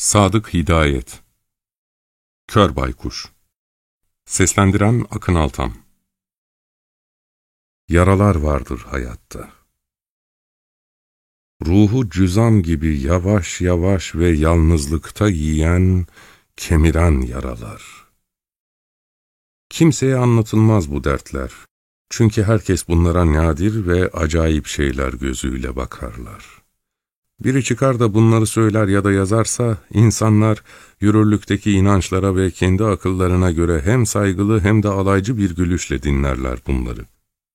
Sadık Hidayet Kör Baykuş Seslendiren Akın Altan Yaralar vardır hayatta. Ruhu cüzam gibi yavaş yavaş ve yalnızlıkta yiyen, kemiren yaralar. Kimseye anlatılmaz bu dertler. Çünkü herkes bunlara nadir ve acayip şeyler gözüyle bakarlar. Biri çıkar da bunları söyler ya da yazarsa, insanlar yürürlükteki inançlara ve kendi akıllarına göre hem saygılı hem de alaycı bir gülüşle dinlerler bunları.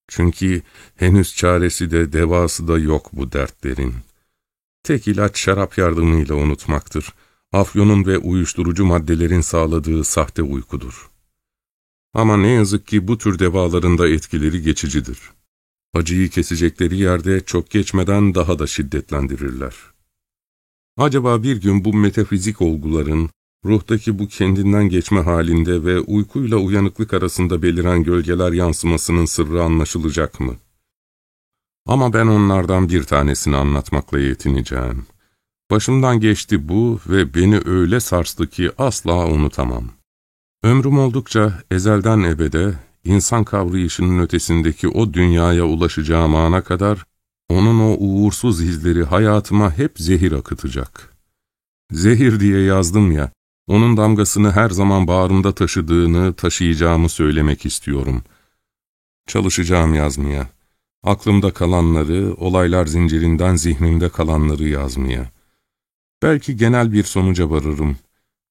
Çünkü henüz çaresi de devası da yok bu dertlerin. Tek ilaç şarap yardımıyla unutmaktır. Afyonun ve uyuşturucu maddelerin sağladığı sahte uykudur. Ama ne yazık ki bu tür devaların da etkileri geçicidir. Acıyı kesecekleri yerde çok geçmeden daha da şiddetlendirirler. Acaba bir gün bu metafizik olguların, ruhtaki bu kendinden geçme halinde ve uykuyla uyanıklık arasında beliren gölgeler yansımasının sırrı anlaşılacak mı? Ama ben onlardan bir tanesini anlatmakla yetineceğim. Başımdan geçti bu ve beni öyle sarstı ki asla unutamam. Ömrüm oldukça ezelden ebede insan kavrayışının ötesindeki o dünyaya ulaşacağım ana kadar, onun o uğursuz izleri hayatıma hep zehir akıtacak. Zehir diye yazdım ya, onun damgasını her zaman bağrımda taşıdığını, taşıyacağımı söylemek istiyorum. Çalışacağım yazmaya. Aklımda kalanları, olaylar zincirinden zihnimde kalanları yazmaya. Belki genel bir sonuca varırım.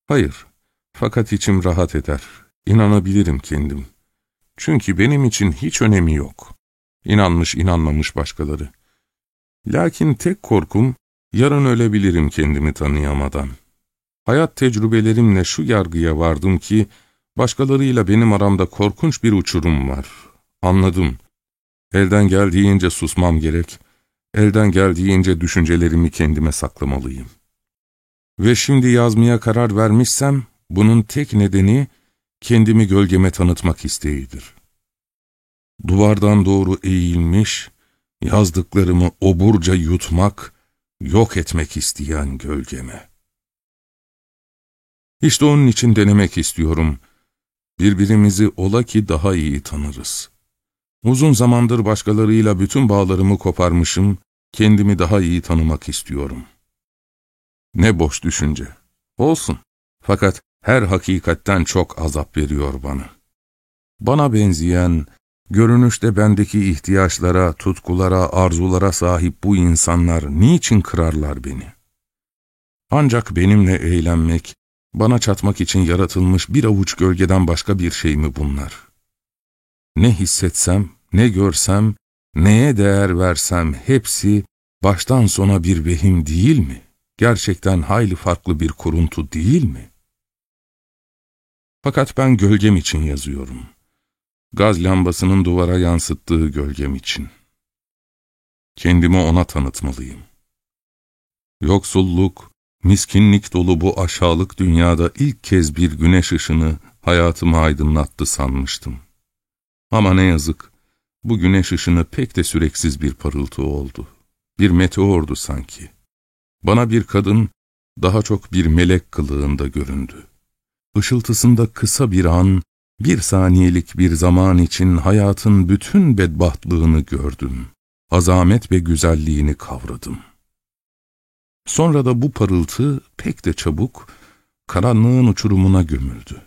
Hayır, fakat içim rahat eder. İnanabilirim kendim. Çünkü benim için hiç önemi yok. İnanmış inanmamış başkaları. Lakin tek korkum, yarın ölebilirim kendimi tanıyamadan. Hayat tecrübelerimle şu yargıya vardım ki, başkalarıyla benim aramda korkunç bir uçurum var. Anladım. Elden geldiğince susmam gerek, elden geldiğince düşüncelerimi kendime saklamalıyım. Ve şimdi yazmaya karar vermişsem, bunun tek nedeni, kendimi gölgeme tanıtmak isteğidir. Duvardan doğru eğilmiş, yazdıklarımı oburca yutmak, yok etmek isteyen gölgeme. İşte onun için denemek istiyorum. Birbirimizi ola ki daha iyi tanırız. Uzun zamandır başkalarıyla bütün bağlarımı koparmışım, kendimi daha iyi tanımak istiyorum. Ne boş düşünce. Olsun. Fakat her hakikatten çok azap veriyor bana. Bana benzeyen, görünüşte bendeki ihtiyaçlara, tutkulara, arzulara sahip bu insanlar niçin kırarlar beni? Ancak benimle eğlenmek, bana çatmak için yaratılmış bir avuç gölgeden başka bir şey mi bunlar? Ne hissetsem, ne görsem, neye değer versem hepsi baştan sona bir vehim değil mi? Gerçekten hayli farklı bir kuruntu değil mi?'' Fakat ben gölgem için yazıyorum. Gaz lambasının duvara yansıttığı gölgem için. Kendimi ona tanıtmalıyım. Yoksulluk, miskinlik dolu bu aşağılık dünyada ilk kez bir güneş ışını hayatımı aydınlattı sanmıştım. Ama ne yazık, bu güneş ışını pek de süreksiz bir parıltı oldu. Bir meteordu sanki. Bana bir kadın, daha çok bir melek kılığında göründü. Işıltısında kısa bir an, bir saniyelik bir zaman için hayatın bütün bedbahtlığını gördüm. Azamet ve güzelliğini kavradım. Sonra da bu parıltı pek de çabuk karanlığın uçurumuna gömüldü.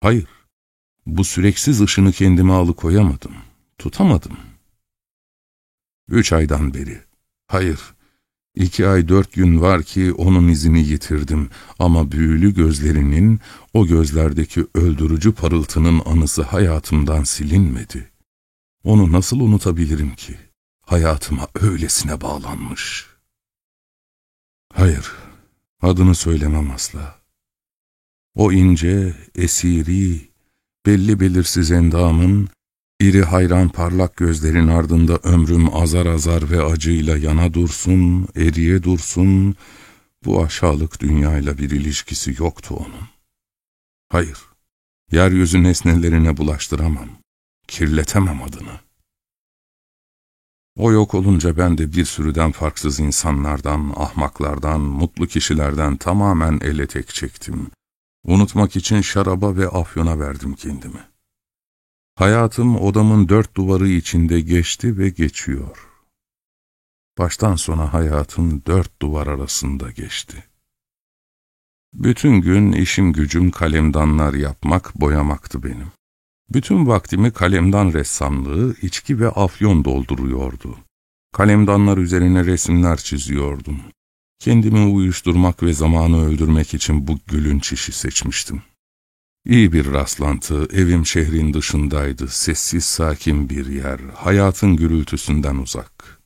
Hayır, bu süreksiz ışını kendime alıkoyamadım, tutamadım. Üç aydan beri, hayır, İki ay dört gün var ki onun izini yitirdim ama büyülü gözlerinin, o gözlerdeki öldürücü parıltının anısı hayatımdan silinmedi. Onu nasıl unutabilirim ki? Hayatıma öylesine bağlanmış. Hayır, adını söylemem asla. O ince, esiri, belli belirsiz endamın, İri hayran parlak gözlerin ardında ömrüm azar azar ve acıyla yana dursun, eriye dursun, bu aşağılık dünyayla bir ilişkisi yoktu onun. Hayır, yeryüzü nesnelerine bulaştıramam, kirletemem adını. O yok olunca ben de bir sürüden farksız insanlardan, ahmaklardan, mutlu kişilerden tamamen ele tek çektim. Unutmak için şaraba ve afyona verdim kendimi. Hayatım odamın dört duvarı içinde geçti ve geçiyor. Baştan sona hayatım dört duvar arasında geçti. Bütün gün işim gücüm kalemdanlar yapmak, boyamaktı benim. Bütün vaktimi kalemdan ressamlığı, içki ve afyon dolduruyordu. Kalemdanlar üzerine resimler çiziyordum. Kendimi uyuşturmak ve zamanı öldürmek için bu gülünç işi seçmiştim. İyi bir rastlantı, evim şehrin dışındaydı, sessiz sakin bir yer, hayatın gürültüsünden uzak.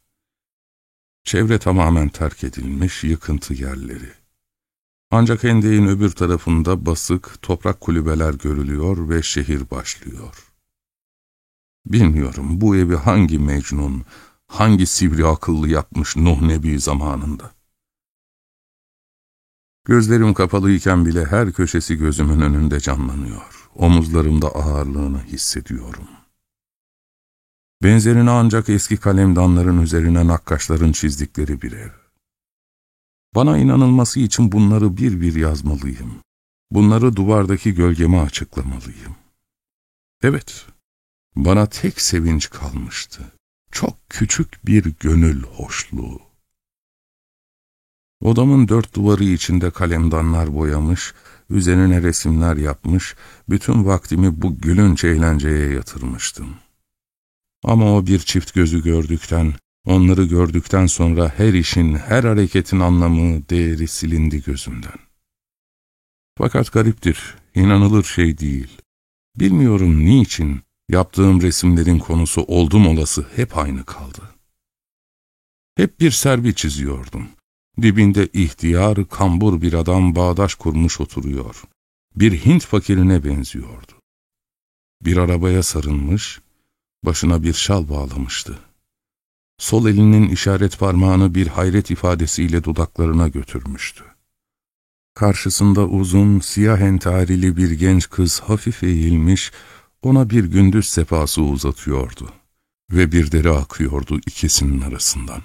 Çevre tamamen terk edilmiş yıkıntı yerleri. Ancak hendeğin öbür tarafında basık, toprak kulübeler görülüyor ve şehir başlıyor. Bilmiyorum bu evi hangi Mecnun, hangi sivri akıllı yapmış Nuh Nebi zamanında. Gözlerim kapalıyken bile her köşesi gözümün önünde canlanıyor. Omuzlarımda ağırlığını hissediyorum. Benzerini ancak eski kalemdanların üzerine nakkaşların çizdikleri bir ev. Bana inanılması için bunları bir bir yazmalıyım. Bunları duvardaki gölgeme açıklamalıyım. Evet, bana tek sevinç kalmıştı. Çok küçük bir gönül hoşluğu. Odamın dört duvarı içinde kalemdanlar boyamış, üzerine resimler yapmış, bütün vaktimi bu gülünç eğlenceye yatırmıştım. Ama o bir çift gözü gördükten, onları gördükten sonra her işin, her hareketin anlamı, değeri silindi gözümden. Fakat gariptir, inanılır şey değil. Bilmiyorum niçin yaptığım resimlerin konusu oldum olası hep aynı kaldı. Hep bir serbi çiziyordum. Dibinde ihtiyar, kambur bir adam bağdaş kurmuş oturuyor. Bir Hint fakirine benziyordu. Bir arabaya sarılmış, başına bir şal bağlamıştı. Sol elinin işaret parmağını bir hayret ifadesiyle dudaklarına götürmüştü. Karşısında uzun, siyah entarili bir genç kız hafif eğilmiş, ona bir gündüz sefası uzatıyordu ve bir deri akıyordu ikisinin arasından.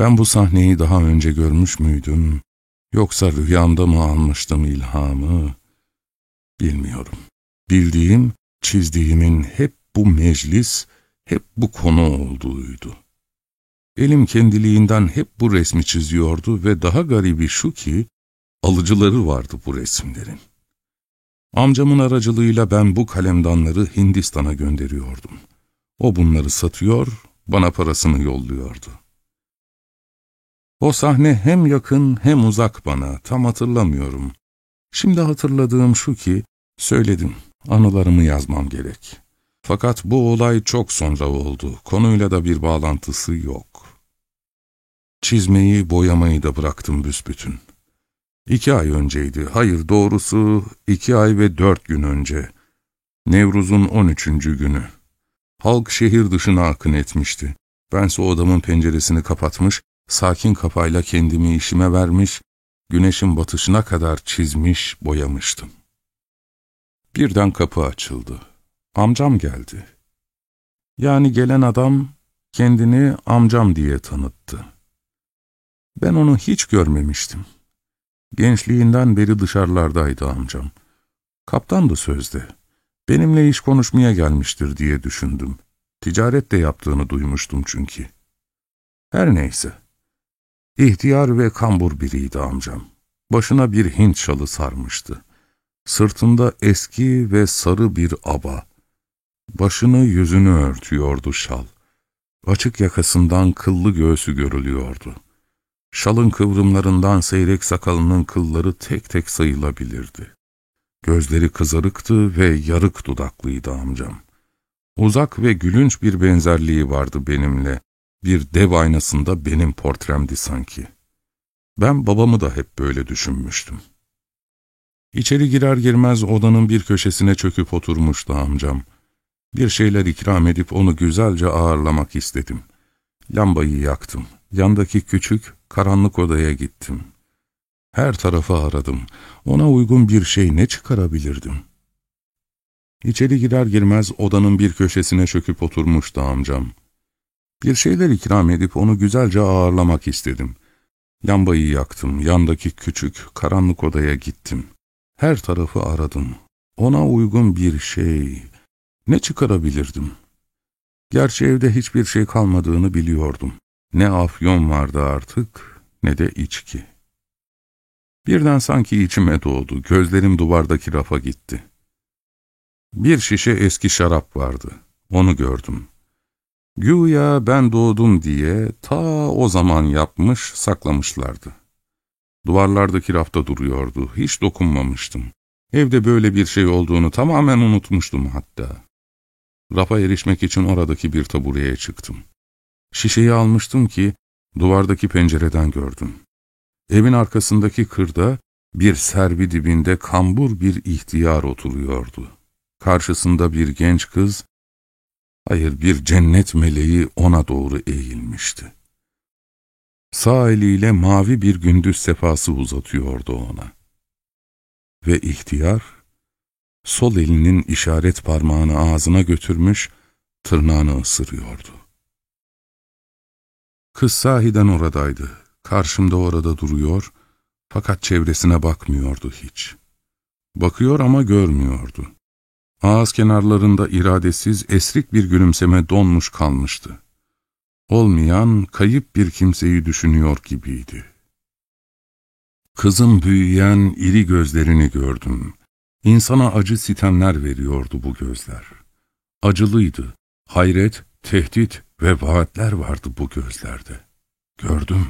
Ben bu sahneyi daha önce görmüş müydüm, yoksa rüyamda mı almıştım ilhamı, bilmiyorum. Bildiğim, çizdiğimin hep bu meclis, hep bu konu olduğuydu. Elim kendiliğinden hep bu resmi çiziyordu ve daha garibi şu ki, alıcıları vardı bu resimlerin. Amcamın aracılığıyla ben bu kalemdanları Hindistan'a gönderiyordum. O bunları satıyor, bana parasını yolluyordu. O sahne hem yakın hem uzak bana, tam hatırlamıyorum. Şimdi hatırladığım şu ki, söyledim, anılarımı yazmam gerek. Fakat bu olay çok sonra oldu, konuyla da bir bağlantısı yok. Çizmeyi, boyamayı da bıraktım büsbütün. İki ay önceydi, hayır doğrusu iki ay ve dört gün önce. Nevruz'un on üçüncü günü. Halk şehir dışına akın etmişti. Bense odamın penceresini kapatmış, sakin kafayla kendimi işime vermiş, güneşin batışına kadar çizmiş, boyamıştım. Birden kapı açıldı. Amcam geldi. Yani gelen adam kendini amcam diye tanıttı. Ben onu hiç görmemiştim. Gençliğinden beri dışarılardaydı amcam. Kaptandı sözde. Benimle iş konuşmaya gelmiştir diye düşündüm. Ticaret de yaptığını duymuştum çünkü. Her neyse. İhtiyar ve kambur biriydi amcam. Başına bir Hint şalı sarmıştı. Sırtında eski ve sarı bir aba. Başını yüzünü örtüyordu şal. Açık yakasından kıllı göğsü görülüyordu. Şalın kıvrımlarından seyrek sakalının kılları tek tek sayılabilirdi. Gözleri kızarıktı ve yarık dudaklıydı amcam. Uzak ve gülünç bir benzerliği vardı benimle. Bir dev aynasında benim portremdi sanki. Ben babamı da hep böyle düşünmüştüm. İçeri girer girmez odanın bir köşesine çöküp oturmuştu amcam. Bir şeyler ikram edip onu güzelce ağırlamak istedim. Lambayı yaktım. Yandaki küçük, karanlık odaya gittim. Her tarafı aradım. Ona uygun bir şey ne çıkarabilirdim? İçeri girer girmez odanın bir köşesine çöküp oturmuştu amcam. Bir şeyler ikram edip onu güzelce ağırlamak istedim. Lambayı yaktım, yandaki küçük, karanlık odaya gittim. Her tarafı aradım. Ona uygun bir şey, ne çıkarabilirdim? Gerçi evde hiçbir şey kalmadığını biliyordum. Ne afyon vardı artık, ne de içki. Birden sanki içime doğdu, gözlerim duvardaki rafa gitti. Bir şişe eski şarap vardı, onu gördüm. Güya ben doğdum diye ta o zaman yapmış, saklamışlardı. Duvarlardaki rafta duruyordu, hiç dokunmamıştım. Evde böyle bir şey olduğunu tamamen unutmuştum hatta. Rafa erişmek için oradaki bir tabureye çıktım. Şişeyi almıştım ki duvardaki pencereden gördüm. Evin arkasındaki kırda bir serbi dibinde kambur bir ihtiyar oturuyordu. Karşısında bir genç kız, hayır bir cennet meleği ona doğru eğilmişti. Sağ eliyle mavi bir gündüz sefası uzatıyordu ona. Ve ihtiyar, sol elinin işaret parmağını ağzına götürmüş, tırnağını ısırıyordu. Kız sahiden oradaydı. Karşımda orada duruyor, fakat çevresine bakmıyordu hiç. Bakıyor ama görmüyordu. Ağız kenarlarında iradesiz, esrik bir gülümseme donmuş kalmıştı. Olmayan, kayıp bir kimseyi düşünüyor gibiydi. Kızın büyüyen, iri gözlerini gördüm. İnsana acı sitemler veriyordu bu gözler. Acılıydı. Hayret, tehdit ve vaatler vardı bu gözlerde. Gördüm.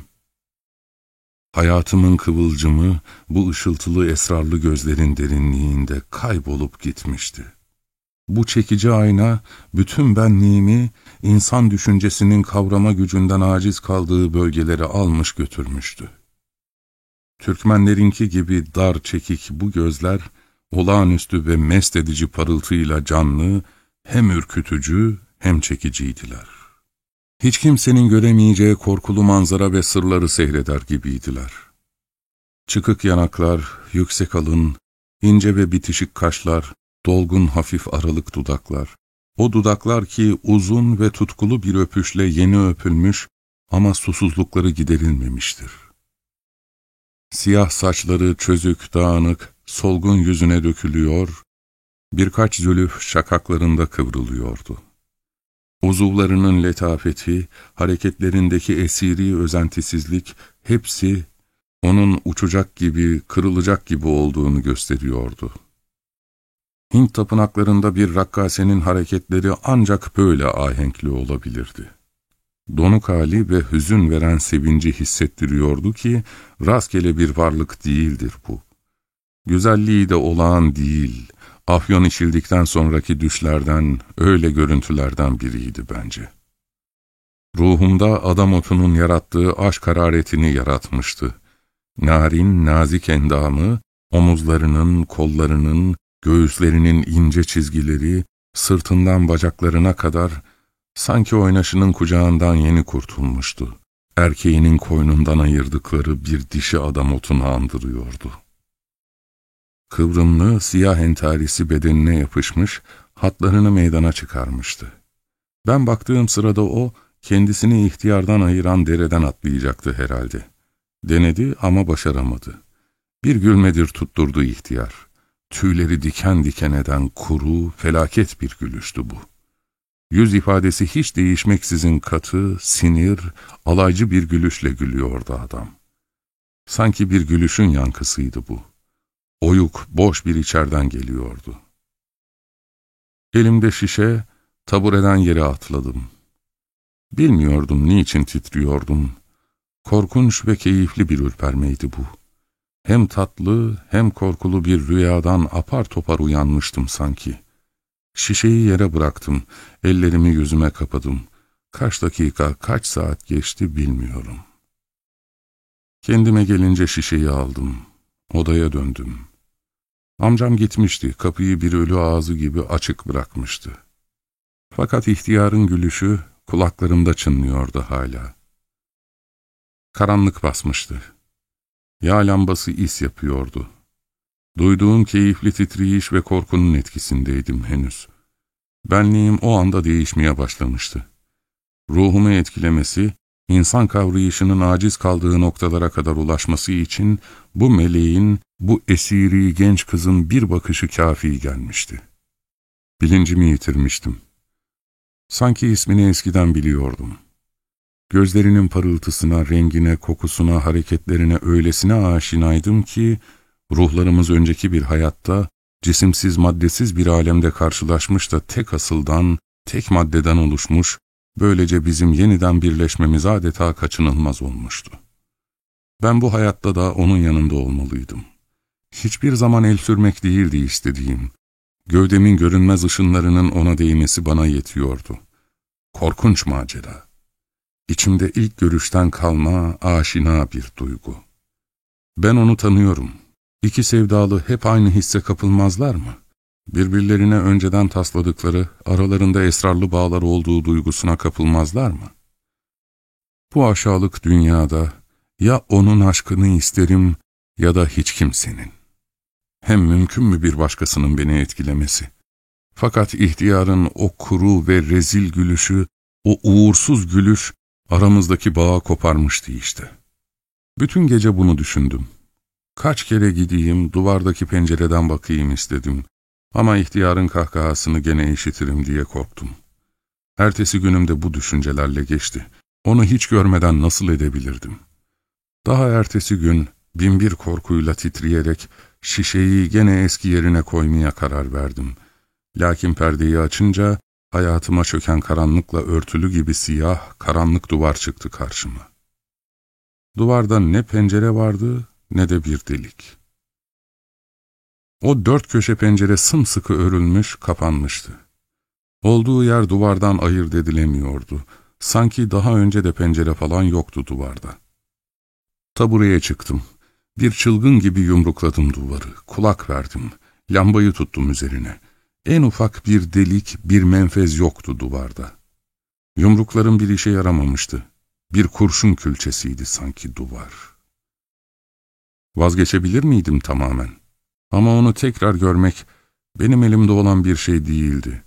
Hayatımın kıvılcımı bu ışıltılı esrarlı gözlerin derinliğinde kaybolup gitmişti. Bu çekici ayna bütün benliğimi insan düşüncesinin kavrama gücünden aciz kaldığı bölgelere almış götürmüştü. Türkmenlerinki gibi dar çekik bu gözler olağanüstü ve mest edici parıltıyla canlı, hem ürkütücü hem çekiciydiler. Hiç kimsenin göremeyeceği korkulu manzara ve sırları seyreder gibiydiler. Çıkık yanaklar, yüksek alın, ince ve bitişik kaşlar, dolgun hafif aralık dudaklar. O dudaklar ki uzun ve tutkulu bir öpüşle yeni öpülmüş ama susuzlukları giderilmemiştir. Siyah saçları çözük, dağınık, solgun yüzüne dökülüyor, birkaç zülüf şakaklarında kıvrılıyordu. Uzuvlarının letafeti, hareketlerindeki esiri özentisizlik, hepsi onun uçacak gibi, kırılacak gibi olduğunu gösteriyordu. Hint tapınaklarında bir rakkasenin hareketleri ancak böyle ahenkli olabilirdi. Donuk hali ve hüzün veren sevinci hissettiriyordu ki, rastgele bir varlık değildir bu. Güzelliği de olağan değil, afyon içildikten sonraki düşlerden, öyle görüntülerden biriydi bence. Ruhumda adam otunun yarattığı aşk hararetini yaratmıştı. Narin, nazik endamı, omuzlarının, kollarının, göğüslerinin ince çizgileri, sırtından bacaklarına kadar sanki oynaşının kucağından yeni kurtulmuştu. Erkeğinin koynundan ayırdıkları bir dişi adam otunu andırıyordu. Kıvrımlı, siyah entarisi bedenine yapışmış, hatlarını meydana çıkarmıştı. Ben baktığım sırada o, kendisini ihtiyardan ayıran dereden atlayacaktı herhalde. Denedi ama başaramadı. Bir gülmedir tutturdu ihtiyar. Tüyleri diken diken eden kuru, felaket bir gülüştü bu. Yüz ifadesi hiç değişmeksizin katı, sinir, alaycı bir gülüşle gülüyordu adam. Sanki bir gülüşün yankısıydı bu. Oyuk, boş bir içerden geliyordu. Elimde şişe, tabureden yere atladım. Bilmiyordum niçin titriyordum. Korkunç ve keyifli bir ürpermeydi bu. Hem tatlı hem korkulu bir rüyadan apar topar uyanmıştım sanki. Şişeyi yere bıraktım, ellerimi yüzüme kapadım. Kaç dakika, kaç saat geçti bilmiyorum. Kendime gelince şişeyi aldım. Odaya döndüm. Amcam gitmişti, kapıyı bir ölü ağzı gibi açık bırakmıştı. Fakat ihtiyarın gülüşü kulaklarımda çınlıyordu hala. Karanlık basmıştı. Yağ lambası is yapıyordu. Duyduğum keyifli titreyiş ve korkunun etkisindeydim henüz. Benliğim o anda değişmeye başlamıştı. ruhumu etkilemesi, insan kavrayışının aciz kaldığı noktalara kadar ulaşması için bu meleğin, bu esiri genç kızın bir bakışı kafi gelmişti. Bilincimi yitirmiştim. Sanki ismini eskiden biliyordum. Gözlerinin parıltısına, rengine, kokusuna, hareketlerine öylesine aşinaydım ki, ruhlarımız önceki bir hayatta, cisimsiz maddesiz bir alemde karşılaşmış da tek asıldan, tek maddeden oluşmuş, böylece bizim yeniden birleşmemiz adeta kaçınılmaz olmuştu. Ben bu hayatta da onun yanında olmalıydım. Hiçbir zaman el sürmek değildi istediğim. Gövdemin görünmez ışınlarının ona değmesi bana yetiyordu. Korkunç macera. İçimde ilk görüşten kalma, aşina bir duygu. Ben onu tanıyorum. İki sevdalı hep aynı hisse kapılmazlar mı? Birbirlerine önceden tasladıkları, aralarında esrarlı bağlar olduğu duygusuna kapılmazlar mı? Bu aşağılık dünyada ya onun aşkını isterim ya da hiç kimsenin. Hem mümkün mü bir başkasının beni etkilemesi? Fakat ihtiyarın o kuru ve rezil gülüşü, o uğursuz gülüş aramızdaki bağı koparmıştı işte. Bütün gece bunu düşündüm. Kaç kere gideyim, duvardaki pencereden bakayım istedim. Ama ihtiyarın kahkahasını gene işitirim diye korktum. Ertesi günümde bu düşüncelerle geçti. Onu hiç görmeden nasıl edebilirdim? Daha ertesi gün binbir korkuyla titreyerek şişeyi gene eski yerine koymaya karar verdim. Lakin perdeyi açınca hayatıma çöken karanlıkla örtülü gibi siyah, karanlık duvar çıktı karşıma. Duvarda ne pencere vardı ne de bir delik. O dört köşe pencere sımsıkı örülmüş, kapanmıştı. Olduğu yer duvardan ayırt edilemiyordu. Sanki daha önce de pencere falan yoktu duvarda. Tabureye çıktım. Bir çılgın gibi yumrukladım duvarı, kulak verdim, lambayı tuttum üzerine. En ufak bir delik, bir menfez yoktu duvarda. Yumruklarım bir işe yaramamıştı. Bir kurşun külçesiydi sanki duvar. Vazgeçebilir miydim tamamen? Ama onu tekrar görmek benim elimde olan bir şey değildi.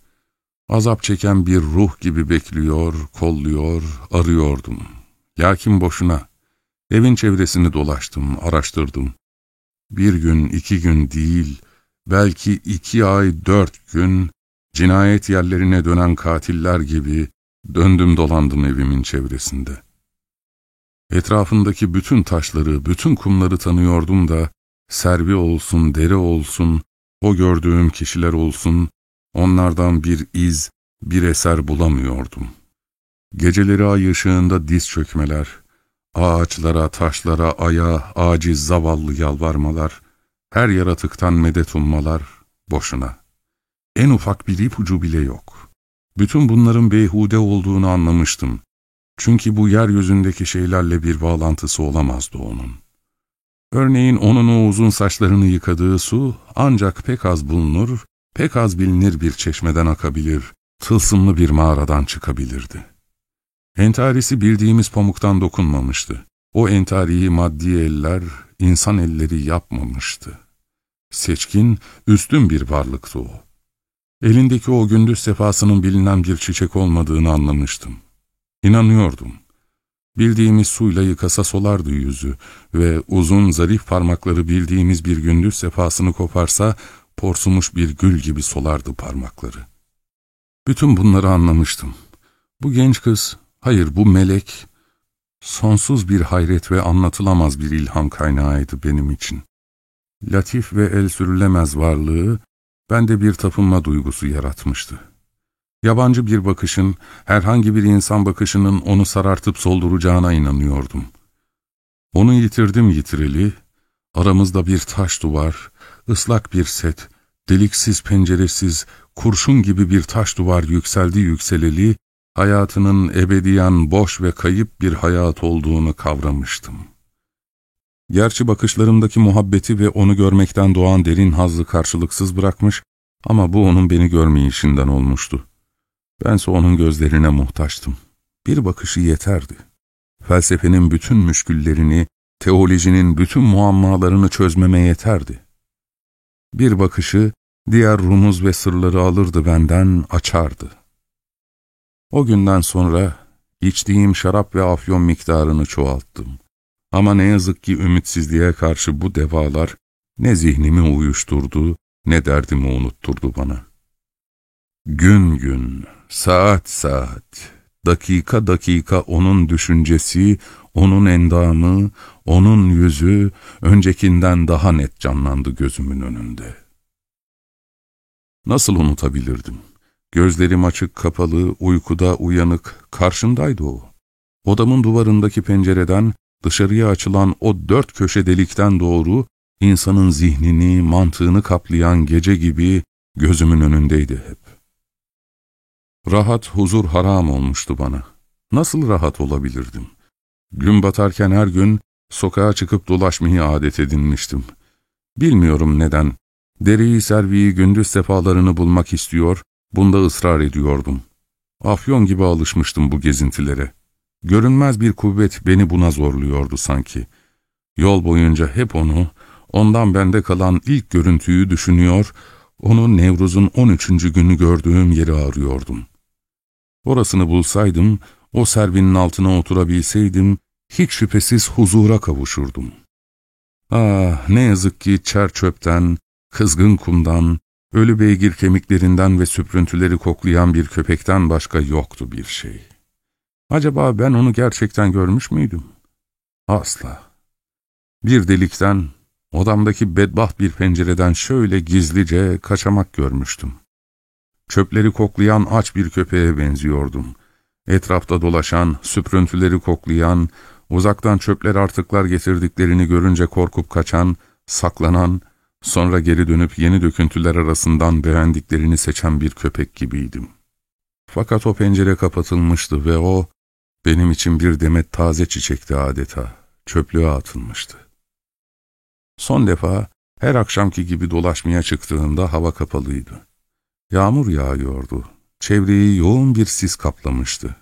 Azap çeken bir ruh gibi bekliyor, kolluyor, arıyordum. Lakin boşuna. Evin çevresini dolaştım, araştırdım. Bir gün, iki gün değil, belki iki ay, dört gün, cinayet yerlerine dönen katiller gibi döndüm dolandım evimin çevresinde. Etrafındaki bütün taşları, bütün kumları tanıyordum da, servi olsun, deri olsun, o gördüğüm kişiler olsun, onlardan bir iz, bir eser bulamıyordum. Geceleri ay ışığında diz çökmeler, ağaçlara, taşlara, aya, aciz, zavallı yalvarmalar, her yaratıktan medet ummalar, boşuna. En ufak bir ipucu bile yok. Bütün bunların beyhude olduğunu anlamıştım. Çünkü bu yeryüzündeki şeylerle bir bağlantısı olamazdı onun. Örneğin onun o uzun saçlarını yıkadığı su ancak pek az bulunur, pek az bilinir bir çeşmeden akabilir, tılsımlı bir mağaradan çıkabilirdi. Entarisi bildiğimiz pamuktan dokunmamıştı. O entariyi maddi eller, insan elleri yapmamıştı. Seçkin, üstün bir varlıktı o. Elindeki o gündüz sefasının bilinen bir çiçek olmadığını anlamıştım. İnanıyordum. Bildiğimiz suyla yıkasa solardı yüzü ve uzun zarif parmakları bildiğimiz bir gündüz sefasını koparsa porsumuş bir gül gibi solardı parmakları. Bütün bunları anlamıştım. Bu genç kız, hayır bu melek, sonsuz bir hayret ve anlatılamaz bir ilham kaynağıydı benim için. Latif ve el sürülemez varlığı, bende bir tapınma duygusu yaratmıştı. Yabancı bir bakışın, herhangi bir insan bakışının onu sarartıp solduracağına inanıyordum. Onu yitirdim yitireli, aramızda bir taş duvar, ıslak bir set, deliksiz penceresiz, kurşun gibi bir taş duvar yükseldi yükseleli, hayatının ebediyen boş ve kayıp bir hayat olduğunu kavramıştım. Gerçi bakışlarımdaki muhabbeti ve onu görmekten doğan derin hazzı karşılıksız bırakmış ama bu onun beni görmeyişinden olmuştu. Bense onun gözlerine muhtaçtım. Bir bakışı yeterdi. Felsefenin bütün müşküllerini, teolojinin bütün muammalarını çözmeme yeterdi. Bir bakışı, diğer rumuz ve sırları alırdı benden, açardı. O günden sonra İçtiğim şarap ve afyon miktarını çoğalttım. Ama ne yazık ki ümitsizliğe karşı bu devalar ne zihnimi uyuşturdu ne derdimi unutturdu bana. Gün gün, saat saat, dakika dakika onun düşüncesi, onun endamı, onun yüzü öncekinden daha net canlandı gözümün önünde. Nasıl unutabilirdim? Gözlerim açık kapalı, uykuda uyanık, karşımdaydı o. Odamın duvarındaki pencereden dışarıya açılan o dört köşe delikten doğru insanın zihnini, mantığını kaplayan gece gibi gözümün önündeydi hep. Rahat, huzur haram olmuştu bana. Nasıl rahat olabilirdim? Gün batarken her gün sokağa çıkıp dolaşmayı adet edinmiştim. Bilmiyorum neden. Dereyi serviyi gündüz sefalarını bulmak istiyor, bunda ısrar ediyordum. Afyon gibi alışmıştım bu gezintilere. Görünmez bir kuvvet beni buna zorluyordu sanki. Yol boyunca hep onu, ondan bende kalan ilk görüntüyü düşünüyor, onu Nevruz'un 13. günü gördüğüm yeri arıyordum. Orasını bulsaydım, o servinin altına oturabilseydim, hiç şüphesiz huzura kavuşurdum. Ah, ne yazık ki çer çöpten, kızgın kumdan, ölü beygir kemiklerinden ve süprüntüleri koklayan bir köpekten başka yoktu bir şey. Acaba ben onu gerçekten görmüş müydüm? Asla. Bir delikten, odamdaki bedbaht bir pencereden şöyle gizlice kaçamak görmüştüm. Çöpleri koklayan aç bir köpeğe benziyordum. Etrafta dolaşan, süprüntüleri koklayan, uzaktan çöpler artıklar getirdiklerini görünce korkup kaçan, saklanan, sonra geri dönüp yeni döküntüler arasından beğendiklerini seçen bir köpek gibiydim. Fakat o pencere kapatılmıştı ve o, benim için bir demet taze çiçekti adeta, çöplüğe atılmıştı. Son defa her akşamki gibi dolaşmaya çıktığımda hava kapalıydı. Yağmur yağıyordu. Çevreyi yoğun bir sis kaplamıştı.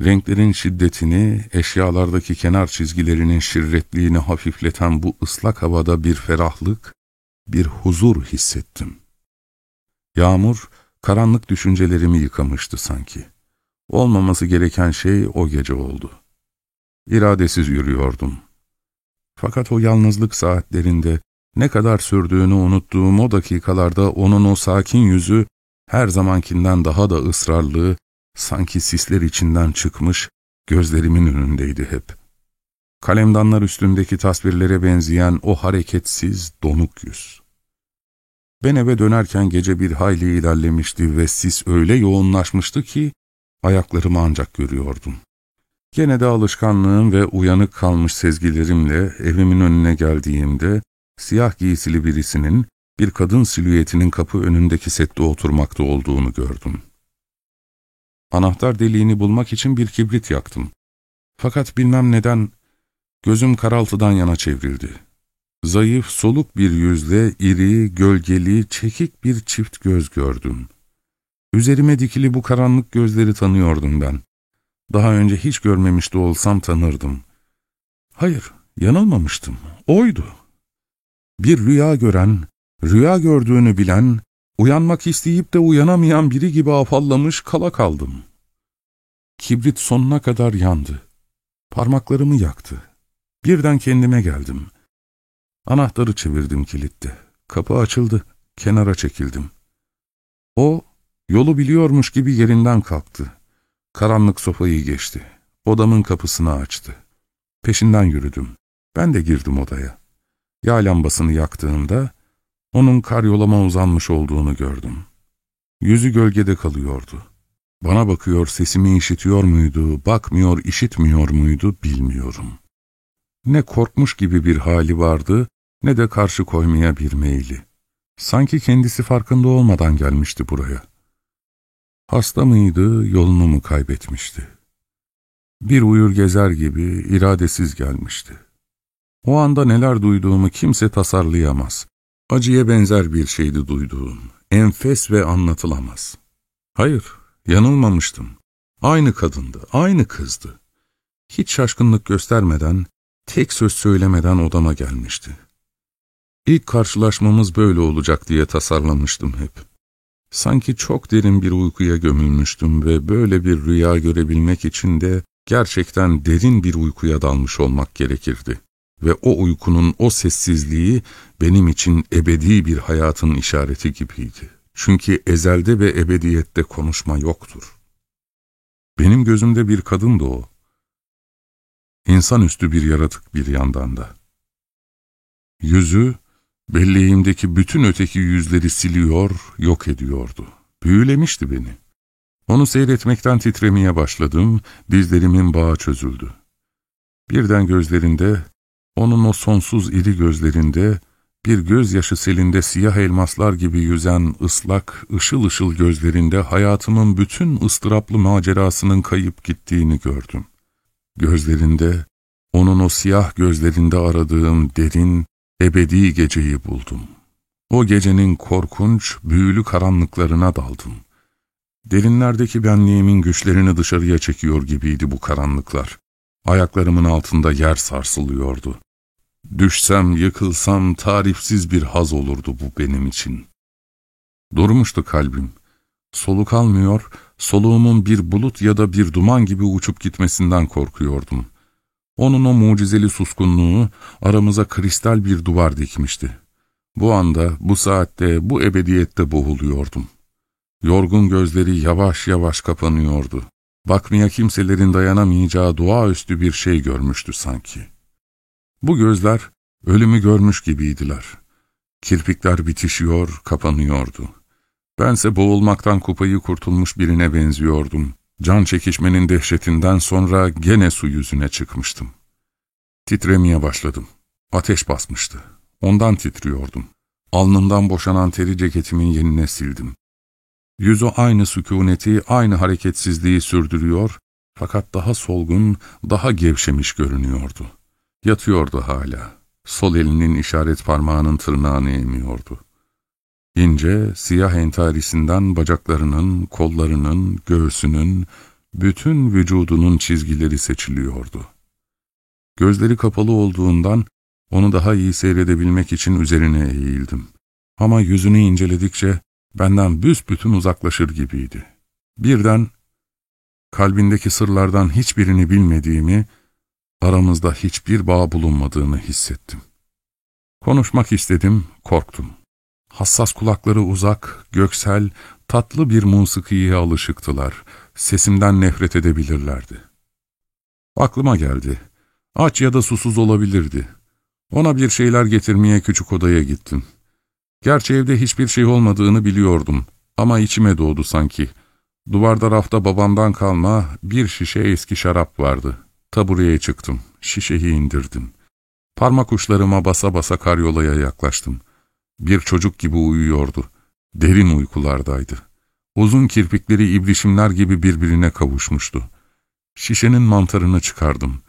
Renklerin şiddetini, eşyalardaki kenar çizgilerinin şirretliğini hafifleten bu ıslak havada bir ferahlık, bir huzur hissettim. Yağmur, karanlık düşüncelerimi yıkamıştı sanki. Olmaması gereken şey o gece oldu. İradesiz yürüyordum. Fakat o yalnızlık saatlerinde ne kadar sürdüğünü unuttuğum o dakikalarda onun o sakin yüzü her zamankinden daha da ısrarlı, sanki sisler içinden çıkmış, gözlerimin önündeydi hep. Kalemdanlar üstündeki tasvirlere benzeyen o hareketsiz, donuk yüz. Ben eve dönerken gece bir hayli ilerlemişti ve sis öyle yoğunlaşmıştı ki, ayaklarımı ancak görüyordum. Gene de alışkanlığım ve uyanık kalmış sezgilerimle evimin önüne geldiğimde, siyah giysili birisinin bir kadın silüetinin kapı önündeki sette oturmakta olduğunu gördüm. Anahtar deliğini bulmak için bir kibrit yaktım. Fakat bilmem neden gözüm karaltıdan yana çevrildi. Zayıf, soluk bir yüzle iri, gölgeli, çekik bir çift göz gördüm. Üzerime dikili bu karanlık gözleri tanıyordum ben. Daha önce hiç görmemiş de olsam tanırdım. Hayır, yanılmamıştım. Oydu. Bir rüya gören, Rüya gördüğünü bilen, uyanmak isteyip de uyanamayan biri gibi afallamış kala kaldım. Kibrit sonuna kadar yandı. Parmaklarımı yaktı. Birden kendime geldim. Anahtarı çevirdim kilitte. Kapı açıldı. Kenara çekildim. O, yolu biliyormuş gibi yerinden kalktı. Karanlık sofayı geçti. Odamın kapısını açtı. Peşinden yürüdüm. Ben de girdim odaya. Yağ lambasını yaktığımda onun karyolama uzanmış olduğunu gördüm. Yüzü gölgede kalıyordu. Bana bakıyor, sesimi işitiyor muydu, bakmıyor, işitmiyor muydu bilmiyorum. Ne korkmuş gibi bir hali vardı, ne de karşı koymaya bir meyli. Sanki kendisi farkında olmadan gelmişti buraya. Hasta mıydı, yolunu mu kaybetmişti? Bir uyur gezer gibi iradesiz gelmişti. O anda neler duyduğumu kimse tasarlayamaz. Acıya benzer bir şeydi duyduğum, enfes ve anlatılamaz. Hayır, yanılmamıştım. Aynı kadındı, aynı kızdı. Hiç şaşkınlık göstermeden, tek söz söylemeden odama gelmişti. İlk karşılaşmamız böyle olacak diye tasarlamıştım hep. Sanki çok derin bir uykuya gömülmüştüm ve böyle bir rüya görebilmek için de gerçekten derin bir uykuya dalmış olmak gerekirdi. Ve o uykunun o sessizliği benim için ebedi bir hayatın işareti gibiydi. Çünkü ezelde ve ebediyette konuşma yoktur. Benim gözümde bir kadındı o. İnsanüstü bir yaratık bir yandan da. Yüzü, belleğimdeki bütün öteki yüzleri siliyor, yok ediyordu. Büyülemişti beni. Onu seyretmekten titremeye başladım, dizlerimin bağı çözüldü. Birden gözlerinde, onun o sonsuz iri gözlerinde, bir gözyaşı selinde siyah elmaslar gibi yüzen ıslak, ışıl ışıl gözlerinde hayatımın bütün ıstıraplı macerasının kayıp gittiğini gördüm. Gözlerinde, onun o siyah gözlerinde aradığım derin, ebedi geceyi buldum. O gecenin korkunç, büyülü karanlıklarına daldım. Derinlerdeki benliğimin güçlerini dışarıya çekiyor gibiydi bu karanlıklar. Ayaklarımın altında yer sarsılıyordu. Düşsem, yıkılsam tarifsiz bir haz olurdu bu benim için. Durmuştu kalbim. Soluk almıyor, soluğumun bir bulut ya da bir duman gibi uçup gitmesinden korkuyordum. Onun o mucizeli suskunluğu aramıza kristal bir duvar dikmişti. Bu anda, bu saatte, bu ebediyette boğuluyordum. Yorgun gözleri yavaş yavaş kapanıyordu. Bakmaya kimselerin dayanamayacağı doğaüstü bir şey görmüştü sanki. Bu gözler ölümü görmüş gibiydiler. Kirpikler bitişiyor, kapanıyordu. Bense boğulmaktan kupayı kurtulmuş birine benziyordum. Can çekişmenin dehşetinden sonra gene su yüzüne çıkmıştım. Titremeye başladım. Ateş basmıştı. Ondan titriyordum. Alnımdan boşanan teri ceketimin yenine sildim. Yüzü aynı sükuneti, aynı hareketsizliği sürdürüyor, fakat daha solgun, daha gevşemiş görünüyordu. Yatıyordu hala. Sol elinin işaret parmağının tırnağını emiyordu. İnce, siyah entarisinden bacaklarının, kollarının, göğsünün, bütün vücudunun çizgileri seçiliyordu. Gözleri kapalı olduğundan onu daha iyi seyredebilmek için üzerine eğildim. Ama yüzünü inceledikçe benden büsbütün uzaklaşır gibiydi. Birden kalbindeki sırlardan hiçbirini bilmediğimi, aramızda hiçbir bağ bulunmadığını hissettim. Konuşmak istedim, korktum. Hassas kulakları uzak, göksel, tatlı bir musikiye alışıktılar. Sesimden nefret edebilirlerdi. Aklıma geldi. Aç ya da susuz olabilirdi. Ona bir şeyler getirmeye küçük odaya gittim. Gerçi evde hiçbir şey olmadığını biliyordum ama içime doğdu sanki. Duvarda rafta babamdan kalma bir şişe eski şarap vardı. Tabureye çıktım, şişeyi indirdim. Parmak uçlarıma basa basa karyolaya yaklaştım. Bir çocuk gibi uyuyordu. Derin uykulardaydı. Uzun kirpikleri ibrişimler gibi birbirine kavuşmuştu. Şişenin mantarını çıkardım.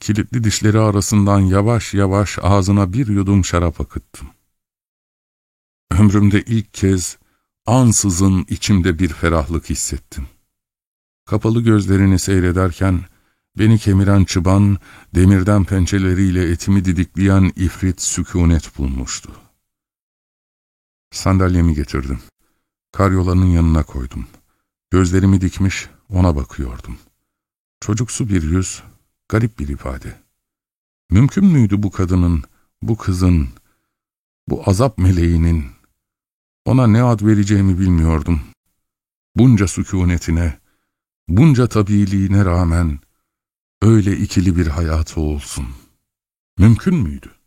Kilitli dişleri arasından yavaş yavaş ağzına bir yudum şarap akıttım. Ömrümde ilk kez ansızın içimde bir ferahlık hissettim. Kapalı gözlerini seyrederken beni kemiren çıban, demirden pençeleriyle etimi didikleyen ifrit sükunet bulmuştu. Sandalyemi getirdim. Karyolanın yanına koydum. Gözlerimi dikmiş ona bakıyordum. Çocuksu bir yüz, garip bir ifade. Mümkün müydü bu kadının, bu kızın, bu azap meleğinin, ona ne ad vereceğimi bilmiyordum. Bunca sükunetine, bunca tabiiliğine rağmen öyle ikili bir hayatı olsun. Mümkün müydü?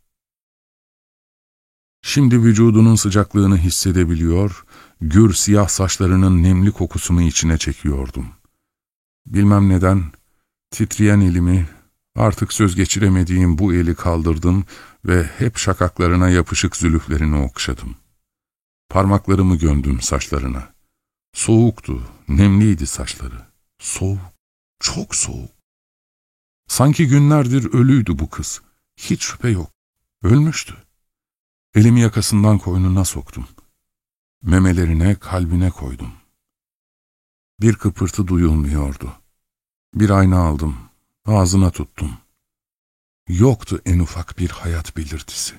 Şimdi vücudunun sıcaklığını hissedebiliyor, gür siyah saçlarının nemli kokusunu içine çekiyordum. Bilmem neden, titreyen elimi, artık söz geçiremediğim bu eli kaldırdım ve hep şakaklarına yapışık zülüflerini okşadım. Parmaklarımı gömdüm saçlarına. Soğuktu, nemliydi saçları. Soğuk, çok soğuk. Sanki günlerdir ölüydü bu kız. Hiç şüphe yok. Ölmüştü. Elimi yakasından koynuna soktum. Memelerine, kalbine koydum. Bir kıpırtı duyulmuyordu. Bir ayna aldım, ağzına tuttum. Yoktu en ufak bir hayat belirtisi.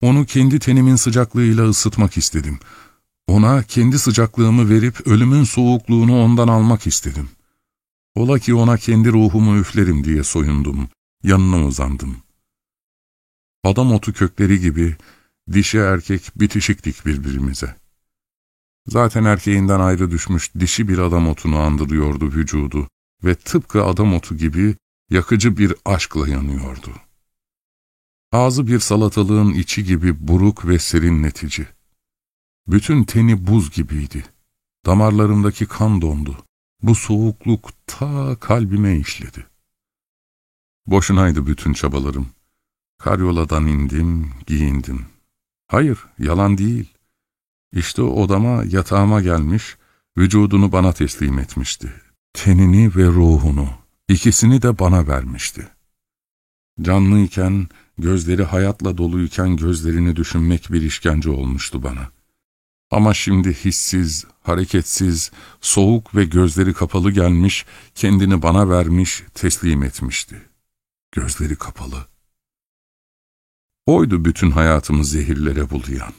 Onu kendi tenimin sıcaklığıyla ısıtmak istedim. Ona kendi sıcaklığımı verip ölümün soğukluğunu ondan almak istedim. Ola ki ona kendi ruhumu üflerim diye soyundum, yanına uzandım. Adam otu kökleri gibi dişi erkek bitişiktik birbirimize. Zaten erkeğinden ayrı düşmüş dişi bir adam otunu andırıyordu vücudu ve tıpkı adam otu gibi yakıcı bir aşkla yanıyordu. Ağzı bir salatalığın içi gibi buruk ve serinletici. Bütün teni buz gibiydi. Damarlarımdaki kan dondu. Bu soğukluk ta kalbime işledi. Boşunaydı bütün çabalarım. Karyoladan indim, giyindim. Hayır, yalan değil. İşte odama, yatağıma gelmiş, vücudunu bana teslim etmişti. Tenini ve ruhunu, ikisini de bana vermişti. Canlıyken, gözleri hayatla doluyken gözlerini düşünmek bir işkence olmuştu bana. Ama şimdi hissiz, hareketsiz, soğuk ve gözleri kapalı gelmiş, kendini bana vermiş, teslim etmişti. Gözleri kapalı. Oydu bütün hayatımı zehirlere bulayan.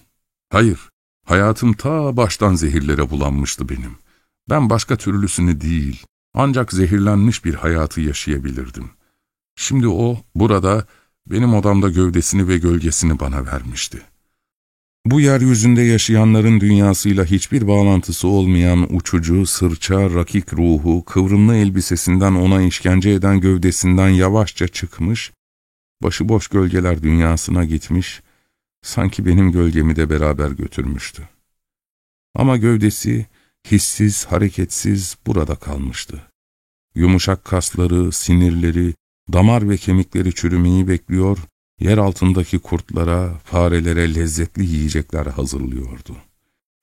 Hayır, hayatım ta baştan zehirlere bulanmıştı benim. Ben başka türlüsünü değil, ancak zehirlenmiş bir hayatı yaşayabilirdim. Şimdi o, burada, benim odamda gövdesini ve gölgesini bana vermişti. Bu yeryüzünde yaşayanların dünyasıyla hiçbir bağlantısı olmayan uçucu, sırça, rakik ruhu, kıvrımlı elbisesinden ona işkence eden gövdesinden yavaşça çıkmış, başıboş gölgeler dünyasına gitmiş, sanki benim gölgemi de beraber götürmüştü. Ama gövdesi, hissiz, hareketsiz burada kalmıştı. Yumuşak kasları, sinirleri, damar ve kemikleri çürümeyi bekliyor, yer altındaki kurtlara, farelere lezzetli yiyecekler hazırlıyordu.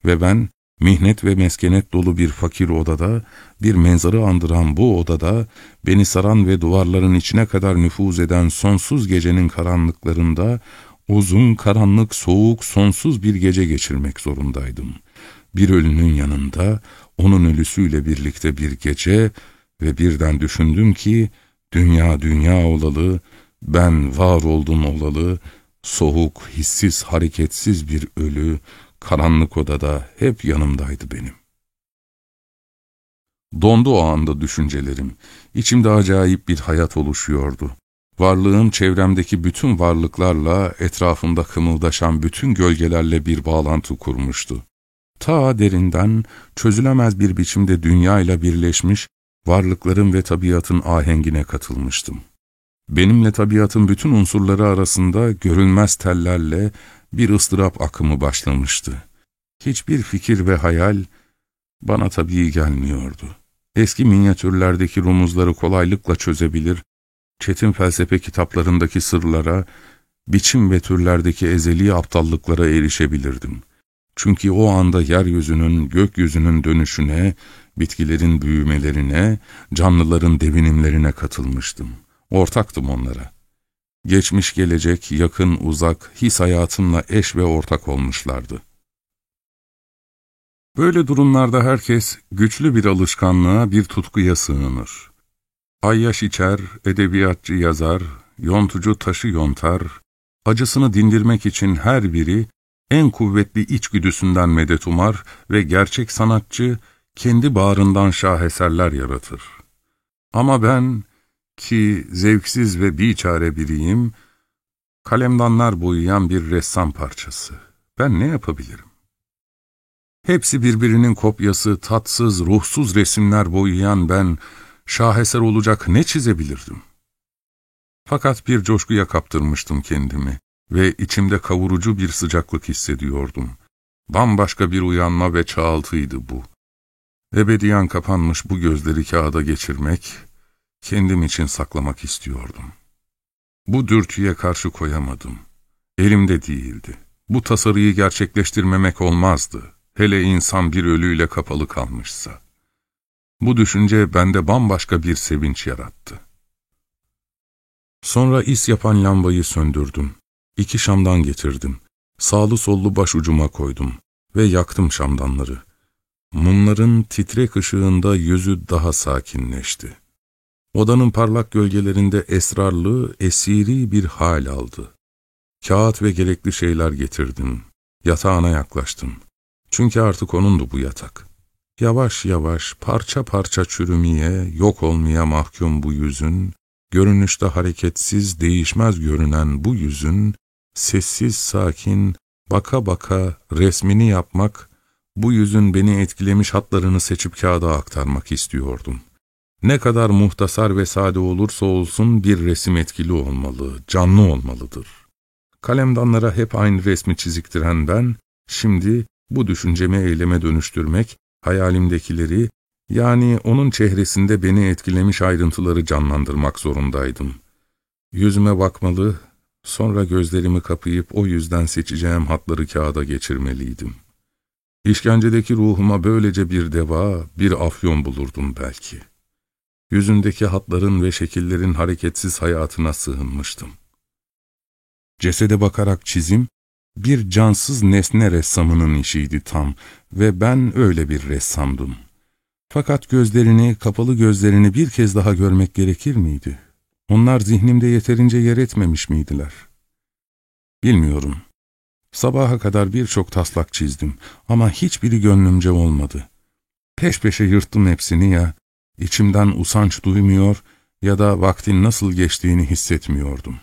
Ve ben, mihnet ve meskenet dolu bir fakir odada, bir menzarı andıran bu odada, beni saran ve duvarların içine kadar nüfuz eden sonsuz gecenin karanlıklarında, uzun, karanlık, soğuk, sonsuz bir gece geçirmek zorundaydım. Bir ölünün yanında, onun ölüsüyle birlikte bir gece ve birden düşündüm ki, dünya dünya olalı, ben var oldum olalı, soğuk, hissiz, hareketsiz bir ölü, karanlık odada hep yanımdaydı benim. Dondu o anda düşüncelerim. İçimde acayip bir hayat oluşuyordu. Varlığım çevremdeki bütün varlıklarla, etrafımda kımıldaşan bütün gölgelerle bir bağlantı kurmuştu. Ta derinden, çözülemez bir biçimde dünyayla birleşmiş, varlıkların ve tabiatın ahengine katılmıştım. Benimle tabiatın bütün unsurları arasında görünmez tellerle bir ıstırap akımı başlamıştı. Hiçbir fikir ve hayal bana tabii gelmiyordu. Eski minyatürlerdeki rumuzları kolaylıkla çözebilir, çetin felsefe kitaplarındaki sırlara, biçim ve türlerdeki ezeli aptallıklara erişebilirdim. Çünkü o anda yeryüzünün, gökyüzünün dönüşüne, bitkilerin büyümelerine, canlıların devinimlerine katılmıştım. Ortaktım onlara. Geçmiş gelecek, yakın uzak, his hayatımla eş ve ortak olmuşlardı. Böyle durumlarda herkes güçlü bir alışkanlığa, bir tutkuya sığınır. Ayyaş içer, edebiyatçı yazar, yontucu taşı yontar, acısını dindirmek için her biri en kuvvetli içgüdüsünden medet umar ve gerçek sanatçı kendi bağrından şaheserler yaratır. Ama ben ki zevksiz ve biçare biriyim, kalemdanlar boyayan bir ressam parçası. Ben ne yapabilirim? Hepsi birbirinin kopyası, tatsız, ruhsuz resimler boyayan ben, şaheser olacak ne çizebilirdim? Fakat bir coşkuya kaptırmıştım kendimi ve içimde kavurucu bir sıcaklık hissediyordum. Bambaşka bir uyanma ve çağaltıydı bu. Ebediyen kapanmış bu gözleri kağıda geçirmek, kendim için saklamak istiyordum. Bu dürtüye karşı koyamadım. Elimde değildi. Bu tasarıyı gerçekleştirmemek olmazdı. Hele insan bir ölüyle kapalı kalmışsa. Bu düşünce bende bambaşka bir sevinç yarattı. Sonra is yapan lambayı söndürdüm. İki şamdan getirdim. Sağlı sollu baş ucuma koydum ve yaktım şamdanları. Mumların titrek ışığında yüzü daha sakinleşti. Odanın parlak gölgelerinde esrarlı, esiri bir hal aldı. Kağıt ve gerekli şeyler getirdim. Yatağına yaklaştım. Çünkü artık onundu bu yatak. Yavaş yavaş, parça parça çürümeye, yok olmaya mahkum bu yüzün, görünüşte hareketsiz, değişmez görünen bu yüzün, sessiz, sakin, baka baka resmini yapmak, bu yüzün beni etkilemiş hatlarını seçip kağıda aktarmak istiyordum. Ne kadar muhtasar ve sade olursa olsun bir resim etkili olmalı, canlı olmalıdır. Kalemdanlara hep aynı resmi çiziktiren ben, şimdi bu düşüncemi eyleme dönüştürmek, hayalimdekileri, yani onun çehresinde beni etkilemiş ayrıntıları canlandırmak zorundaydım. Yüzüme bakmalı, sonra gözlerimi kapayıp o yüzden seçeceğim hatları kağıda geçirmeliydim. İşkencedeki ruhuma böylece bir deva, bir afyon bulurdum belki. Yüzündeki hatların ve şekillerin hareketsiz hayatına sığınmıştım. Cesede bakarak çizim, bir cansız nesne ressamının işiydi tam ve ben öyle bir ressamdım. Fakat gözlerini, kapalı gözlerini bir kez daha görmek gerekir miydi? Onlar zihnimde yeterince yer etmemiş miydiler? Bilmiyorum. Sabaha kadar birçok taslak çizdim ama hiçbiri gönlümce olmadı. Peş peşe yırttım hepsini ya, içimden usanç duymuyor ya da vaktin nasıl geçtiğini hissetmiyordum.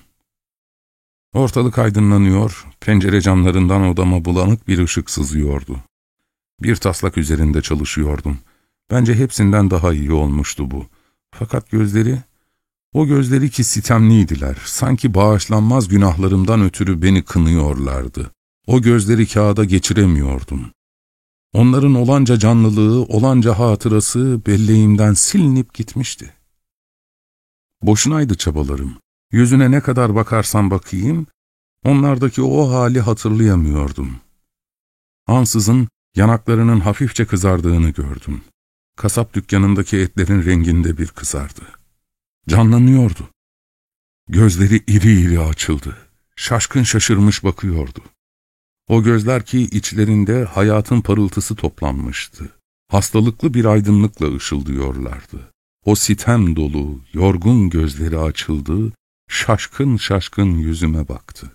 Ortalık aydınlanıyor, pencere camlarından odama bulanık bir ışık sızıyordu. Bir taslak üzerinde çalışıyordum. Bence hepsinden daha iyi olmuştu bu. Fakat gözleri, o gözleri ki sitemliydiler, sanki bağışlanmaz günahlarımdan ötürü beni kınıyorlardı. O gözleri kağıda geçiremiyordum. Onların olanca canlılığı, olanca hatırası belleğimden silinip gitmişti. Boşunaydı çabalarım. Yüzüne ne kadar bakarsam bakayım, onlardaki o hali hatırlayamıyordum. Ansızın yanaklarının hafifçe kızardığını gördüm. Kasap dükkanındaki etlerin renginde bir kızardı. Canlanıyordu. Gözleri iri iri açıldı. Şaşkın şaşırmış bakıyordu. O gözler ki içlerinde hayatın parıltısı toplanmıştı. Hastalıklı bir aydınlıkla ışıldıyorlardı. O sitem dolu, yorgun gözleri açıldı, şaşkın şaşkın yüzüme baktı.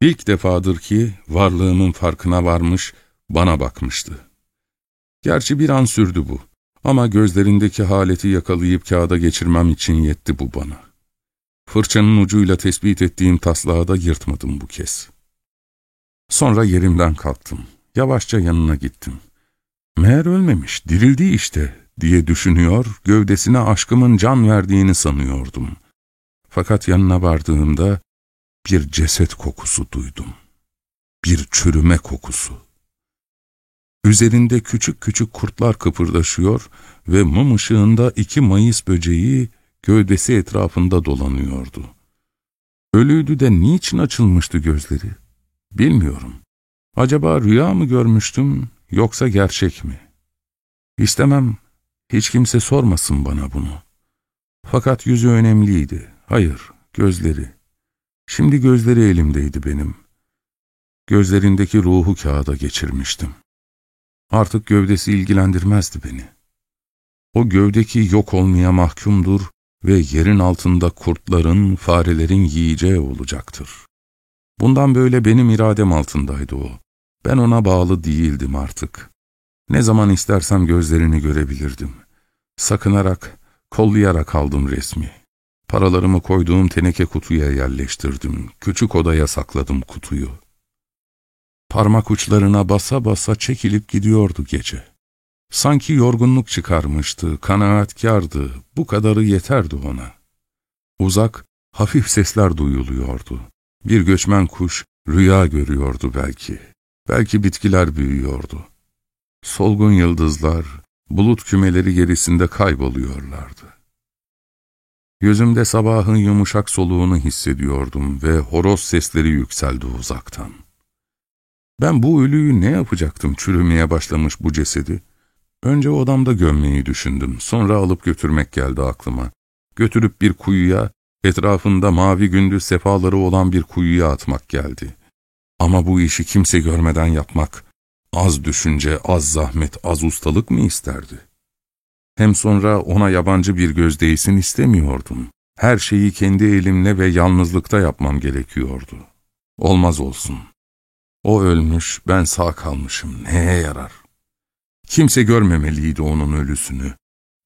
İlk defadır ki varlığımın farkına varmış, bana bakmıştı. Gerçi bir an sürdü bu ama gözlerindeki haleti yakalayıp kağıda geçirmem için yetti bu bana. Fırçanın ucuyla tespit ettiğim taslağı da yırtmadım bu kez. Sonra yerimden kalktım. Yavaşça yanına gittim. Meğer ölmemiş, dirildi işte diye düşünüyor, gövdesine aşkımın can verdiğini sanıyordum. Fakat yanına vardığımda bir ceset kokusu duydum. Bir çürüme kokusu. Üzerinde küçük küçük kurtlar kıpırdaşıyor ve mum ışığında iki mayıs böceği gövdesi etrafında dolanıyordu. Ölüydü de niçin açılmıştı gözleri? Bilmiyorum. Acaba rüya mı görmüştüm yoksa gerçek mi? İstemem, hiç kimse sormasın bana bunu. Fakat yüzü önemliydi. Hayır, gözleri. Şimdi gözleri elimdeydi benim. Gözlerindeki ruhu kağıda geçirmiştim. Artık gövdesi ilgilendirmezdi beni. O gövdeki yok olmaya mahkumdur ve yerin altında kurtların, farelerin yiyeceği olacaktır. Bundan böyle benim iradem altındaydı o. Ben ona bağlı değildim artık. Ne zaman istersem gözlerini görebilirdim. Sakınarak, kollayarak aldım resmi. Paralarımı koyduğum teneke kutuya yerleştirdim. Küçük odaya sakladım kutuyu. Parmak uçlarına basa basa çekilip gidiyordu gece. Sanki yorgunluk çıkarmıştı, kanaatkardı, bu kadarı yeterdi ona. Uzak, hafif sesler duyuluyordu. Bir göçmen kuş rüya görüyordu belki. Belki bitkiler büyüyordu. Solgun yıldızlar, bulut kümeleri gerisinde kayboluyorlardı. Yüzümde sabahın yumuşak soluğunu hissediyordum ve horoz sesleri yükseldi uzaktan. Ben bu ölüyü ne yapacaktım çürümeye başlamış bu cesedi? Önce odamda gömmeyi düşündüm, sonra alıp götürmek geldi aklıma. Götürüp bir kuyuya, etrafında mavi gündüz sefaları olan bir kuyuya atmak geldi. Ama bu işi kimse görmeden yapmak, az düşünce, az zahmet, az ustalık mı isterdi? Hem sonra ona yabancı bir göz değsin istemiyordum. Her şeyi kendi elimle ve yalnızlıkta yapmam gerekiyordu. Olmaz olsun. O ölmüş, ben sağ kalmışım. Neye yarar? Kimse görmemeliydi onun ölüsünü.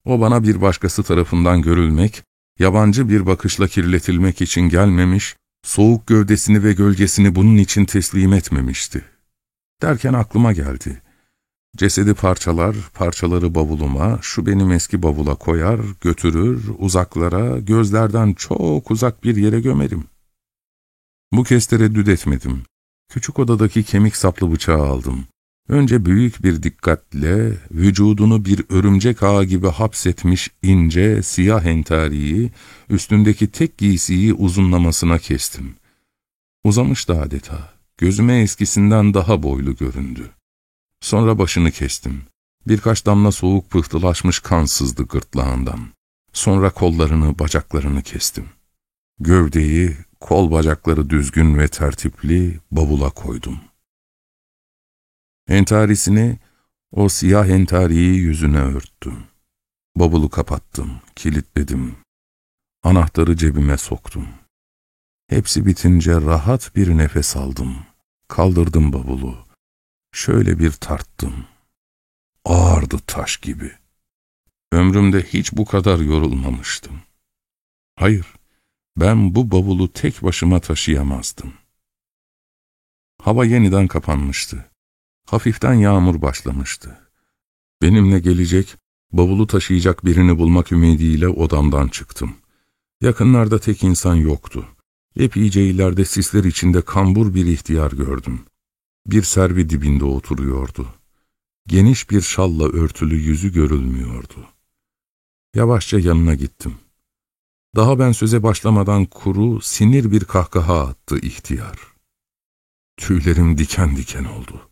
O bana bir başkası tarafından görülmek, yabancı bir bakışla kirletilmek için gelmemiş, soğuk gövdesini ve gölgesini bunun için teslim etmemişti. Derken aklıma geldi. Cesedi parçalar, parçaları bavuluma, şu benim eski bavula koyar, götürür, uzaklara, gözlerden çok uzak bir yere gömerim. Bu kez tereddüt etmedim. Küçük odadaki kemik saplı bıçağı aldım. Önce büyük bir dikkatle vücudunu bir örümcek ağı gibi hapsetmiş ince, siyah entariyi, üstündeki tek giysiyi uzunlamasına kestim. Uzamıştı adeta. Gözüme eskisinden daha boylu göründü. Sonra başını kestim. Birkaç damla soğuk pıhtılaşmış kan sızdı gırtlağından. Sonra kollarını, bacaklarını kestim. Gövdeyi, kol bacakları düzgün ve tertipli bavula koydum. Entarisini, o siyah entariyi yüzüne örttüm. Bavulu kapattım, kilitledim. Anahtarı cebime soktum. Hepsi bitince rahat bir nefes aldım. Kaldırdım bavulu. Şöyle bir tarttım. Ağırdı taş gibi. Ömrümde hiç bu kadar yorulmamıştım. Hayır, ben bu bavulu tek başıma taşıyamazdım. Hava yeniden kapanmıştı. Hafiften yağmur başlamıştı. Benimle gelecek, bavulu taşıyacak birini bulmak ümidiyle odamdan çıktım. Yakınlarda tek insan yoktu. Epeyce ileride sisler içinde kambur bir ihtiyar gördüm. Bir servi dibinde oturuyordu. Geniş bir şalla örtülü yüzü görülmüyordu. Yavaşça yanına gittim. Daha ben söze başlamadan kuru, sinir bir kahkaha attı ihtiyar. Tüylerim diken diken oldu.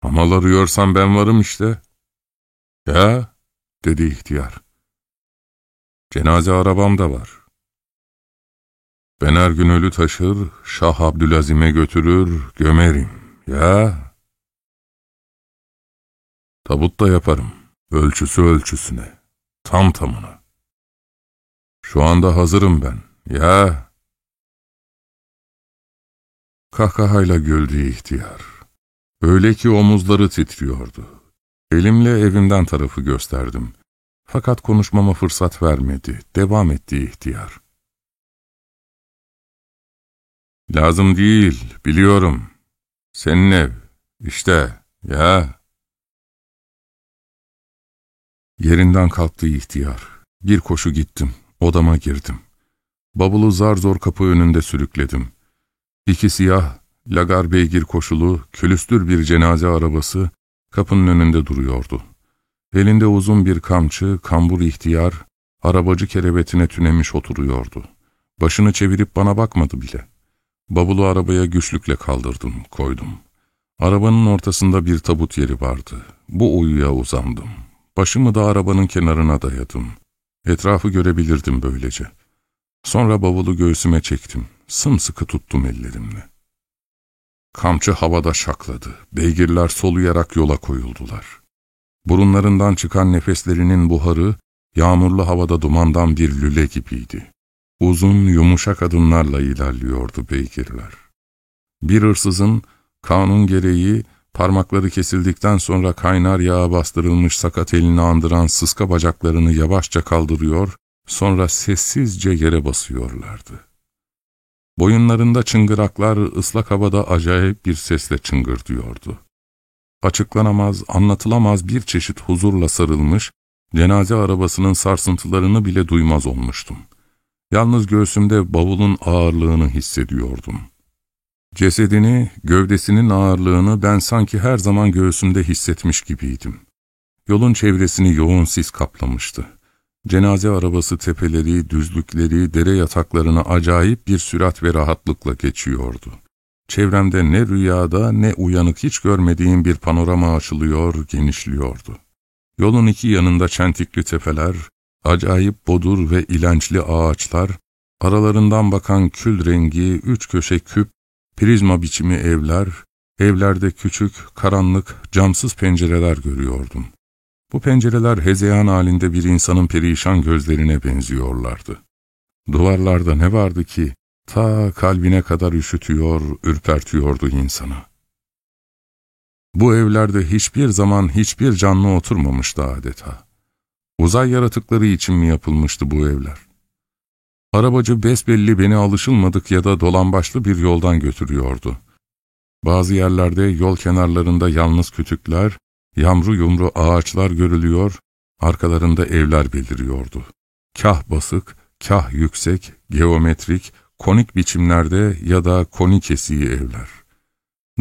Hamal arıyorsan ben varım işte. Ya, dedi ihtiyar. Cenaze arabam da var. Ben her gün ölü taşır, Şah Abdülazim'e götürür, gömerim. Ya. Tabut da yaparım. Ölçüsü ölçüsüne. Tam tamına. Şu anda hazırım ben. Ya. Kahkahayla güldü ihtiyar. Öyle ki omuzları titriyordu. Elimle evimden tarafı gösterdim. Fakat konuşmama fırsat vermedi. Devam etti ihtiyar. Lazım değil, biliyorum. Senin ev, işte, ya. Yerinden kalktı ihtiyar. Bir koşu gittim, odama girdim. Bavulu zar zor kapı önünde sürükledim. İki siyah, lagar beygir koşulu, külüstür bir cenaze arabası kapının önünde duruyordu. Elinde uzun bir kamçı, kambur ihtiyar, arabacı kerebetine tünemiş oturuyordu. Başını çevirip bana bakmadı bile. Bavulu arabaya güçlükle kaldırdım, koydum. Arabanın ortasında bir tabut yeri vardı. Bu uyuya uzandım. Başımı da arabanın kenarına dayadım. Etrafı görebilirdim böylece. Sonra bavulu göğsüme çektim. Sımsıkı tuttum ellerimle. Kamçı havada şakladı. Beygirler soluyarak yola koyuldular. Burunlarından çıkan nefeslerinin buharı, yağmurlu havada dumandan bir lüle gibiydi. Uzun, yumuşak adımlarla ilerliyordu beygirler. Bir hırsızın, kanun gereği, parmakları kesildikten sonra kaynar yağa bastırılmış sakat elini andıran sıska bacaklarını yavaşça kaldırıyor, sonra sessizce yere basıyorlardı. Boyunlarında çıngıraklar ıslak havada acayip bir sesle çıngırdıyordu. Açıklanamaz, anlatılamaz bir çeşit huzurla sarılmış, cenaze arabasının sarsıntılarını bile duymaz olmuştum. Yalnız göğsümde bavulun ağırlığını hissediyordum. Cesedini, gövdesinin ağırlığını ben sanki her zaman göğsümde hissetmiş gibiydim. Yolun çevresini yoğun sis kaplamıştı. Cenaze arabası tepeleri, düzlükleri, dere yataklarını acayip bir sürat ve rahatlıkla geçiyordu. Çevremde ne rüyada ne uyanık hiç görmediğim bir panorama açılıyor, genişliyordu. Yolun iki yanında çentikli tepeler, acayip bodur ve ilençli ağaçlar, aralarından bakan kül rengi, üç köşe küp, prizma biçimi evler, evlerde küçük, karanlık, camsız pencereler görüyordum. Bu pencereler hezeyan halinde bir insanın perişan gözlerine benziyorlardı. Duvarlarda ne vardı ki, Ta kalbine kadar üşütüyor, ürpertiyordu insanı. Bu evlerde hiçbir zaman hiçbir canlı oturmamıştı adeta. Uzay yaratıkları için mi yapılmıştı bu evler? Arabacı besbelli beni alışılmadık ya da dolambaçlı bir yoldan götürüyordu. Bazı yerlerde yol kenarlarında yalnız kütükler, yamru yumru ağaçlar görülüyor, arkalarında evler beliriyordu. Kah basık, kah yüksek, geometrik, konik biçimlerde ya da konik kesiği evler.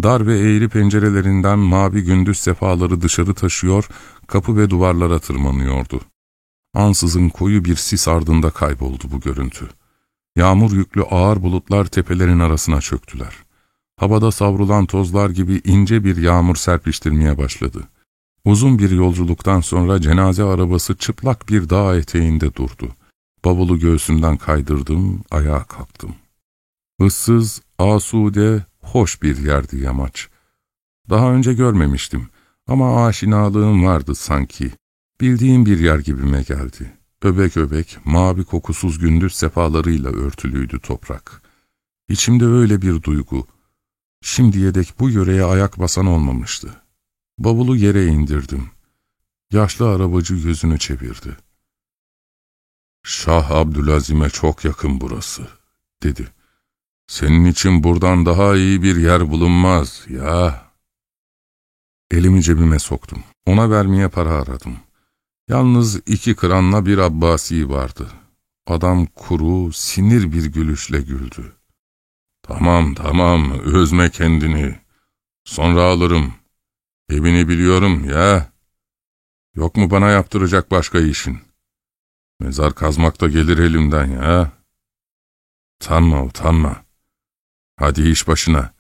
Dar ve eğri pencerelerinden mavi gündüz sefaları dışarı taşıyor, kapı ve duvarlara tırmanıyordu. Ansızın koyu bir sis ardında kayboldu bu görüntü. Yağmur yüklü ağır bulutlar tepelerin arasına çöktüler. Havada savrulan tozlar gibi ince bir yağmur serpiştirmeye başladı. Uzun bir yolculuktan sonra cenaze arabası çıplak bir dağ eteğinde durdu. Bavulu göğsümden kaydırdım, ayağa kalktım. Issız, asude, hoş bir yerdi yamaç. Daha önce görmemiştim ama aşinalığım vardı sanki. Bildiğim bir yer gibime geldi. Öbek öbek, mavi kokusuz gündüz sefalarıyla örtülüydü toprak. İçimde öyle bir duygu. Şimdiye dek bu yöreye ayak basan olmamıştı. Bavulu yere indirdim. Yaşlı arabacı yüzünü çevirdi. Şah Abdülazim'e çok yakın burası, dedi. Senin için buradan daha iyi bir yer bulunmaz ya. Elimi cebime soktum. Ona vermeye para aradım. Yalnız iki kıranla bir Abbasi vardı. Adam kuru, sinir bir gülüşle güldü. Tamam tamam, özme kendini. Sonra alırım. Evini biliyorum ya. Yok mu bana yaptıracak başka işin? Mezar kazmak da gelir elimden ya. Utanma, utanma. Hadi iş başına.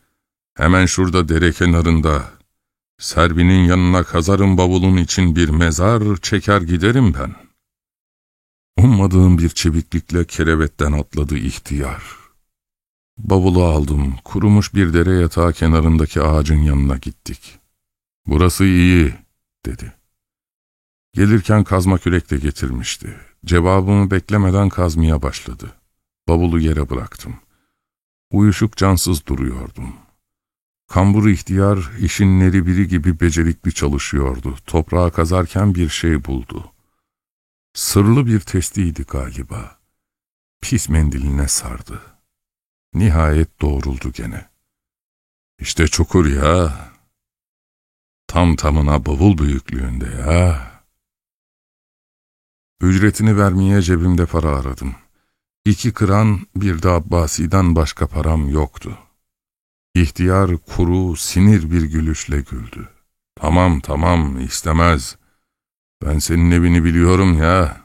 Hemen şurada dere kenarında. Serbi'nin yanına kazarım bavulun için bir mezar, çeker giderim ben. Ummadığım bir çeviklikle kerevetten atladı ihtiyar. Bavulu aldım, kurumuş bir dere yatağı kenarındaki ağacın yanına gittik. Burası iyi, dedi. Gelirken kazma kürek de getirmişti. Cevabımı beklemeden kazmaya başladı. Bavulu yere bıraktım. Uyuşuk cansız duruyordum. Kambur ihtiyar işinleri biri gibi becerikli çalışıyordu. Toprağa kazarken bir şey buldu. Sırlı bir testiydi galiba. Pis mendiline sardı. Nihayet doğruldu gene. İşte çukur ya. Tam tamına bavul büyüklüğünde ya. Ücretini vermeye cebimde para aradım. İki kıran bir de Abbasi'den başka param yoktu. İhtiyar kuru, sinir bir gülüşle güldü. Tamam tamam istemez. Ben senin evini biliyorum ya.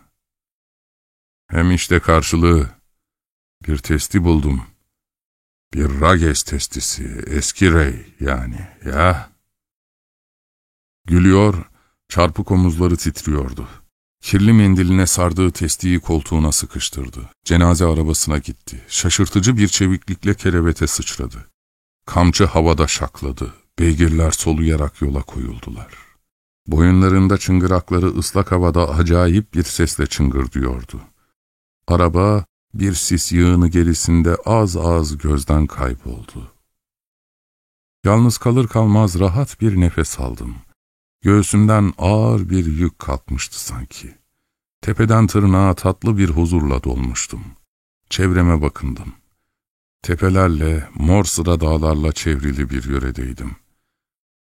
Hem işte karşılığı. Bir testi buldum. Bir Rages testisi, eski rey yani ya. Gülüyor, çarpık omuzları titriyordu. Kirli mendiline sardığı testiyi koltuğuna sıkıştırdı. Cenaze arabasına gitti. Şaşırtıcı bir çeviklikle kerevete sıçradı. Kamçı havada şakladı. Beygirler soluyarak yola koyuldular. Boyunlarında çıngırakları ıslak havada acayip bir sesle çıngırdıyordu. Araba bir sis yığını gerisinde az az gözden kayboldu. Yalnız kalır kalmaz rahat bir nefes aldım. Göğsümden ağır bir yük kalkmıştı sanki. Tepeden tırnağa tatlı bir huzurla dolmuştum. Çevreme bakındım. Tepelerle, mor sıra dağlarla çevrili bir yöredeydim.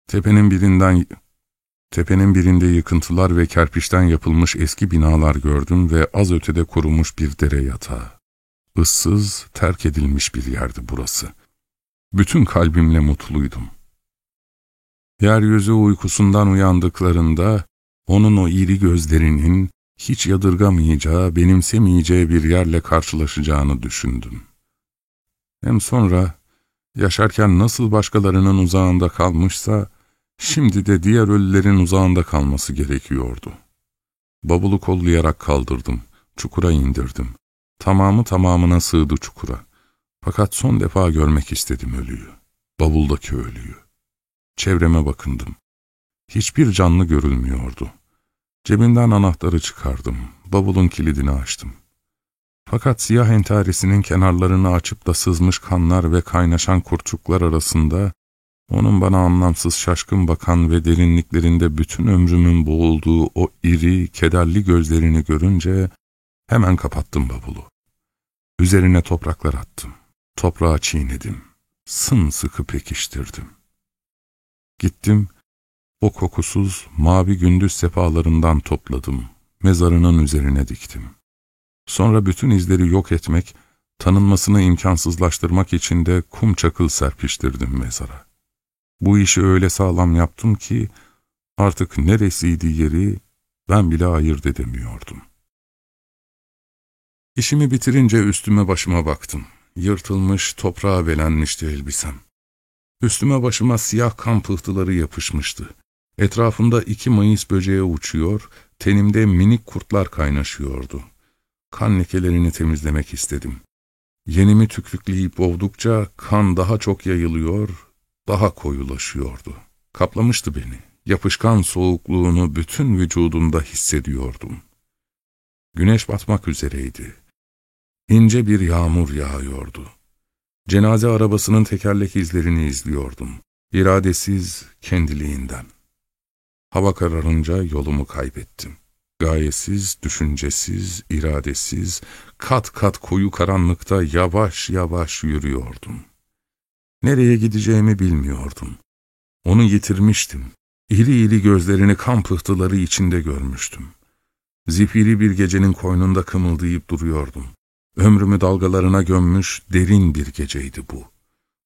Tepenin birinden, tepenin birinde yıkıntılar ve kerpiçten yapılmış eski binalar gördüm ve az ötede kurumuş bir dere yatağı. Issız, terk edilmiş bir yerdi burası. Bütün kalbimle mutluydum. Yeryüzü uykusundan uyandıklarında, onun o iri gözlerinin hiç yadırgamayacağı, benimsemeyeceği bir yerle karşılaşacağını düşündüm. Hem sonra, yaşarken nasıl başkalarının uzağında kalmışsa, şimdi de diğer ölülerin uzağında kalması gerekiyordu. Bavulu kollayarak kaldırdım, çukura indirdim. Tamamı tamamına sığdı çukura. Fakat son defa görmek istedim ölüyü, bavuldaki ölüyü. Çevreme bakındım. Hiçbir canlı görülmüyordu. Cebinden anahtarı çıkardım, bavulun kilidini açtım. Fakat siyah entarisinin kenarlarını açıp da sızmış kanlar ve kaynaşan kurçuklar arasında onun bana anlamsız şaşkın bakan ve derinliklerinde bütün ömrümün boğulduğu o iri, kederli gözlerini görünce hemen kapattım bavulu. Üzerine topraklar attım. Toprağı çiğnedim. Sımsıkı pekiştirdim. Gittim, o kokusuz mavi gündüz sefalarından topladım. Mezarının üzerine diktim. Sonra bütün izleri yok etmek, tanınmasını imkansızlaştırmak için de kum çakıl serpiştirdim mezara. Bu işi öyle sağlam yaptım ki artık neresiydi yeri ben bile ayırt edemiyordum. İşimi bitirince üstüme başıma baktım. Yırtılmış, toprağa belenmişti elbisem. Üstüme başıma siyah kan pıhtıları yapışmıştı. Etrafımda iki mayıs böceği uçuyor, tenimde minik kurtlar kaynaşıyordu. Kan lekelerini temizlemek istedim. Yenimi tükrükleyip boğdukça kan daha çok yayılıyor, daha koyulaşıyordu. Kaplamıştı beni. Yapışkan soğukluğunu bütün vücudumda hissediyordum. Güneş batmak üzereydi. İnce bir yağmur yağıyordu. Cenaze arabasının tekerlek izlerini izliyordum. İradesiz, kendiliğinden. Hava kararınca yolumu kaybettim. Gayesiz, düşüncesiz, iradesiz, kat kat koyu karanlıkta yavaş yavaş yürüyordum. Nereye gideceğimi bilmiyordum. Onu yitirmiştim. İri iri gözlerini kan pıhtıları içinde görmüştüm. Zifiri bir gecenin koynunda kımıldayıp duruyordum. Ömrümü dalgalarına gömmüş derin bir geceydi bu.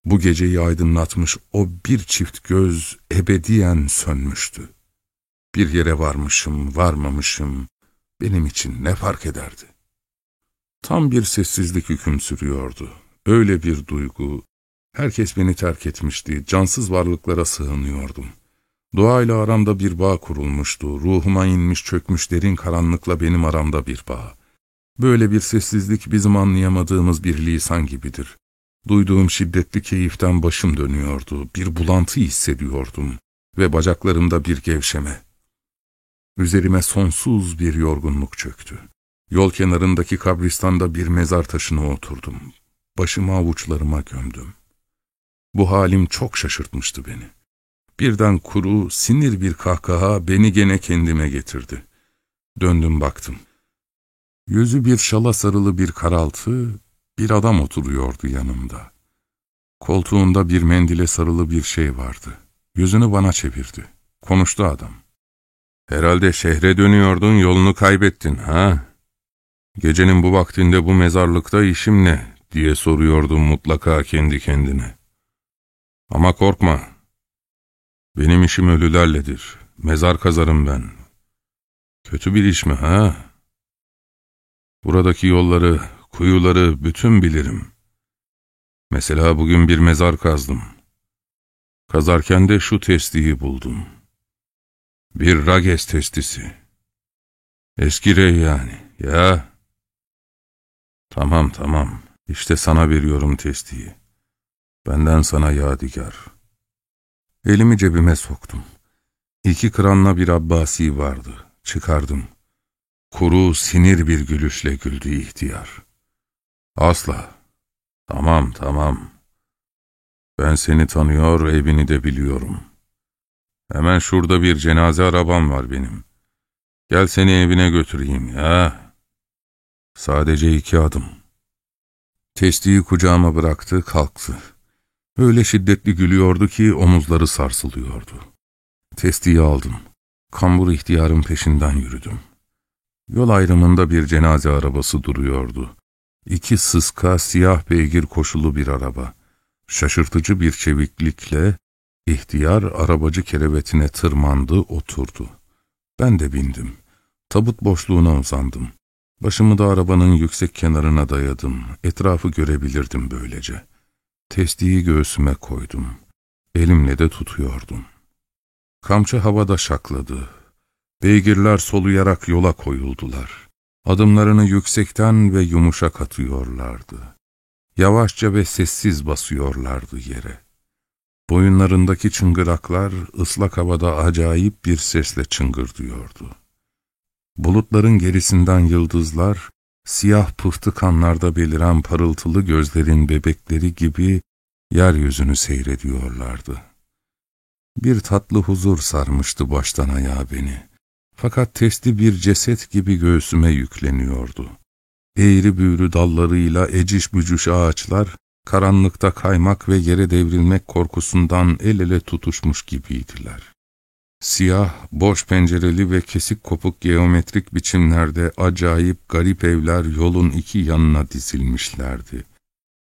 Bu geceyi aydınlatmış o bir çift göz ebediyen sönmüştü. Bir yere varmışım, varmamışım, benim için ne fark ederdi? Tam bir sessizlik hüküm sürüyordu. Öyle bir duygu, herkes beni terk etmişti, cansız varlıklara sığınıyordum. Doğayla aramda bir bağ kurulmuştu, ruhuma inmiş çökmüş derin karanlıkla benim aramda bir bağ. Böyle bir sessizlik bizim anlayamadığımız bir lisan gibidir. Duyduğum şiddetli keyiften başım dönüyordu, bir bulantı hissediyordum ve bacaklarımda bir gevşeme. Üzerime sonsuz bir yorgunluk çöktü. Yol kenarındaki kabristanda bir mezar taşına oturdum. Başımı avuçlarıma gömdüm. Bu halim çok şaşırtmıştı beni. Birden kuru, sinir bir kahkaha beni gene kendime getirdi. Döndüm baktım. Yüzü bir şala sarılı bir karaltı, bir adam oturuyordu yanımda. Koltuğunda bir mendile sarılı bir şey vardı. Yüzünü bana çevirdi. Konuştu adam. Herhalde şehre dönüyordun, yolunu kaybettin, ha? Gecenin bu vaktinde bu mezarlıkta işim ne, diye soruyordum mutlaka kendi kendine. Ama korkma. Benim işim ölülerledir. Mezar kazarım ben. Kötü bir iş mi, ha? Buradaki yolları, kuyuları bütün bilirim. Mesela bugün bir mezar kazdım. Kazarken de şu testiyi buldum. Bir rages testisi. Eski rey yani, ya. Tamam tamam, işte sana veriyorum testiyi. Benden sana yadigar. Elimi cebime soktum. İki kranla bir Abbasi vardı. Çıkardım. Kuru, sinir bir gülüşle güldü ihtiyar. Asla. Tamam, tamam. Ben seni tanıyor, evini de biliyorum. Hemen şurada bir cenaze arabam var benim. Gel seni evine götüreyim ya. Sadece iki adım. Testiyi kucağıma bıraktı, kalktı. Öyle şiddetli gülüyordu ki omuzları sarsılıyordu. Testiyi aldım. Kambur ihtiyarın peşinden yürüdüm. Yol ayrımında bir cenaze arabası duruyordu. İki sıska siyah beygir koşulu bir araba. Şaşırtıcı bir çeviklikle ihtiyar arabacı kerevetine tırmandı, oturdu. Ben de bindim. Tabut boşluğuna uzandım. Başımı da arabanın yüksek kenarına dayadım. Etrafı görebilirdim böylece. Testiyi göğsüme koydum. Elimle de tutuyordum. Kamçı havada şakladı. Beygirler soluyarak yola koyuldular. Adımlarını yüksekten ve yumuşak atıyorlardı. Yavaşça ve sessiz basıyorlardı yere. Boyunlarındaki çıngıraklar ıslak havada acayip bir sesle çıngırdıyordu. Bulutların gerisinden yıldızlar siyah pıhtı beliren parıltılı gözlerin bebekleri gibi yeryüzünü seyrediyorlardı. Bir tatlı huzur sarmıştı baştan ayağa beni. Fakat testi bir ceset gibi göğsüme yükleniyordu. Eğri büğrü dallarıyla eciş bücüş ağaçlar, karanlıkta kaymak ve yere devrilmek korkusundan el ele tutuşmuş gibiydiler. Siyah, boş pencereli ve kesik kopuk geometrik biçimlerde acayip garip evler yolun iki yanına dizilmişlerdi.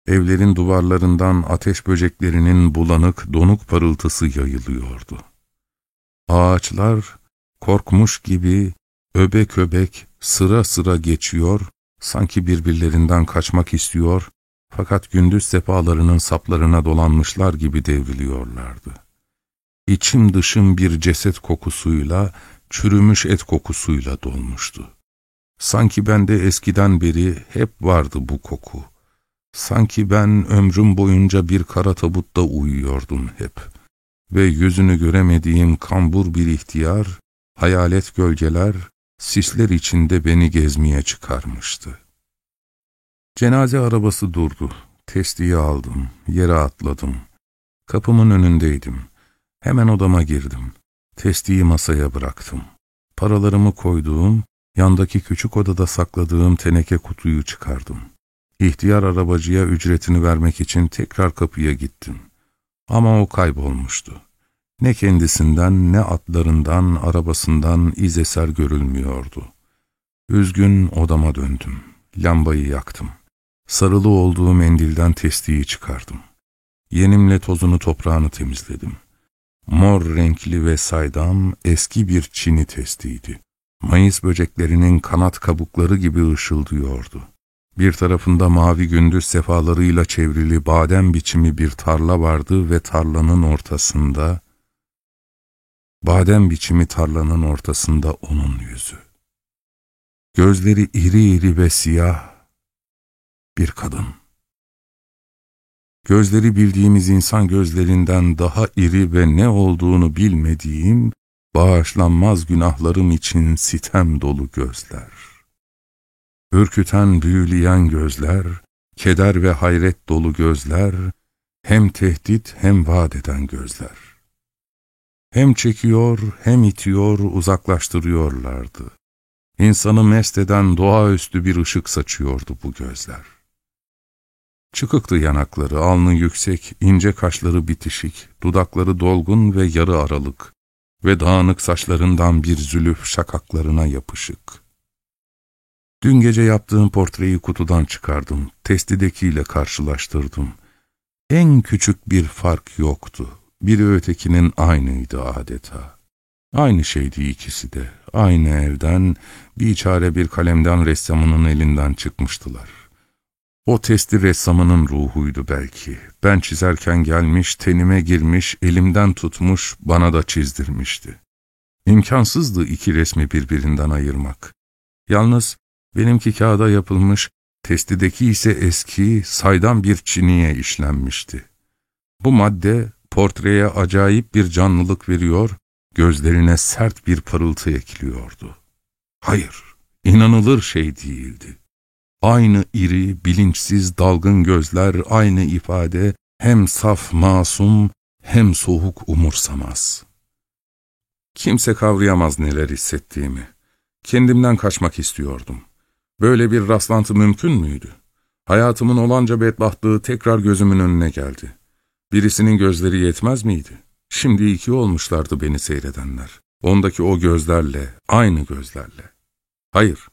Evlerin duvarlarından ateş böceklerinin bulanık, donuk parıltısı yayılıyordu. Ağaçlar, korkmuş gibi öbek öbek sıra sıra geçiyor, sanki birbirlerinden kaçmak istiyor, fakat gündüz sepalarının saplarına dolanmışlar gibi devriliyorlardı. İçim dışım bir ceset kokusuyla, çürümüş et kokusuyla dolmuştu. Sanki bende eskiden beri hep vardı bu koku. Sanki ben ömrüm boyunca bir kara tabutta uyuyordum hep. Ve yüzünü göremediğim kambur bir ihtiyar, hayalet gölgeler, sisler içinde beni gezmeye çıkarmıştı. Cenaze arabası durdu. Testiyi aldım, yere atladım. Kapımın önündeydim. Hemen odama girdim. Testiyi masaya bıraktım. Paralarımı koyduğum, yandaki küçük odada sakladığım teneke kutuyu çıkardım. İhtiyar arabacıya ücretini vermek için tekrar kapıya gittim. Ama o kaybolmuştu. Ne kendisinden ne atlarından, arabasından iz eser görülmüyordu. Üzgün odama döndüm. Lambayı yaktım. Sarılı olduğu mendilden testiyi çıkardım. Yenimle tozunu toprağını temizledim. Mor renkli ve saydam eski bir çini testiydi. Mayıs böceklerinin kanat kabukları gibi ışıldıyordu. Bir tarafında mavi gündüz sefalarıyla çevrili badem biçimi bir tarla vardı ve tarlanın ortasında, badem biçimi tarlanın ortasında onun yüzü. Gözleri iri iri ve siyah, bir kadın. Gözleri bildiğimiz insan gözlerinden daha iri ve ne olduğunu bilmediğim, bağışlanmaz günahlarım için sitem dolu gözler. Ürküten, büyüleyen gözler, keder ve hayret dolu gözler, hem tehdit hem vaat eden gözler. Hem çekiyor, hem itiyor, uzaklaştırıyorlardı. İnsanı mest eden doğaüstü bir ışık saçıyordu bu gözler. Çıkıktı yanakları, alnı yüksek, ince kaşları bitişik, dudakları dolgun ve yarı aralık ve dağınık saçlarından bir zülüf şakaklarına yapışık. Dün gece yaptığım portreyi kutudan çıkardım, testidekiyle karşılaştırdım. En küçük bir fark yoktu, biri ötekinin aynıydı adeta. Aynı şeydi ikisi de, aynı evden, bir çare bir kalemden ressamının elinden çıkmıştılar. O testi ressamının ruhuydu belki. Ben çizerken gelmiş, tenime girmiş, elimden tutmuş, bana da çizdirmişti. İmkansızdı iki resmi birbirinden ayırmak. Yalnız benimki kağıda yapılmış, testideki ise eski, saydam bir çiniye işlenmişti. Bu madde portreye acayip bir canlılık veriyor, gözlerine sert bir parıltı ekliyordu. Hayır, inanılır şey değildi. Aynı iri, bilinçsiz, dalgın gözler, aynı ifade, hem saf, masum, hem soğuk umursamaz. Kimse kavrayamaz neler hissettiğimi. Kendimden kaçmak istiyordum. Böyle bir rastlantı mümkün müydü? Hayatımın olanca bedbahtlığı tekrar gözümün önüne geldi. Birisinin gözleri yetmez miydi? Şimdi iki olmuşlardı beni seyredenler. Ondaki o gözlerle, aynı gözlerle. Hayır,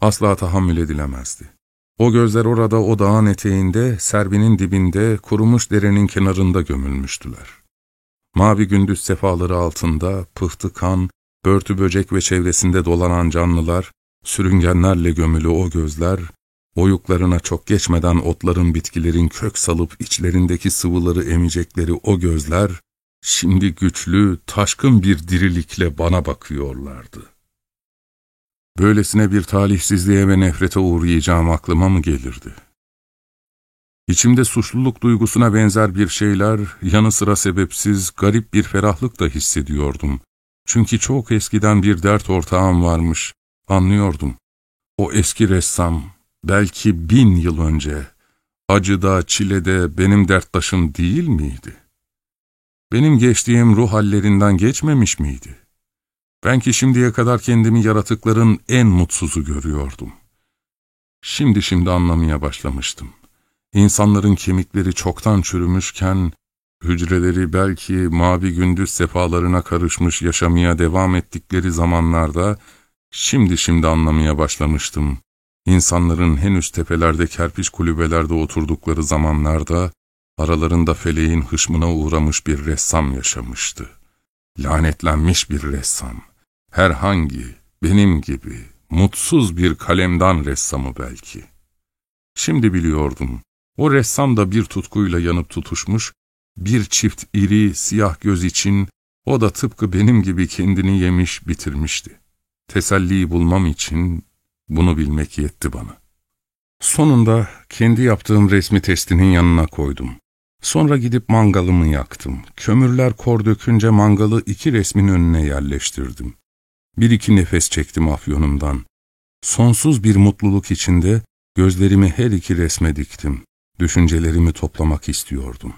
asla tahammül edilemezdi. O gözler orada o dağın eteğinde, serbinin dibinde, kurumuş derenin kenarında gömülmüştüler. Mavi gündüz sefaları altında, pıhtı kan, börtü böcek ve çevresinde dolanan canlılar, sürüngenlerle gömülü o gözler, oyuklarına çok geçmeden otların bitkilerin kök salıp içlerindeki sıvıları emecekleri o gözler, şimdi güçlü, taşkın bir dirilikle bana bakıyorlardı. Böylesine bir talihsizliğe ve nefrete uğrayacağım aklıma mı gelirdi? İçimde suçluluk duygusuna benzer bir şeyler, yanı sıra sebepsiz, garip bir ferahlık da hissediyordum. Çünkü çok eskiden bir dert ortağım varmış, anlıyordum. O eski ressam, belki bin yıl önce, acıda, çilede benim derttaşım değil miydi? Benim geçtiğim ruh hallerinden geçmemiş miydi? Ben ki şimdiye kadar kendimi yaratıkların en mutsuzu görüyordum. Şimdi şimdi anlamaya başlamıştım. İnsanların kemikleri çoktan çürümüşken, hücreleri belki mavi gündüz sefalarına karışmış yaşamaya devam ettikleri zamanlarda, şimdi şimdi anlamaya başlamıştım. İnsanların henüz tepelerde kerpiç kulübelerde oturdukları zamanlarda, aralarında feleğin hışmına uğramış bir ressam yaşamıştı. Lanetlenmiş bir ressam. Herhangi, benim gibi, mutsuz bir kalemdan ressamı belki. Şimdi biliyordum, o ressam da bir tutkuyla yanıp tutuşmuş, bir çift iri, siyah göz için, o da tıpkı benim gibi kendini yemiş, bitirmişti. Teselliyi bulmam için bunu bilmek yetti bana. Sonunda kendi yaptığım resmi testinin yanına koydum. Sonra gidip mangalımı yaktım. Kömürler kor dökünce mangalı iki resmin önüne yerleştirdim. Bir iki nefes çektim afyonumdan. Sonsuz bir mutluluk içinde gözlerimi her iki resme diktim. Düşüncelerimi toplamak istiyordum.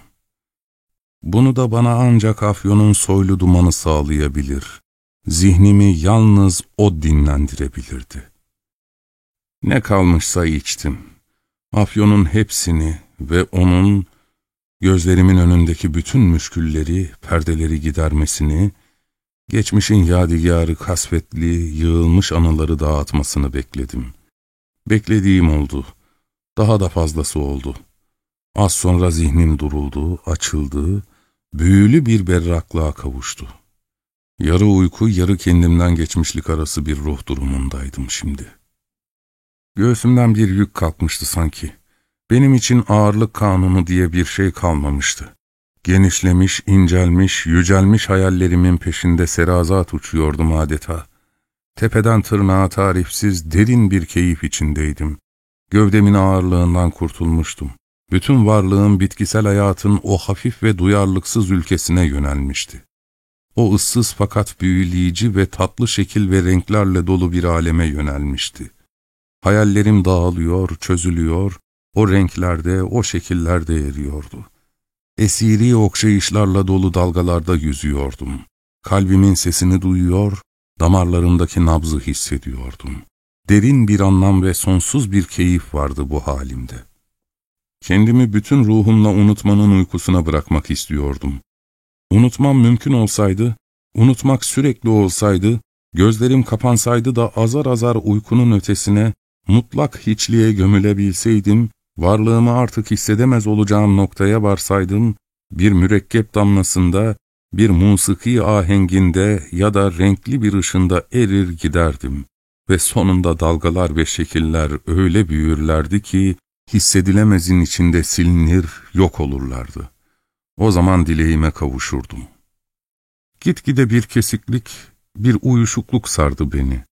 Bunu da bana ancak afyonun soylu dumanı sağlayabilir. Zihnimi yalnız o dinlendirebilirdi. Ne kalmışsa içtim. Afyonun hepsini ve onun gözlerimin önündeki bütün müşkülleri, perdeleri gidermesini, geçmişin yadigarı kasvetli, yığılmış anıları dağıtmasını bekledim. Beklediğim oldu. Daha da fazlası oldu. Az sonra zihnim duruldu, açıldı, büyülü bir berraklığa kavuştu. Yarı uyku, yarı kendimden geçmişlik arası bir ruh durumundaydım şimdi. Göğsümden bir yük kalkmıştı sanki. Benim için ağırlık kanunu diye bir şey kalmamıştı. Genişlemiş, incelmiş, yücelmiş hayallerimin peşinde serazat uçuyordum adeta. Tepeden tırnağa tarifsiz, derin bir keyif içindeydim. Gövdemin ağırlığından kurtulmuştum. Bütün varlığım bitkisel hayatın o hafif ve duyarlıksız ülkesine yönelmişti. O ıssız fakat büyüleyici ve tatlı şekil ve renklerle dolu bir aleme yönelmişti. Hayallerim dağılıyor, çözülüyor, o renklerde, o şekillerde eriyordu. Esiri okşayışlarla dolu dalgalarda yüzüyordum. Kalbimin sesini duyuyor, damarlarımdaki nabzı hissediyordum. Derin bir anlam ve sonsuz bir keyif vardı bu halimde. Kendimi bütün ruhumla unutmanın uykusuna bırakmak istiyordum. Unutmam mümkün olsaydı, unutmak sürekli olsaydı, gözlerim kapansaydı da azar azar uykunun ötesine, mutlak hiçliğe gömülebilseydim, varlığımı artık hissedemez olacağım noktaya varsaydım, bir mürekkep damlasında, bir musiki ahenginde ya da renkli bir ışında erir giderdim ve sonunda dalgalar ve şekiller öyle büyürlerdi ki, hissedilemezin içinde silinir, yok olurlardı. O zaman dileğime kavuşurdum. Gitgide bir kesiklik, bir uyuşukluk sardı beni.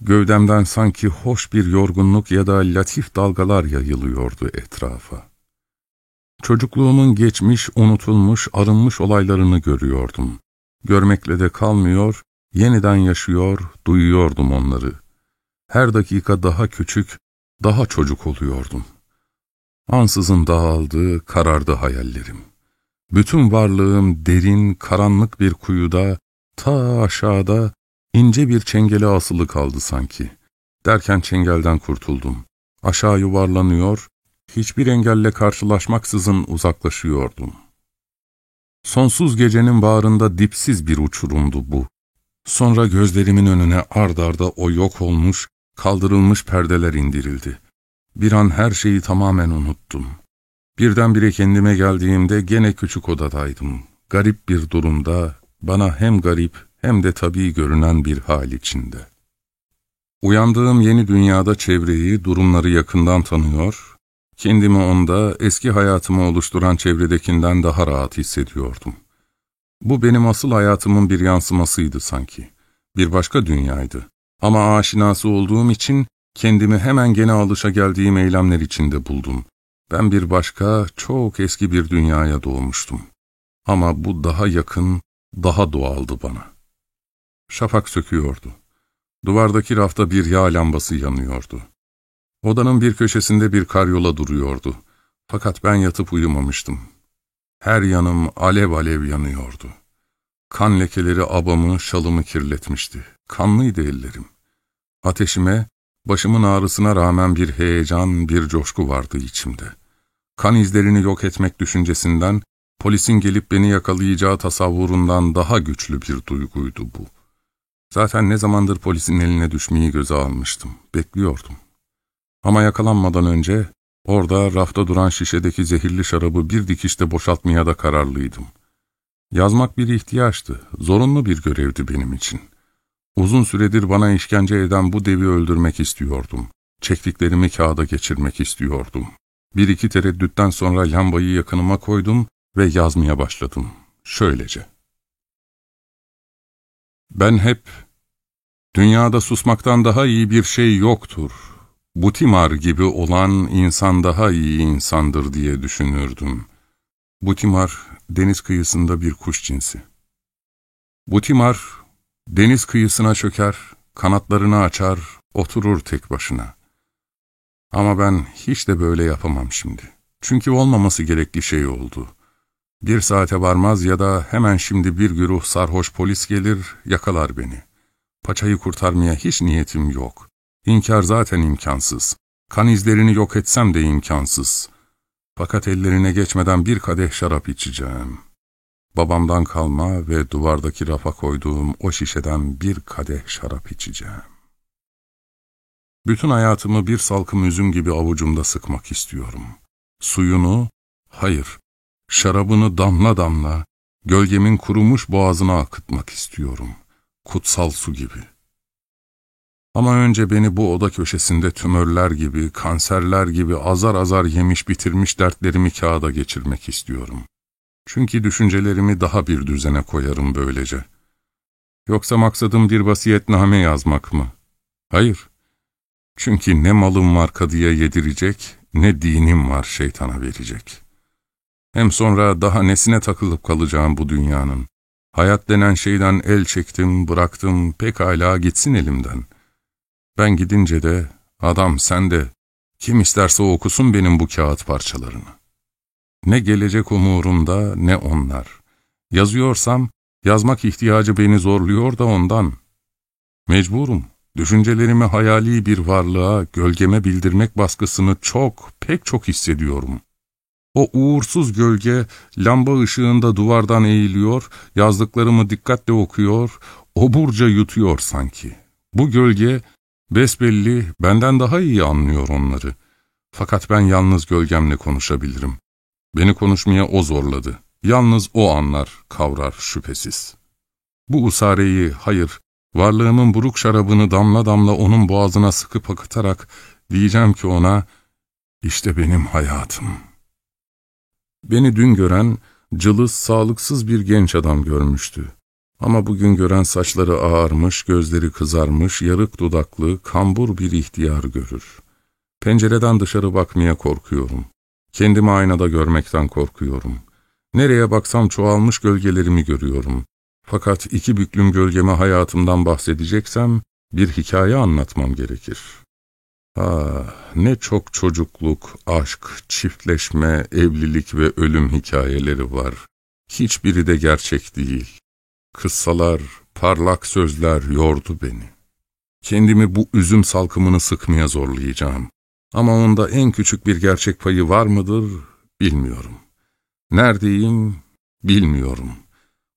Gövdemden sanki hoş bir yorgunluk ya da latif dalgalar yayılıyordu etrafa. Çocukluğumun geçmiş, unutulmuş, arınmış olaylarını görüyordum. Görmekle de kalmıyor, yeniden yaşıyor, duyuyordum onları. Her dakika daha küçük, daha çocuk oluyordum. Ansızın dağıldı, karardı hayallerim. Bütün varlığım derin, karanlık bir kuyuda, ta aşağıda ince bir çengele asılı kaldı sanki. Derken çengelden kurtuldum. Aşağı yuvarlanıyor, hiçbir engelle karşılaşmaksızın uzaklaşıyordum. Sonsuz gecenin bağrında dipsiz bir uçurumdu bu. Sonra gözlerimin önüne ard arda o yok olmuş, kaldırılmış perdeler indirildi. Bir an her şeyi tamamen unuttum. Birdenbire kendime geldiğimde gene küçük odadaydım. Garip bir durumda, bana hem garip hem de tabii görünen bir hal içinde. Uyandığım yeni dünyada çevreyi, durumları yakından tanıyor, kendimi onda eski hayatımı oluşturan çevredekinden daha rahat hissediyordum. Bu benim asıl hayatımın bir yansımasıydı sanki. Bir başka dünyaydı. Ama aşinası olduğum için kendimi hemen gene alışa geldiğim eylemler içinde buldum. Ben bir başka, çok eski bir dünyaya doğmuştum. Ama bu daha yakın, daha doğaldı bana. Şafak söküyordu. Duvardaki rafta bir yağ lambası yanıyordu. Odanın bir köşesinde bir karyola duruyordu. Fakat ben yatıp uyumamıştım. Her yanım alev alev yanıyordu. Kan lekeleri abamı, şalımı kirletmişti. Kanlıydı ellerim. Ateşime, başımın ağrısına rağmen bir heyecan, bir coşku vardı içimde. Kan izlerini yok etmek düşüncesinden, polisin gelip beni yakalayacağı tasavvurundan daha güçlü bir duyguydu bu. Zaten ne zamandır polisin eline düşmeyi göze almıştım, bekliyordum. Ama yakalanmadan önce orada rafta duran şişedeki zehirli şarabı bir dikişte boşaltmaya da kararlıydım. Yazmak bir ihtiyaçtı, zorunlu bir görevdi benim için. Uzun süredir bana işkence eden bu devi öldürmek istiyordum. Çektiklerimi kağıda geçirmek istiyordum. Bir iki tereddütten sonra lambayı yakınıma koydum ve yazmaya başladım. Şöylece. Ben hep, dünyada susmaktan daha iyi bir şey yoktur. Butimar gibi olan insan daha iyi insandır diye düşünürdüm. Butimar, deniz kıyısında bir kuş cinsi. Butimar, deniz kıyısına çöker, kanatlarını açar, oturur tek başına. Ama ben hiç de böyle yapamam şimdi. Çünkü olmaması gerekli şey oldu. Bir saate varmaz ya da hemen şimdi bir güruh sarhoş polis gelir, yakalar beni. Paçayı kurtarmaya hiç niyetim yok. İnkar zaten imkansız. Kan izlerini yok etsem de imkansız. Fakat ellerine geçmeden bir kadeh şarap içeceğim. Babamdan kalma ve duvardaki rafa koyduğum o şişeden bir kadeh şarap içeceğim. Bütün hayatımı bir salkım üzüm gibi avucumda sıkmak istiyorum. Suyunu, hayır, şarabını damla damla, gölgemin kurumuş boğazına akıtmak istiyorum. Kutsal su gibi. Ama önce beni bu oda köşesinde tümörler gibi, kanserler gibi azar azar yemiş bitirmiş dertlerimi kağıda geçirmek istiyorum. Çünkü düşüncelerimi daha bir düzene koyarım böylece. Yoksa maksadım bir vasiyetname yazmak mı? Hayır. Çünkü ne malım var kadıya yedirecek, ne dinim var şeytana verecek. Hem sonra daha nesine takılıp kalacağım bu dünyanın. Hayat denen şeyden el çektim, bıraktım, pekala gitsin elimden. Ben gidince de, adam sen de, kim isterse okusun benim bu kağıt parçalarını. Ne gelecek umurumda ne onlar. Yazıyorsam, yazmak ihtiyacı beni zorluyor da ondan. Mecburum. Düşüncelerimi hayali bir varlığa, gölgeme bildirmek baskısını çok, pek çok hissediyorum. O uğursuz gölge, lamba ışığında duvardan eğiliyor, yazdıklarımı dikkatle okuyor, oburca yutuyor sanki. Bu gölge, besbelli, benden daha iyi anlıyor onları. Fakat ben yalnız gölgemle konuşabilirim. Beni konuşmaya o zorladı. Yalnız o anlar, kavrar şüphesiz. Bu usareyi, hayır, Varlığımın buruk şarabını damla damla onun boğazına sıkıp akıtarak diyeceğim ki ona, işte benim hayatım. Beni dün gören, cılız, sağlıksız bir genç adam görmüştü. Ama bugün gören saçları ağarmış, gözleri kızarmış, yarık dudaklı, kambur bir ihtiyar görür. Pencereden dışarı bakmaya korkuyorum. Kendimi aynada görmekten korkuyorum. Nereye baksam çoğalmış gölgelerimi görüyorum. Fakat iki büklüm gölgeme hayatımdan bahsedeceksem bir hikaye anlatmam gerekir. Ah, ne çok çocukluk, aşk, çiftleşme, evlilik ve ölüm hikayeleri var. Hiçbiri de gerçek değil. Kıssalar, parlak sözler yordu beni. Kendimi bu üzüm salkımını sıkmaya zorlayacağım. Ama onda en küçük bir gerçek payı var mıdır bilmiyorum. Neredeyim bilmiyorum.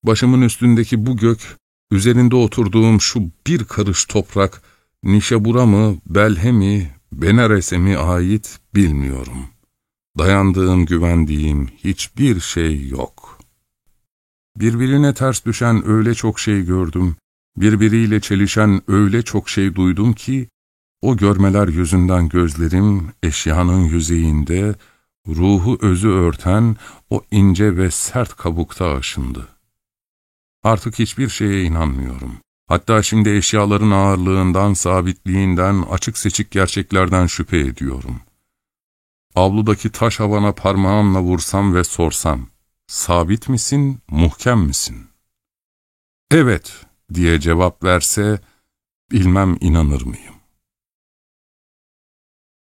Başımın üstündeki bu gök, üzerinde oturduğum şu bir karış toprak, Nişabura mı, Belhe mi, Benares'e mi ait bilmiyorum. Dayandığım, güvendiğim hiçbir şey yok. Birbirine ters düşen öyle çok şey gördüm, birbiriyle çelişen öyle çok şey duydum ki, o görmeler yüzünden gözlerim eşyanın yüzeyinde, ruhu özü örten o ince ve sert kabukta aşındı. Artık hiçbir şeye inanmıyorum. Hatta şimdi eşyaların ağırlığından, sabitliğinden, açık seçik gerçeklerden şüphe ediyorum. Avludaki taş havana parmağımla vursam ve sorsam, sabit misin, muhkem misin? Evet diye cevap verse, bilmem inanır mıyım?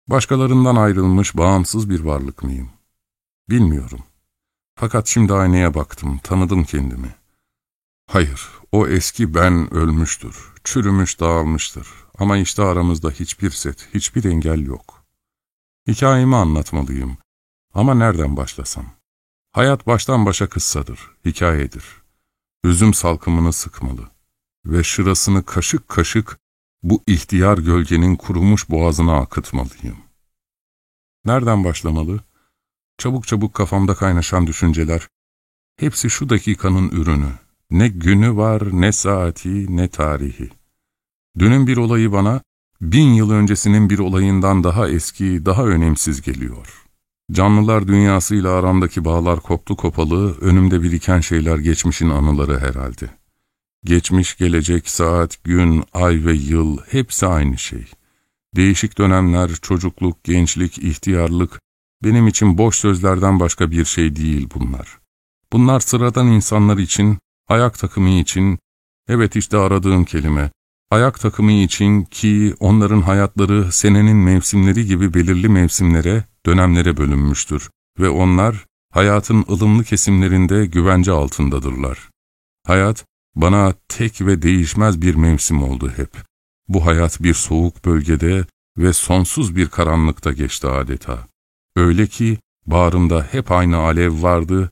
Başkalarından ayrılmış, bağımsız bir varlık mıyım? Bilmiyorum. Fakat şimdi aynaya baktım, tanıdım kendimi. Hayır, o eski ben ölmüştür, çürümüş, dağılmıştır. Ama işte aramızda hiçbir set, hiçbir engel yok. Hikayemi anlatmalıyım. Ama nereden başlasam? Hayat baştan başa kıssadır, hikayedir. Üzüm salkımını sıkmalı ve şırasını kaşık kaşık bu ihtiyar gölgenin kurumuş boğazına akıtmalıyım. Nereden başlamalı? Çabuk çabuk kafamda kaynaşan düşünceler, hepsi şu dakikanın ürünü. Ne günü var, ne saati, ne tarihi. Dünün bir olayı bana, bin yıl öncesinin bir olayından daha eski, daha önemsiz geliyor. Canlılar dünyasıyla aramdaki bağlar koptu kopalı, önümde biriken şeyler geçmişin anıları herhalde. Geçmiş, gelecek, saat, gün, ay ve yıl hepsi aynı şey. Değişik dönemler, çocukluk, gençlik, ihtiyarlık, benim için boş sözlerden başka bir şey değil bunlar. Bunlar sıradan insanlar için, ayak takımı için, evet işte aradığım kelime, ayak takımı için ki onların hayatları senenin mevsimleri gibi belirli mevsimlere, dönemlere bölünmüştür ve onlar hayatın ılımlı kesimlerinde güvence altındadırlar. Hayat, bana tek ve değişmez bir mevsim oldu hep. Bu hayat bir soğuk bölgede ve sonsuz bir karanlıkta geçti adeta. Öyle ki bağrımda hep aynı alev vardı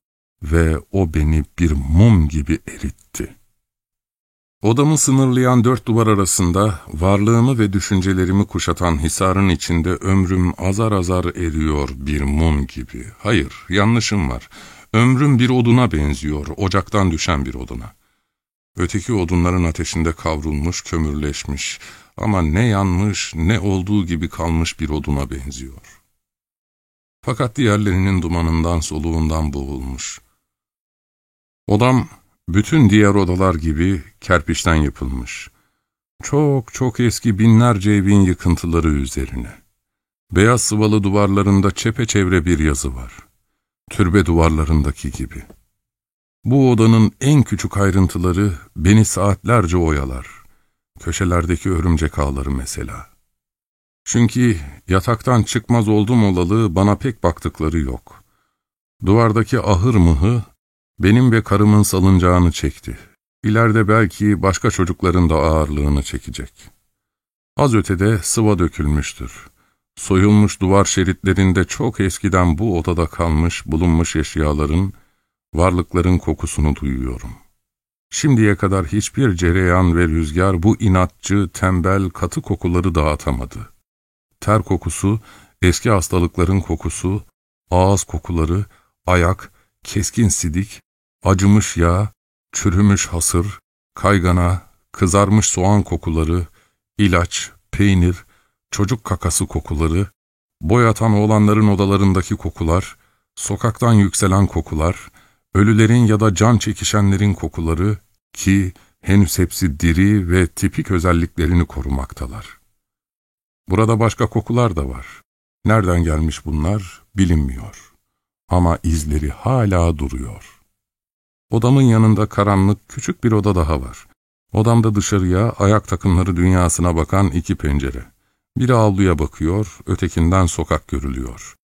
ve o beni bir mum gibi eritti. Odamı sınırlayan dört duvar arasında varlığımı ve düşüncelerimi kuşatan hisarın içinde ömrüm azar azar eriyor bir mum gibi. Hayır, yanlışım var. Ömrüm bir oduna benziyor, ocaktan düşen bir oduna. Öteki odunların ateşinde kavrulmuş, kömürleşmiş ama ne yanmış ne olduğu gibi kalmış bir oduna benziyor. Fakat diğerlerinin dumanından soluğundan boğulmuş. Odam bütün diğer odalar gibi kerpiçten yapılmış. Çok çok eski binlerce evin yıkıntıları üzerine. Beyaz sıvalı duvarlarında çepeçevre bir yazı var. Türbe duvarlarındaki gibi. Bu odanın en küçük ayrıntıları beni saatlerce oyalar. Köşelerdeki örümcek ağları mesela. Çünkü yataktan çıkmaz oldum olalı bana pek baktıkları yok. Duvardaki ahır mıhı benim ve karımın salıncağını çekti. İleride belki başka çocukların da ağırlığını çekecek. Az ötede sıva dökülmüştür. Soyulmuş duvar şeritlerinde çok eskiden bu odada kalmış bulunmuş eşyaların, varlıkların kokusunu duyuyorum. Şimdiye kadar hiçbir cereyan ve rüzgar bu inatçı, tembel, katı kokuları dağıtamadı. Ter kokusu, eski hastalıkların kokusu, ağız kokuları, ayak, keskin sidik, acımış yağ, çürümüş hasır, kaygana, kızarmış soğan kokuları, ilaç, peynir, çocuk kakası kokuları, boyatan oğlanların odalarındaki kokular, sokaktan yükselen kokular, ölülerin ya da can çekişenlerin kokuları ki henüz hepsi diri ve tipik özelliklerini korumaktalar. Burada başka kokular da var. Nereden gelmiş bunlar bilinmiyor. Ama izleri hala duruyor. Odamın yanında karanlık küçük bir oda daha var. Odamda dışarıya ayak takımları dünyasına bakan iki pencere. Biri avluya bakıyor, ötekinden sokak görülüyor.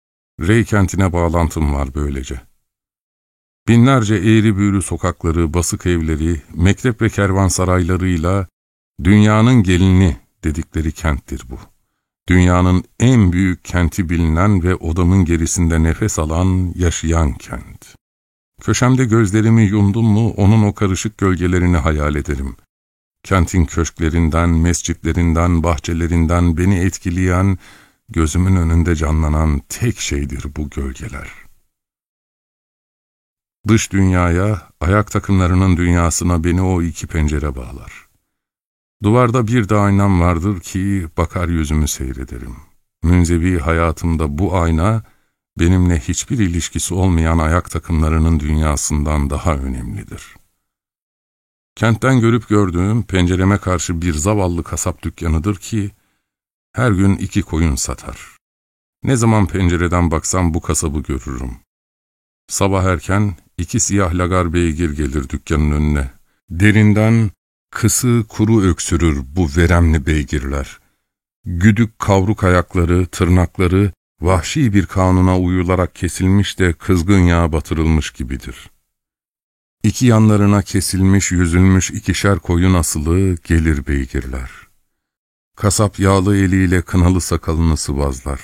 Rey kentine bağlantım var böylece. Binlerce eğri büğrü sokakları, basık evleri, mektep ve kervansaraylarıyla dünyanın gelini dedikleri kenttir bu. Dünyanın en büyük kenti bilinen ve odamın gerisinde nefes alan, yaşayan kent. Köşemde gözlerimi yumdum mu onun o karışık gölgelerini hayal ederim. Kentin köşklerinden, mescitlerinden, bahçelerinden beni etkileyen, gözümün önünde canlanan tek şeydir bu gölgeler. Dış dünyaya, ayak takımlarının dünyasına beni o iki pencere bağlar. Duvarda bir de aynam vardır ki bakar yüzümü seyrederim. Münzevi hayatımda bu ayna, benimle hiçbir ilişkisi olmayan ayak takımlarının dünyasından daha önemlidir. Kentten görüp gördüğüm pencereme karşı bir zavallı kasap dükkanıdır ki, her gün iki koyun satar. Ne zaman pencereden baksam bu kasabı görürüm. Sabah erken iki siyah lagar beygir gelir dükkanın önüne. Derinden kısı kuru öksürür bu veremli beygirler. Güdük kavruk ayakları, tırnakları vahşi bir kanuna uyularak kesilmiş de kızgın yağa batırılmış gibidir. İki yanlarına kesilmiş, yüzülmüş ikişer koyun asılı gelir beygirler. Kasap yağlı eliyle kınalı sakalını sıvazlar.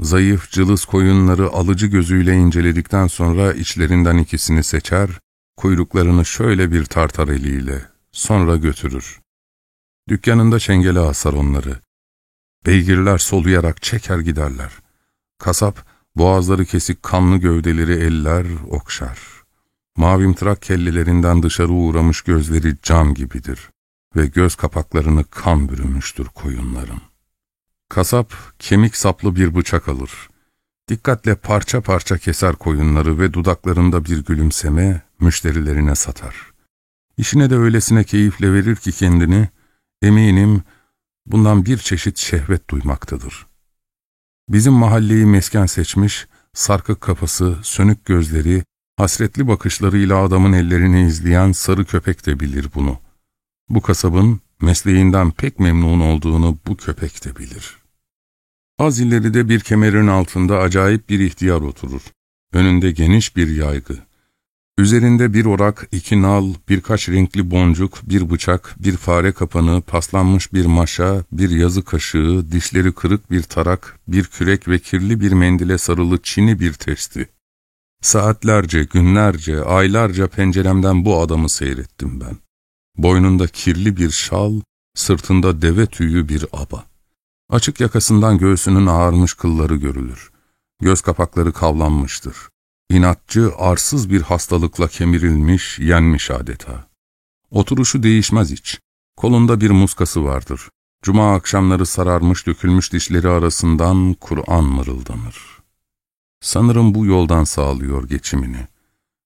Zayıf, cılız koyunları alıcı gözüyle inceledikten sonra içlerinden ikisini seçer, kuyruklarını şöyle bir tartar eliyle, sonra götürür. Dükkanında çengele asar onları. Beygirler soluyarak çeker giderler. Kasap, boğazları kesik kanlı gövdeleri eller, okşar. Mavimtırak kellelerinden dışarı uğramış gözleri cam gibidir ve göz kapaklarını kan bürümüştür koyunların. Kasap, kemik saplı bir bıçak alır. Dikkatle parça parça keser koyunları ve dudaklarında bir gülümseme müşterilerine satar. İşine de öylesine keyifle verir ki kendini, eminim bundan bir çeşit şehvet duymaktadır. Bizim mahalleyi mesken seçmiş, sarkık kafası, sönük gözleri, hasretli bakışlarıyla adamın ellerini izleyen sarı köpek de bilir bunu. Bu kasabın mesleğinden pek memnun olduğunu bu köpek de bilir. Az ileride bir kemerin altında acayip bir ihtiyar oturur. Önünde geniş bir yaygı. Üzerinde bir orak, iki nal, birkaç renkli boncuk, bir bıçak, bir fare kapanı, paslanmış bir maşa, bir yazı kaşığı, dişleri kırık bir tarak, bir kürek ve kirli bir mendile sarılı çini bir testi. Saatlerce, günlerce, aylarca penceremden bu adamı seyrettim ben. Boynunda kirli bir şal, sırtında deve tüyü bir aba. Açık yakasından göğsünün ağarmış kılları görülür. Göz kapakları kavlanmıştır. İnatçı, arsız bir hastalıkla kemirilmiş, yenmiş adeta. Oturuşu değişmez hiç. Kolunda bir muskası vardır. Cuma akşamları sararmış dökülmüş dişleri arasından Kur'an mırıldanır. Sanırım bu yoldan sağlıyor geçimini.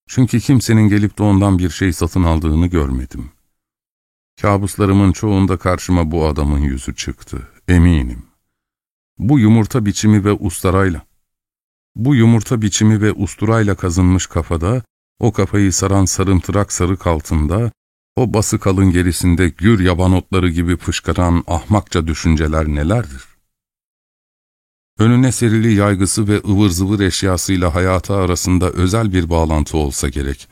Çünkü kimsenin gelip de ondan bir şey satın aldığını görmedim. Kabuslarımın çoğunda karşıma bu adamın yüzü çıktı, eminim. Bu yumurta biçimi ve ustarayla, bu yumurta biçimi ve usturayla kazınmış kafada, o kafayı saran sarımtırak sarık altında, o bası kalın gerisinde gür yaban otları gibi fışkıran ahmakça düşünceler nelerdir? Önüne serili yaygısı ve ıvır zıvır eşyasıyla hayatı arasında özel bir bağlantı olsa gerek.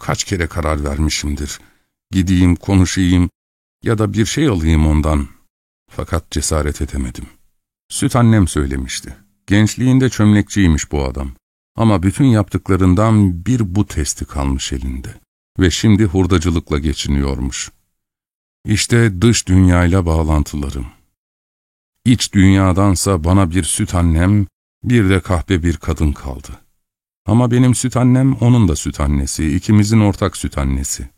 Kaç kere karar vermişimdir. Gideyim, konuşayım ya da bir şey alayım ondan. Fakat cesaret edemedim. Süt annem söylemişti. Gençliğinde çömlekçiymiş bu adam. Ama bütün yaptıklarından bir bu testi kalmış elinde. Ve şimdi hurdacılıkla geçiniyormuş. İşte dış dünyayla bağlantılarım. İç dünyadansa bana bir süt annem, bir de kahpe bir kadın kaldı. Ama benim süt annem onun da süt annesi, ikimizin ortak süt annesi.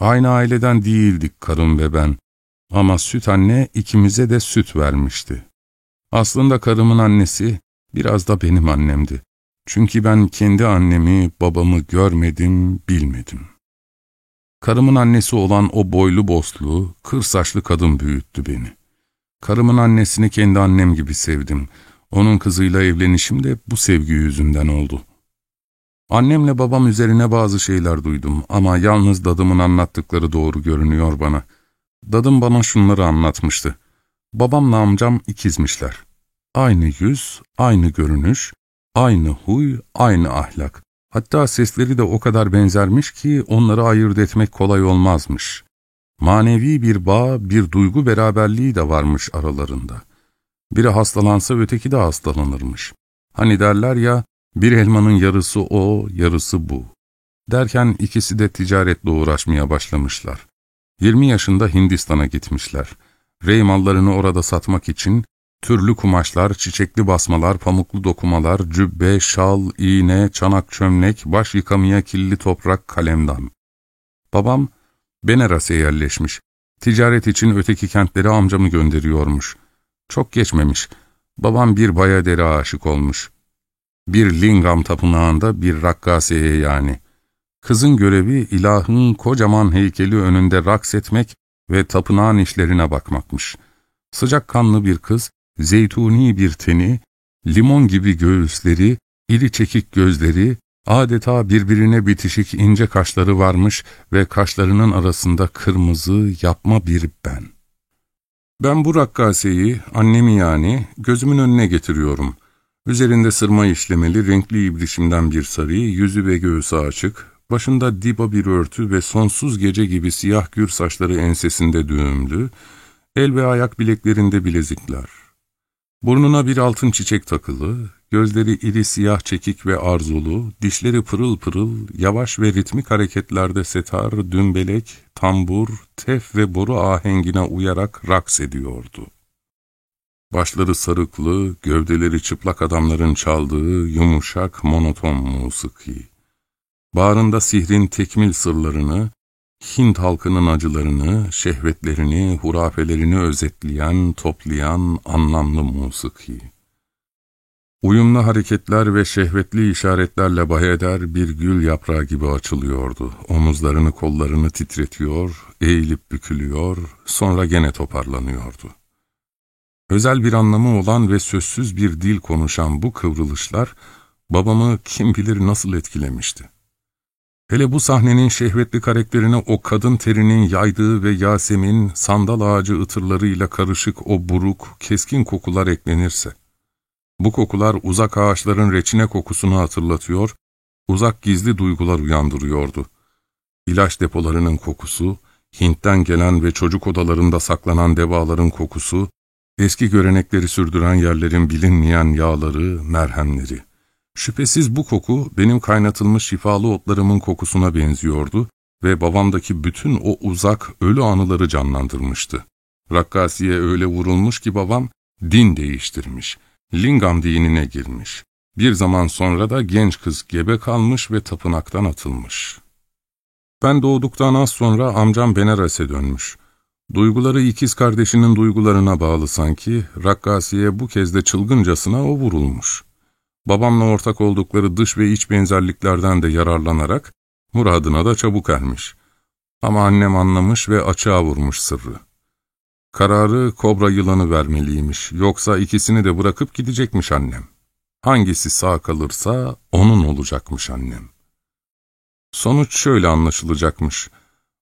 Aynı aileden değildik karım ve ben. Ama süt anne ikimize de süt vermişti. Aslında karımın annesi biraz da benim annemdi. Çünkü ben kendi annemi, babamı görmedim, bilmedim. Karımın annesi olan o boylu boslu, kır saçlı kadın büyüttü beni. Karımın annesini kendi annem gibi sevdim. Onun kızıyla evlenişim de bu sevgi yüzünden oldu. Annemle babam üzerine bazı şeyler duydum ama yalnız dadımın anlattıkları doğru görünüyor bana. Dadım bana şunları anlatmıştı. Babamla amcam ikizmişler. Aynı yüz, aynı görünüş, aynı huy, aynı ahlak. Hatta sesleri de o kadar benzermiş ki onları ayırt etmek kolay olmazmış. Manevi bir bağ, bir duygu beraberliği de varmış aralarında. Biri hastalansa öteki de hastalanırmış. Hani derler ya, bir elmanın yarısı o, yarısı bu. Derken ikisi de ticaretle uğraşmaya başlamışlar. 20 yaşında Hindistan'a gitmişler. Rey mallarını orada satmak için türlü kumaşlar, çiçekli basmalar, pamuklu dokumalar, cübbe, şal, iğne, çanak çömlek, baş yıkamaya killi toprak, kalemdan. Babam Beneras'a yerleşmiş. Ticaret için öteki kentleri amcamı gönderiyormuş. Çok geçmemiş. Babam bir bayadere aşık olmuş. Bir lingam tapınağında bir rakkaseye yani. Kızın görevi ilahın kocaman heykeli önünde raks etmek ve tapınağın işlerine bakmakmış. Sıcak kanlı bir kız, zeytuni bir teni, limon gibi göğüsleri, iri çekik gözleri, adeta birbirine bitişik ince kaşları varmış ve kaşlarının arasında kırmızı yapma bir ben. Ben bu rakkaseyi, annemi yani, gözümün önüne getiriyorum. Üzerinde sırma işlemeli, renkli ibrişimden bir sarı, yüzü ve göğsü açık, başında diba bir örtü ve sonsuz gece gibi siyah gür saçları ensesinde düğümlü, el ve ayak bileklerinde bilezikler. Burnuna bir altın çiçek takılı, gözleri iri siyah çekik ve arzulu, dişleri pırıl pırıl, yavaş ve ritmik hareketlerde setar, dümbelek, tambur, tef ve boru ahengine uyarak raks ediyordu. Başları sarıklı, gövdeleri çıplak adamların çaldığı yumuşak, monoton musiki. Bağrında sihrin tekmil sırlarını, Hint halkının acılarını, şehvetlerini, hurafelerini özetleyen, toplayan anlamlı musiki. Uyumlu hareketler ve şehvetli işaretlerle bayeder bir gül yaprağı gibi açılıyordu. Omuzlarını kollarını titretiyor, eğilip bükülüyor, sonra gene toparlanıyordu. Özel bir anlamı olan ve sözsüz bir dil konuşan bu kıvrılışlar, babamı kim bilir nasıl etkilemişti. Hele bu sahnenin şehvetli karakterine o kadın terinin yaydığı ve Yasemin, sandal ağacı ıtırlarıyla karışık o buruk, keskin kokular eklenirse, bu kokular uzak ağaçların reçine kokusunu hatırlatıyor, uzak gizli duygular uyandırıyordu. İlaç depolarının kokusu, Hint'ten gelen ve çocuk odalarında saklanan devaların kokusu, eski görenekleri sürdüren yerlerin bilinmeyen yağları, merhemleri. Şüphesiz bu koku benim kaynatılmış şifalı otlarımın kokusuna benziyordu ve babamdaki bütün o uzak, ölü anıları canlandırmıştı. Rakkasiye öyle vurulmuş ki babam din değiştirmiş, Lingam dinine girmiş. Bir zaman sonra da genç kız gebe kalmış ve tapınaktan atılmış. Ben doğduktan az sonra amcam Benares'e dönmüş. Duyguları ikiz kardeşinin duygularına bağlı sanki, Rakkasiye bu kez de çılgıncasına o vurulmuş. Babamla ortak oldukları dış ve iç benzerliklerden de yararlanarak, muradına da çabuk ermiş. Ama annem anlamış ve açığa vurmuş sırrı. Kararı kobra yılanı vermeliymiş, yoksa ikisini de bırakıp gidecekmiş annem. Hangisi sağ kalırsa onun olacakmış annem. Sonuç şöyle anlaşılacakmış.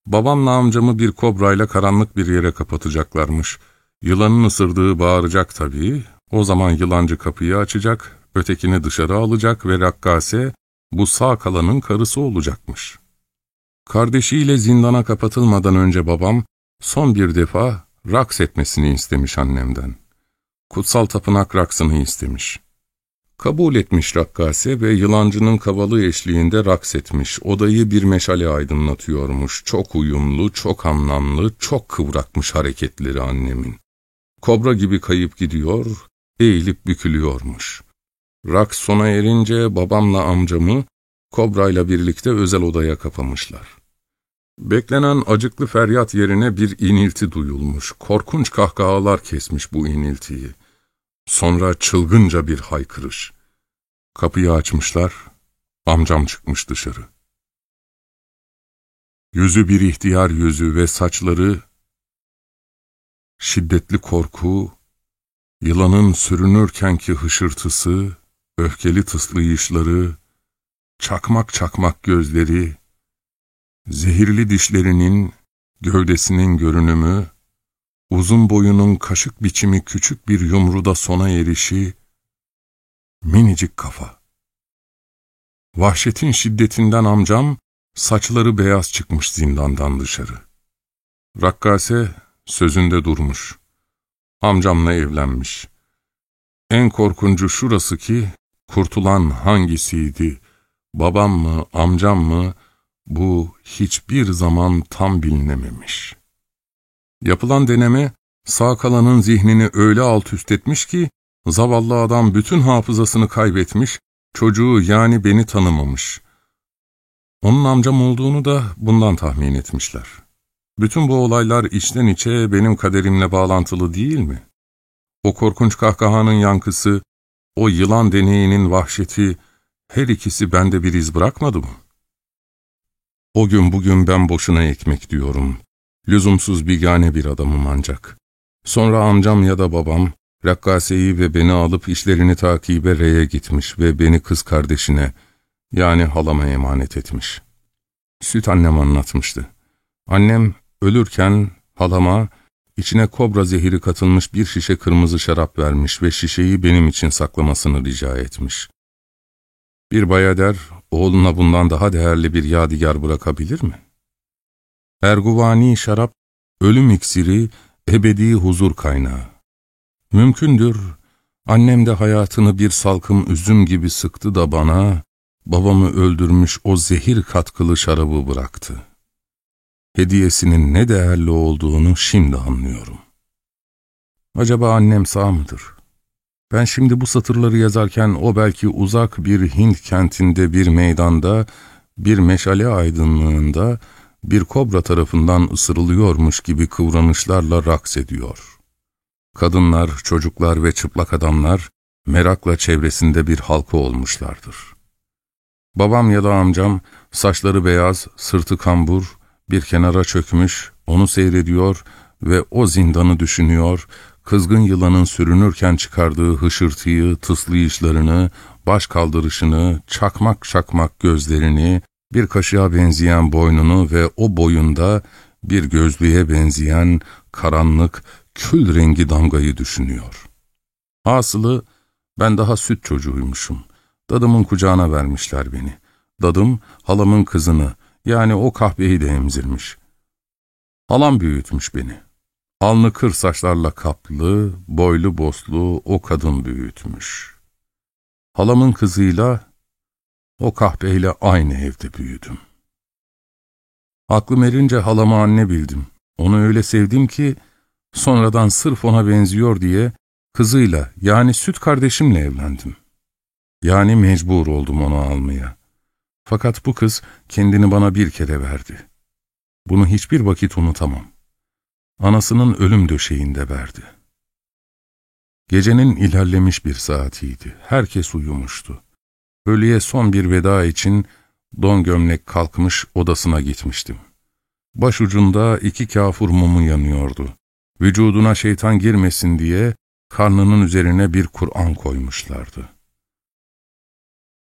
Babamla amcamı bir kobrayla karanlık bir yere kapatacaklarmış. Yılanın ısırdığı bağıracak tabii. O zaman yılancı kapıyı açacak, ötekini dışarı alacak ve rakkase bu sağ kalanın karısı olacakmış. Kardeşiyle zindana kapatılmadan önce babam son bir defa raks etmesini istemiş annemden. Kutsal tapınak raksını istemiş. Kabul etmiş rakkase ve yılancının kavalı eşliğinde raks etmiş. Odayı bir meşale aydınlatıyormuş. Çok uyumlu, çok anlamlı, çok kıvrakmış hareketleri annemin. Kobra gibi kayıp gidiyor, eğilip bükülüyormuş. Raks sona erince babamla amcamı kobrayla birlikte özel odaya kapamışlar. Beklenen acıklı feryat yerine bir inilti duyulmuş. Korkunç kahkahalar kesmiş bu iniltiyi. Sonra çılgınca bir haykırış. Kapıyı açmışlar, amcam çıkmış dışarı. Yüzü bir ihtiyar yüzü ve saçları, şiddetli korku, yılanın sürünürkenki hışırtısı, öfkeli tıslayışları, çakmak çakmak gözleri, Zehirli dişlerinin, gövdesinin görünümü, uzun boyunun kaşık biçimi küçük bir yumruda sona erişi, minicik kafa. Vahşetin şiddetinden amcam, saçları beyaz çıkmış zindandan dışarı. Rakkase sözünde durmuş. Amcamla evlenmiş. En korkuncu şurası ki, kurtulan hangisiydi, babam mı, amcam mı, bu hiçbir zaman tam bilinememiş. Yapılan deneme, sağ kalanın zihnini öyle alt üst etmiş ki, zavallı adam bütün hafızasını kaybetmiş, çocuğu yani beni tanımamış. Onun amcam olduğunu da bundan tahmin etmişler. Bütün bu olaylar içten içe benim kaderimle bağlantılı değil mi? O korkunç kahkahanın yankısı, o yılan deneyinin vahşeti, her ikisi bende bir iz bırakmadı mı? O gün bugün ben boşuna ekmek diyorum. Lüzumsuz bigane bir adamım ancak. Sonra amcam ya da babam, rakkaseyi ve beni alıp işlerini takibe R'ye gitmiş ve beni kız kardeşine, yani halama emanet etmiş. Süt annem anlatmıştı. Annem ölürken halama, içine kobra zehiri katılmış bir şişe kırmızı şarap vermiş ve şişeyi benim için saklamasını rica etmiş. Bir bayader, oğluna bundan daha değerli bir yadigar bırakabilir mi? Erguvani şarap, ölüm iksiri, ebedi huzur kaynağı. Mümkündür, annem de hayatını bir salkım üzüm gibi sıktı da bana, babamı öldürmüş o zehir katkılı şarabı bıraktı. Hediyesinin ne değerli olduğunu şimdi anlıyorum. Acaba annem sağ mıdır? Ben şimdi bu satırları yazarken o belki uzak bir Hint kentinde bir meydanda, bir meşale aydınlığında, bir kobra tarafından ısırılıyormuş gibi kıvranışlarla raks ediyor. Kadınlar, çocuklar ve çıplak adamlar merakla çevresinde bir halka olmuşlardır. Babam ya da amcam saçları beyaz, sırtı kambur, bir kenara çökmüş, onu seyrediyor ve o zindanı düşünüyor, kızgın yılanın sürünürken çıkardığı hışırtıyı, tıslayışlarını, baş kaldırışını, çakmak çakmak gözlerini, bir kaşığa benzeyen boynunu ve o boyunda bir gözlüğe benzeyen karanlık, kül rengi damgayı düşünüyor. Hasılı ben daha süt çocuğuymuşum. Dadımın kucağına vermişler beni. Dadım halamın kızını yani o kahveyi de emzirmiş. Halam büyütmüş beni. Alnı kır saçlarla kaplı, boylu boslu o kadın büyütmüş. Halamın kızıyla o kahveyle aynı evde büyüdüm. Aklım erince halamı anne bildim. Onu öyle sevdim ki sonradan sırf ona benziyor diye kızıyla yani süt kardeşimle evlendim. Yani mecbur oldum onu almaya. Fakat bu kız kendini bana bir kere verdi. Bunu hiçbir vakit unutamam. Anasının ölüm döşeğinde verdi. Gecenin ilerlemiş bir saatiydi. Herkes uyumuştu. Ölüye son bir veda için don gömlek kalkmış odasına gitmiştim. Başucunda iki kafur mumu yanıyordu. Vücuduna şeytan girmesin diye karnının üzerine bir Kur'an koymuşlardı.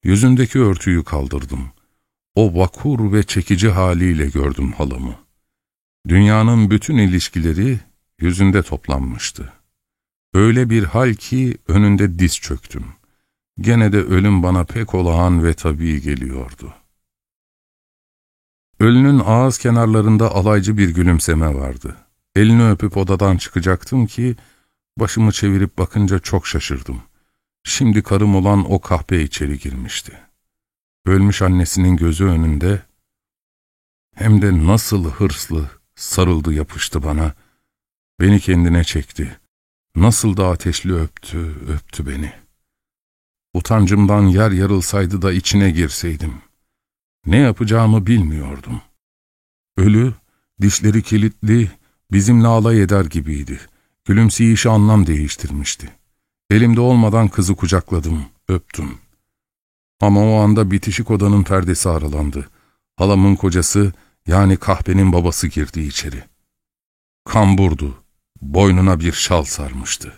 Yüzündeki örtüyü kaldırdım. O vakur ve çekici haliyle gördüm halamı. Dünyanın bütün ilişkileri yüzünde toplanmıştı. Öyle bir hal ki önünde diz çöktüm. Gene de ölüm bana pek olağan ve tabii geliyordu. Ölünün ağız kenarlarında alaycı bir gülümseme vardı. Elini öpüp odadan çıkacaktım ki, başımı çevirip bakınca çok şaşırdım. Şimdi karım olan o kahpe içeri girmişti. Ölmüş annesinin gözü önünde, hem de nasıl hırslı, sarıldı yapıştı bana. Beni kendine çekti. Nasıl da ateşli öptü, öptü beni. Utancımdan yer yarılsaydı da içine girseydim. Ne yapacağımı bilmiyordum. Ölü, dişleri kilitli, bizimle alay eder gibiydi. Gülümseyişi anlam değiştirmişti. Elimde olmadan kızı kucakladım, öptüm. Ama o anda bitişik odanın perdesi aralandı. Halamın kocası, yani kahvenin babası girdi içeri. Kamburdu, boynuna bir şal sarmıştı.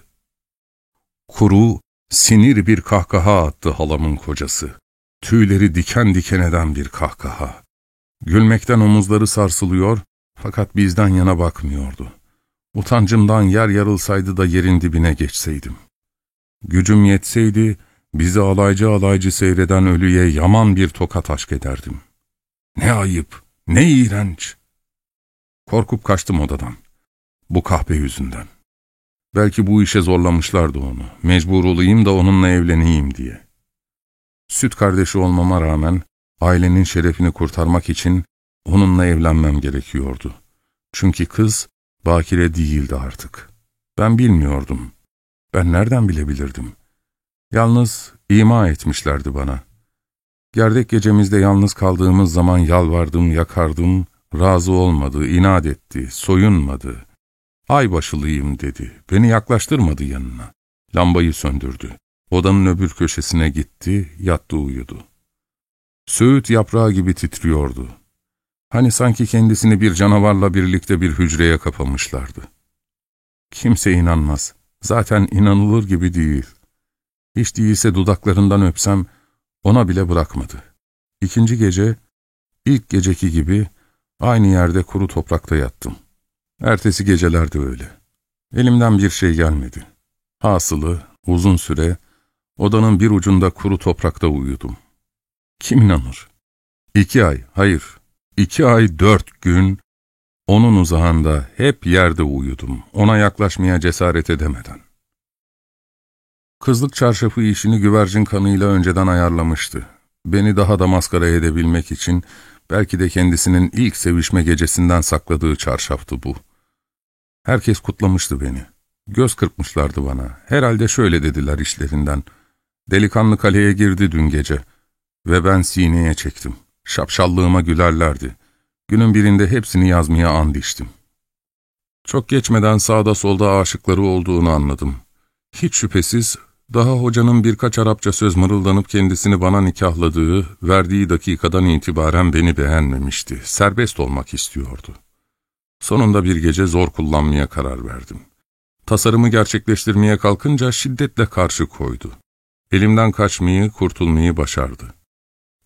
Kuru, sinir bir kahkaha attı halamın kocası. Tüyleri diken diken eden bir kahkaha. Gülmekten omuzları sarsılıyor fakat bizden yana bakmıyordu. Utancımdan yer yarılsaydı da yerin dibine geçseydim. Gücüm yetseydi, bizi alaycı alaycı seyreden ölüye yaman bir tokat aşk ederdim. Ne ayıp, ne iğrenç. Korkup kaçtım odadan. Bu kahpe yüzünden. Belki bu işe zorlamışlardı onu. Mecbur olayım da onunla evleneyim diye. Süt kardeşi olmama rağmen ailenin şerefini kurtarmak için onunla evlenmem gerekiyordu. Çünkü kız bakire değildi artık. Ben bilmiyordum. Ben nereden bilebilirdim? Yalnız ima etmişlerdi bana. Gerdek gecemizde yalnız kaldığımız zaman yalvardım, yakardım, razı olmadı, inat etti, soyunmadı. Ay başılıyım dedi, beni yaklaştırmadı yanına. Lambayı söndürdü. Odanın öbür köşesine gitti, yattı uyudu. Söğüt yaprağı gibi titriyordu. Hani sanki kendisini bir canavarla birlikte bir hücreye kapamışlardı. Kimse inanmaz. Zaten inanılır gibi değil. Hiç değilse dudaklarından öpsem ona bile bırakmadı. İkinci gece, ilk geceki gibi aynı yerde kuru toprakta yattım. Ertesi geceler de öyle. Elimden bir şey gelmedi. Hasılı uzun süre odanın bir ucunda kuru toprakta uyudum. Kim inanır? İki ay, hayır, iki ay dört gün onun uzağında hep yerde uyudum, ona yaklaşmaya cesaret edemeden. Kızlık çarşafı işini güvercin kanıyla önceden ayarlamıştı. Beni daha da maskara edebilmek için belki de kendisinin ilk sevişme gecesinden sakladığı çarşaftı bu. Herkes kutlamıştı beni. Göz kırpmışlardı bana. Herhalde şöyle dediler işlerinden. Delikanlı kaleye girdi dün gece. Ve ben sineye çektim. Şapşallığıma gülerlerdi. Günün birinde hepsini yazmaya and içtim. Çok geçmeden sağda solda aşıkları olduğunu anladım. Hiç şüphesiz daha hocanın birkaç Arapça söz mırıldanıp kendisini bana nikahladığı, verdiği dakikadan itibaren beni beğenmemişti. Serbest olmak istiyordu. Sonunda bir gece zor kullanmaya karar verdim. Tasarımı gerçekleştirmeye kalkınca şiddetle karşı koydu. Elimden kaçmayı, kurtulmayı başardı.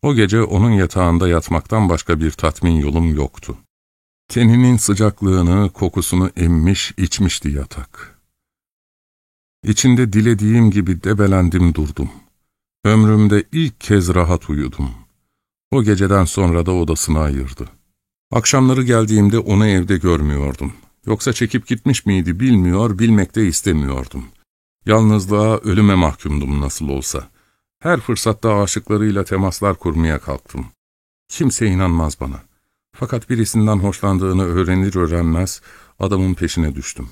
O gece onun yatağında yatmaktan başka bir tatmin yolum yoktu. Teninin sıcaklığını, kokusunu emmiş, içmişti yatak. İçinde dilediğim gibi debelendim durdum. Ömrümde ilk kez rahat uyudum. O geceden sonra da odasına ayırdı. Akşamları geldiğimde onu evde görmüyordum. Yoksa çekip gitmiş miydi bilmiyor, bilmek de istemiyordum. Yalnızlığa ölüme mahkumdum nasıl olsa. Her fırsatta aşıklarıyla temaslar kurmaya kalktım. Kimse inanmaz bana. Fakat birisinden hoşlandığını öğrenir öğrenmez adamın peşine düştüm.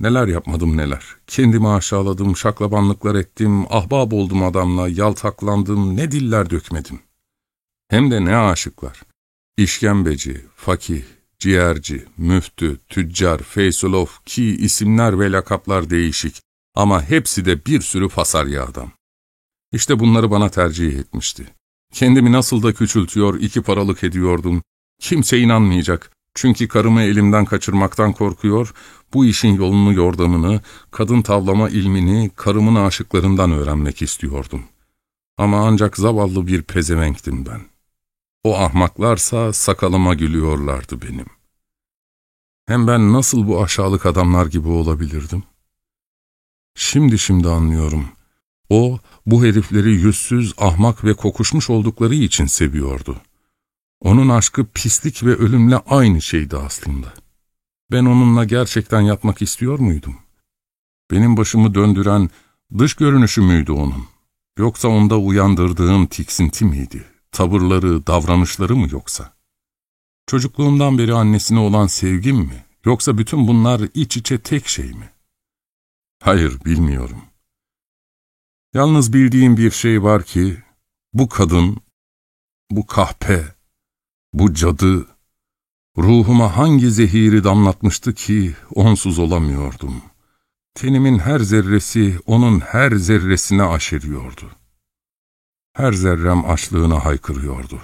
Neler yapmadım neler. Kendimi aşağıladım, şaklabanlıklar ettim, ahbab oldum adamla, yaltaklandım, ne diller dökmedim. Hem de ne aşıklar. İşkembeci, fakih, ciğerci, müftü, tüccar, feysulov ki isimler ve lakaplar değişik ama hepsi de bir sürü fasarya adam. İşte bunları bana tercih etmişti. Kendimi nasıl da küçültüyor, iki paralık ediyordum. Kimse inanmayacak. Çünkü karımı elimden kaçırmaktan korkuyor, bu işin yolunu yordamını, kadın tavlama ilmini karımın aşıklarından öğrenmek istiyordum. Ama ancak zavallı bir pezevenktim ben. O ahmaklarsa sakalıma gülüyorlardı benim. Hem ben nasıl bu aşağılık adamlar gibi olabilirdim? Şimdi şimdi anlıyorum. O, bu herifleri yüzsüz, ahmak ve kokuşmuş oldukları için seviyordu. Onun aşkı pislik ve ölümle aynı şeydi aslında. Ben onunla gerçekten yatmak istiyor muydum? Benim başımı döndüren dış görünüşü müydü onun? Yoksa onda uyandırdığım tiksinti miydi? Tavırları, davranışları mı yoksa? Çocukluğumdan beri annesine olan sevgim mi? Yoksa bütün bunlar iç içe tek şey mi? Hayır, bilmiyorum. Yalnız bildiğim bir şey var ki, bu kadın, bu kahpe, bu cadı, ruhuma hangi zehiri damlatmıştı ki onsuz olamıyordum. Tenimin her zerresi onun her zerresine aşeriyordu. Her zerrem açlığına haykırıyordu.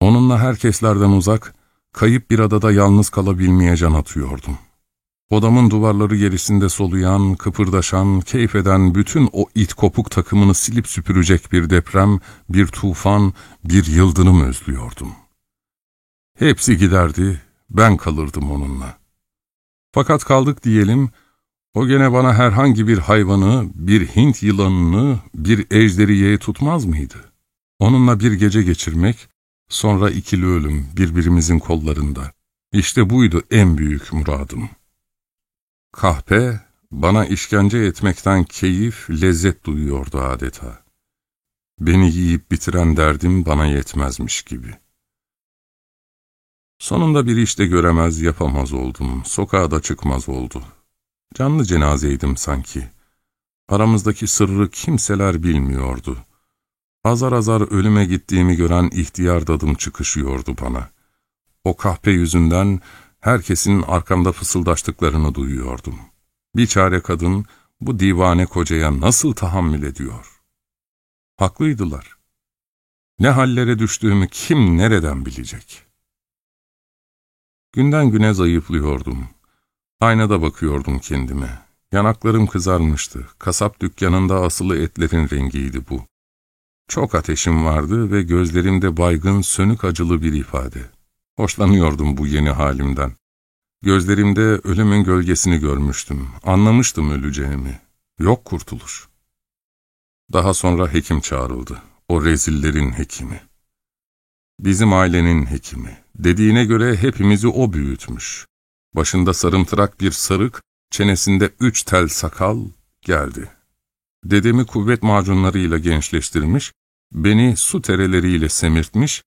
Onunla herkeslerden uzak, kayıp bir adada yalnız kalabilmeye can atıyordum. Odamın duvarları gerisinde soluyan, kıpırdaşan, keyif eden bütün o it kopuk takımını silip süpürecek bir deprem, bir tufan, bir yıldırım özlüyordum. Hepsi giderdi, ben kalırdım onunla. Fakat kaldık diyelim, o gene bana herhangi bir hayvanı, bir Hint yılanını, bir ejderiyeye tutmaz mıydı? Onunla bir gece geçirmek, sonra ikili ölüm birbirimizin kollarında. İşte buydu en büyük muradım. Kahpe, bana işkence etmekten keyif, lezzet duyuyordu adeta. Beni yiyip bitiren derdim bana yetmezmiş gibi. Sonunda bir işte göremez, yapamaz oldum. Sokağa da çıkmaz oldu. Canlı cenazeydim sanki. Aramızdaki sırrı kimseler bilmiyordu. Azar azar ölüme gittiğimi gören ihtiyar dadım çıkışıyordu bana. O kahpe yüzünden herkesin arkamda fısıldaştıklarını duyuyordum. Bir çare kadın bu divane kocaya nasıl tahammül ediyor? Haklıydılar. Ne hallere düştüğümü kim nereden bilecek? Günden güne zayıflıyordum. Aynada bakıyordum kendime. Yanaklarım kızarmıştı. Kasap dükkanında asılı etlerin rengiydi bu. Çok ateşim vardı ve gözlerimde baygın, sönük acılı bir ifade. Hoşlanıyordum bu yeni halimden. Gözlerimde ölümün gölgesini görmüştüm. Anlamıştım öleceğimi. Yok kurtuluş. Daha sonra hekim çağrıldı. O rezillerin hekimi. Bizim ailenin hekimi. Dediğine göre hepimizi o büyütmüş. Başında sarımtırak bir sarık, çenesinde üç tel sakal geldi. Dedemi kuvvet macunlarıyla gençleştirmiş, beni su tereleriyle semirtmiş,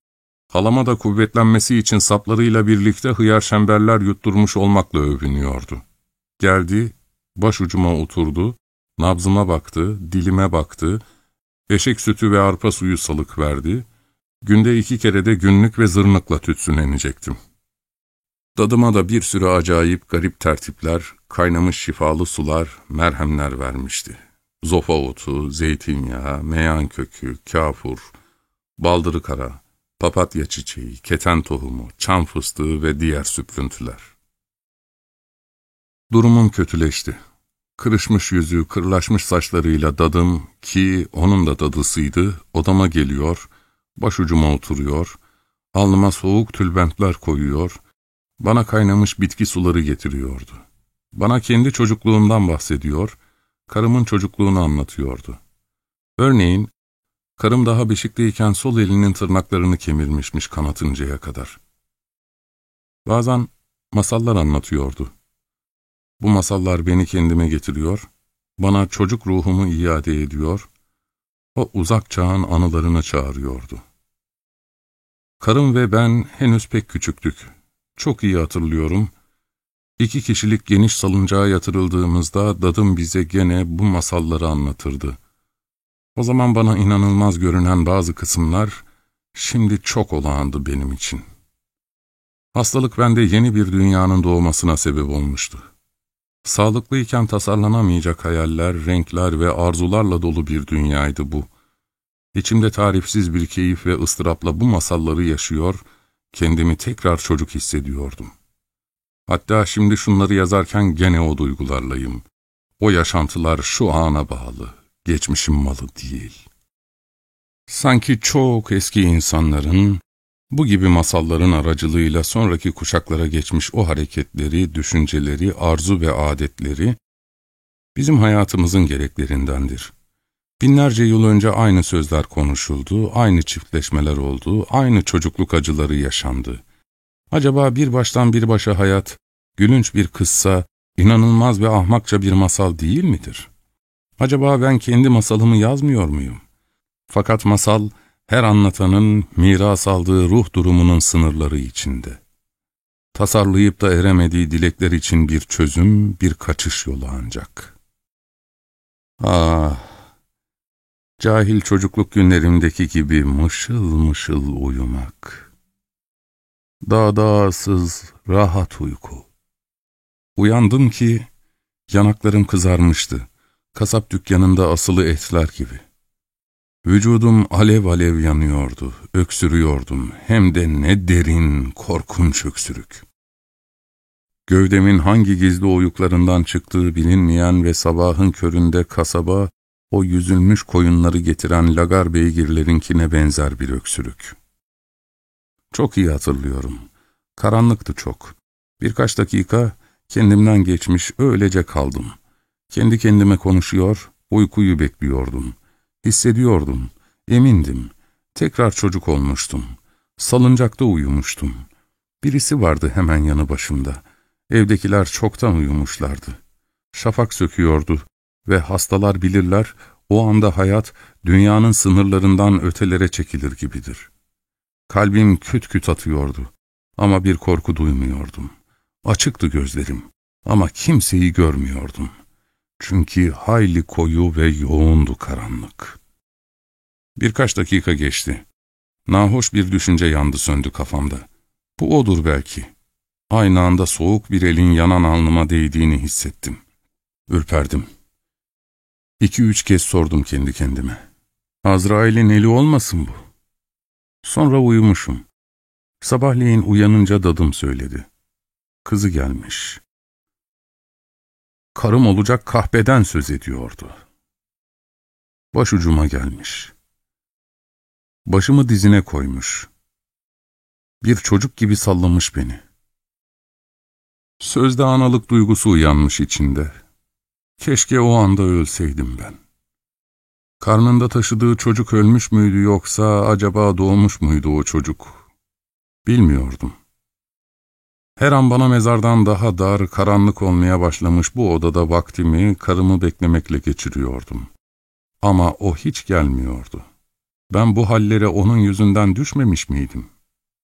halama da kuvvetlenmesi için saplarıyla birlikte hıyar şemberler yutturmuş olmakla övünüyordu. Geldi, başucuma oturdu, nabzıma baktı, dilime baktı, eşek sütü ve arpa suyu salık verdi, günde iki kere de günlük ve zırnıkla tütsünlenecektim. Dadıma da bir sürü acayip garip tertipler, kaynamış şifalı sular, merhemler vermişti. Zofa otu, zeytinyağı, meyan kökü, kafur, baldırı kara, papatya çiçeği, keten tohumu, çam fıstığı ve diğer süprüntüler. Durumum kötüleşti. Kırışmış yüzü, kırlaşmış saçlarıyla dadım ki onun da dadısıydı, odama geliyor, başucuma oturuyor, alnıma soğuk tülbentler koyuyor, bana kaynamış bitki suları getiriyordu. Bana kendi çocukluğumdan bahsediyor, karımın çocukluğunu anlatıyordu. Örneğin, karım daha beşikteyken sol elinin tırnaklarını kemirmişmiş kanatıncaya kadar. Bazen masallar anlatıyordu. Bu masallar beni kendime getiriyor, bana çocuk ruhumu iade ediyor, o uzak çağın anılarını çağırıyordu. Karım ve ben henüz pek küçüktük. Çok iyi hatırlıyorum. İki kişilik geniş salıncağa yatırıldığımızda dadım bize gene bu masalları anlatırdı. O zaman bana inanılmaz görünen bazı kısımlar şimdi çok olağandı benim için. Hastalık bende yeni bir dünyanın doğmasına sebep olmuştu. Sağlıklıyken tasarlanamayacak hayaller, renkler ve arzularla dolu bir dünyaydı bu. İçimde tarifsiz bir keyif ve ıstırapla bu masalları yaşıyor, kendimi tekrar çocuk hissediyordum. Hatta şimdi şunları yazarken gene o duygularlayım. O yaşantılar şu ana bağlı, geçmişim malı değil. Sanki çok eski insanların, bu gibi masalların aracılığıyla sonraki kuşaklara geçmiş o hareketleri, düşünceleri, arzu ve adetleri, bizim hayatımızın gereklerindendir. Binlerce yıl önce aynı sözler konuşuldu, aynı çiftleşmeler oldu, aynı çocukluk acıları yaşandı. Acaba bir baştan bir başa hayat, gülünç bir kıssa, inanılmaz ve ahmakça bir masal değil midir? Acaba ben kendi masalımı yazmıyor muyum? Fakat masal, her anlatanın miras aldığı ruh durumunun sınırları içinde. Tasarlayıp da eremediği dilekler için bir çözüm, bir kaçış yolu ancak. Ah! Cahil çocukluk günlerimdeki gibi mışıl mışıl uyumak. Dağdağsız, rahat uyku. Uyandım ki yanaklarım kızarmıştı. Kasap dükkanında asılı etler gibi. Vücudum alev alev yanıyordu, öksürüyordum. Hem de ne derin, korkunç öksürük. Gövdemin hangi gizli oyuklarından çıktığı bilinmeyen ve sabahın köründe kasaba o yüzülmüş koyunları getiren lagar beygirlerinkine benzer bir öksürük. Çok iyi hatırlıyorum. Karanlıktı çok. Birkaç dakika kendimden geçmiş öylece kaldım. Kendi kendime konuşuyor, uykuyu bekliyordum. Hissediyordum, emindim. Tekrar çocuk olmuştum. Salıncakta uyumuştum. Birisi vardı hemen yanı başımda. Evdekiler çoktan uyumuşlardı. Şafak söküyordu ve hastalar bilirler, o anda hayat dünyanın sınırlarından ötelere çekilir gibidir. Kalbim küt küt atıyordu ama bir korku duymuyordum. Açıktı gözlerim ama kimseyi görmüyordum. Çünkü hayli koyu ve yoğundu karanlık. Birkaç dakika geçti. Nahoş bir düşünce yandı söndü kafamda. Bu odur belki. Aynı anda soğuk bir elin yanan alnıma değdiğini hissettim. Ürperdim. İki üç kez sordum kendi kendime. Azrail'in eli olmasın bu. Sonra uyumuşum. Sabahleyin uyanınca dadım söyledi. Kızı gelmiş. Karım olacak kahpeden söz ediyordu. Başucuma gelmiş. Başımı dizine koymuş. Bir çocuk gibi sallamış beni. Sözde analık duygusu uyanmış içinde. Keşke o anda ölseydim ben. Karnında taşıdığı çocuk ölmüş müydü yoksa acaba doğmuş muydu o çocuk? Bilmiyordum. Her an bana mezardan daha dar, karanlık olmaya başlamış bu odada vaktimi, karımı beklemekle geçiriyordum. Ama o hiç gelmiyordu. Ben bu hallere onun yüzünden düşmemiş miydim?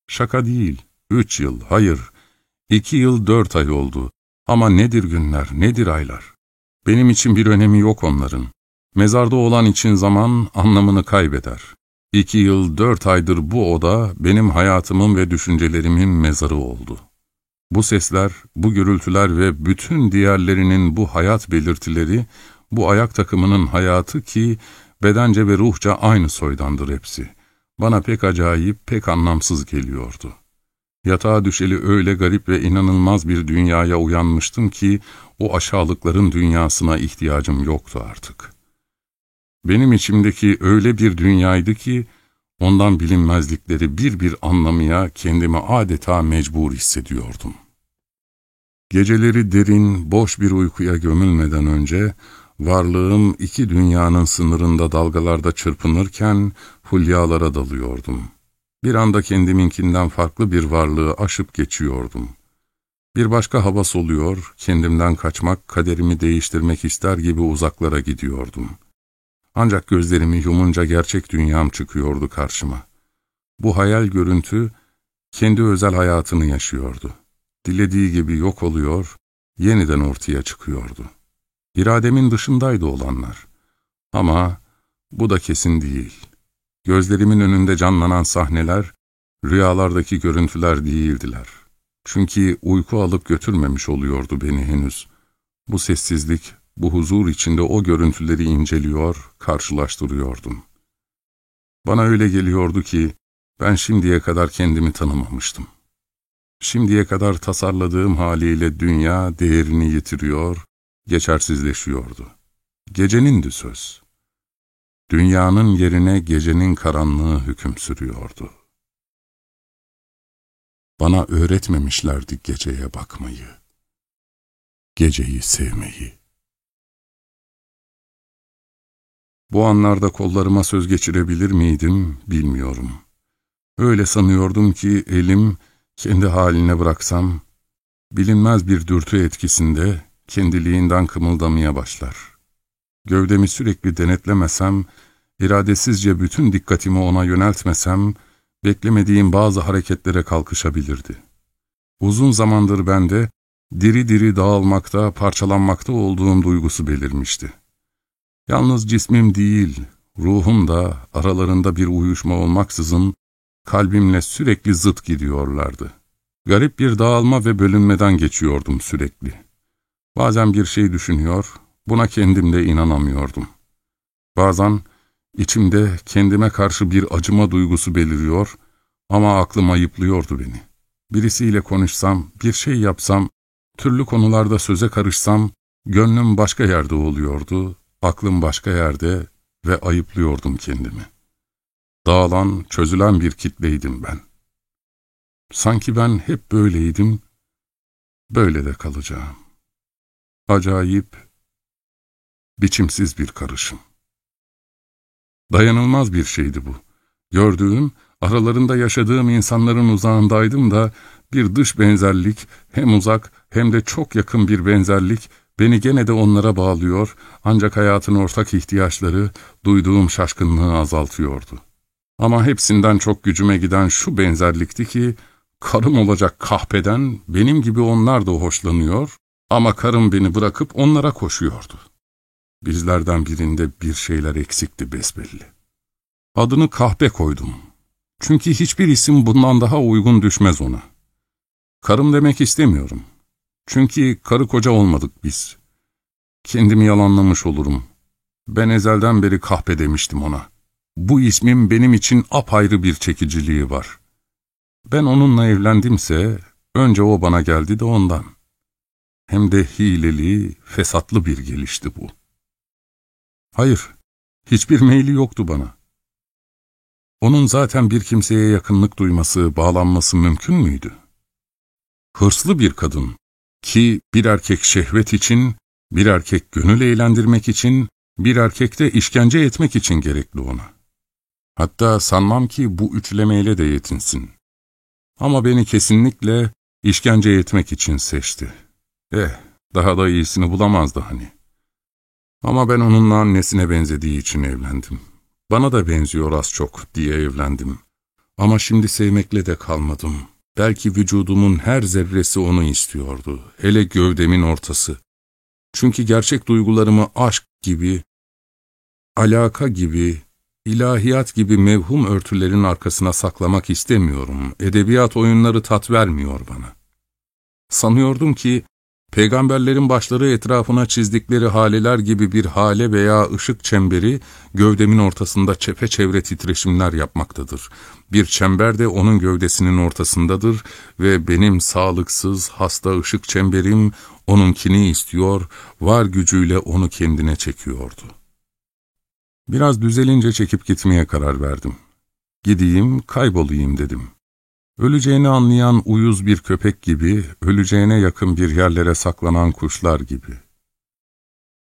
Şaka değil, üç yıl, hayır, iki yıl dört ay oldu. Ama nedir günler, nedir aylar? Benim için bir önemi yok onların. Mezarda olan için zaman anlamını kaybeder. İki yıl dört aydır bu oda benim hayatımın ve düşüncelerimin mezarı oldu. Bu sesler, bu gürültüler ve bütün diğerlerinin bu hayat belirtileri, bu ayak takımının hayatı ki bedence ve ruhça aynı soydandır hepsi. Bana pek acayip, pek anlamsız geliyordu. Yatağa düşeli öyle garip ve inanılmaz bir dünyaya uyanmıştım ki o aşağılıkların dünyasına ihtiyacım yoktu artık. Benim içimdeki öyle bir dünyaydı ki ondan bilinmezlikleri bir bir anlamaya kendimi adeta mecbur hissediyordum. Geceleri derin, boş bir uykuya gömülmeden önce varlığım iki dünyanın sınırında dalgalarda çırpınırken hulyalara dalıyordum. Bir anda kendiminkinden farklı bir varlığı aşıp geçiyordum. Bir başka hava soluyor, kendimden kaçmak, kaderimi değiştirmek ister gibi uzaklara gidiyordum. Ancak gözlerimi yumunca gerçek dünyam çıkıyordu karşıma. Bu hayal görüntü, kendi özel hayatını yaşıyordu. Dilediği gibi yok oluyor, yeniden ortaya çıkıyordu. İrademin dışındaydı olanlar. Ama bu da kesin değil. Gözlerimin önünde canlanan sahneler, rüyalardaki görüntüler değildiler. Çünkü uyku alıp götürmemiş oluyordu beni henüz. Bu sessizlik, bu huzur içinde o görüntüleri inceliyor, karşılaştırıyordum. Bana öyle geliyordu ki, ben şimdiye kadar kendimi tanımamıştım. Şimdiye kadar tasarladığım haliyle dünya değerini yitiriyor, geçersizleşiyordu. Gecenindi söz. Dünyanın yerine gecenin karanlığı hüküm sürüyordu. Bana öğretmemişlerdi geceye bakmayı, geceyi sevmeyi. Bu anlarda kollarıma söz geçirebilir miydim bilmiyorum. Öyle sanıyordum ki elim kendi haline bıraksam, bilinmez bir dürtü etkisinde kendiliğinden kımıldamaya başlar. Gövdemi sürekli denetlemesem, iradesizce bütün dikkatimi ona yöneltmesem, beklemediğim bazı hareketlere kalkışabilirdi. Uzun zamandır bende, diri diri dağılmakta, parçalanmakta olduğum duygusu belirmişti. Yalnız cismim değil, ruhum da aralarında bir uyuşma olmaksızın, kalbimle sürekli zıt gidiyorlardı. Garip bir dağılma ve bölünmeden geçiyordum sürekli. Bazen bir şey düşünüyor, buna kendim de inanamıyordum. Bazen içimde kendime karşı bir acıma duygusu beliriyor ama aklım ayıplıyordu beni. Birisiyle konuşsam, bir şey yapsam, türlü konularda söze karışsam, gönlüm başka yerde oluyordu, aklım başka yerde ve ayıplıyordum kendimi. Dağılan, çözülen bir kitleydim ben. Sanki ben hep böyleydim, böyle de kalacağım. Acayip, biçimsiz bir karışım. Dayanılmaz bir şeydi bu. Gördüğüm, aralarında yaşadığım insanların uzağındaydım da bir dış benzerlik, hem uzak hem de çok yakın bir benzerlik beni gene de onlara bağlıyor ancak hayatın ortak ihtiyaçları duyduğum şaşkınlığı azaltıyordu. Ama hepsinden çok gücüme giden şu benzerlikti ki, karım olacak kahpeden benim gibi onlar da hoşlanıyor ama karım beni bırakıp onlara koşuyordu. Bizlerden birinde bir şeyler eksikti besbelli. Adını kahpe koydum. Çünkü hiçbir isim bundan daha uygun düşmez ona. Karım demek istemiyorum. Çünkü karı koca olmadık biz. Kendimi yalanlamış olurum. Ben ezelden beri kahpe demiştim ona. Bu ismin benim için apayrı bir çekiciliği var. Ben onunla evlendimse, önce o bana geldi de ondan. Hem de hileli, fesatlı bir gelişti bu. Hayır, hiçbir meyli yoktu bana. Onun zaten bir kimseye yakınlık duyması, bağlanması mümkün müydü? Hırslı bir kadın, Ki bir erkek şehvet için, bir erkek gönül eğlendirmek için, bir erkek de işkence etmek için gerekli ona. Hatta sanmam ki bu üçlemeyle de yetinsin. Ama beni kesinlikle işkence etmek için seçti. Eh, daha da iyisini bulamazdı hani. Ama ben onunla annesine benzediği için evlendim. Bana da benziyor az çok diye evlendim. Ama şimdi sevmekle de kalmadım. Belki vücudumun her zerresi onu istiyordu. Hele gövdemin ortası. Çünkü gerçek duygularımı aşk gibi, alaka gibi, ilahiyat gibi mevhum örtülerin arkasına saklamak istemiyorum. Edebiyat oyunları tat vermiyor bana. Sanıyordum ki Peygamberlerin başları etrafına çizdikleri haleler gibi bir hale veya ışık çemberi gövdemin ortasında çepeçevre titreşimler yapmaktadır. Bir çember de onun gövdesinin ortasındadır ve benim sağlıksız, hasta ışık çemberim onunkini istiyor, var gücüyle onu kendine çekiyordu. Biraz düzelince çekip gitmeye karar verdim. Gideyim, kaybolayım dedim. Öleceğini anlayan uyuz bir köpek gibi, öleceğine yakın bir yerlere saklanan kuşlar gibi.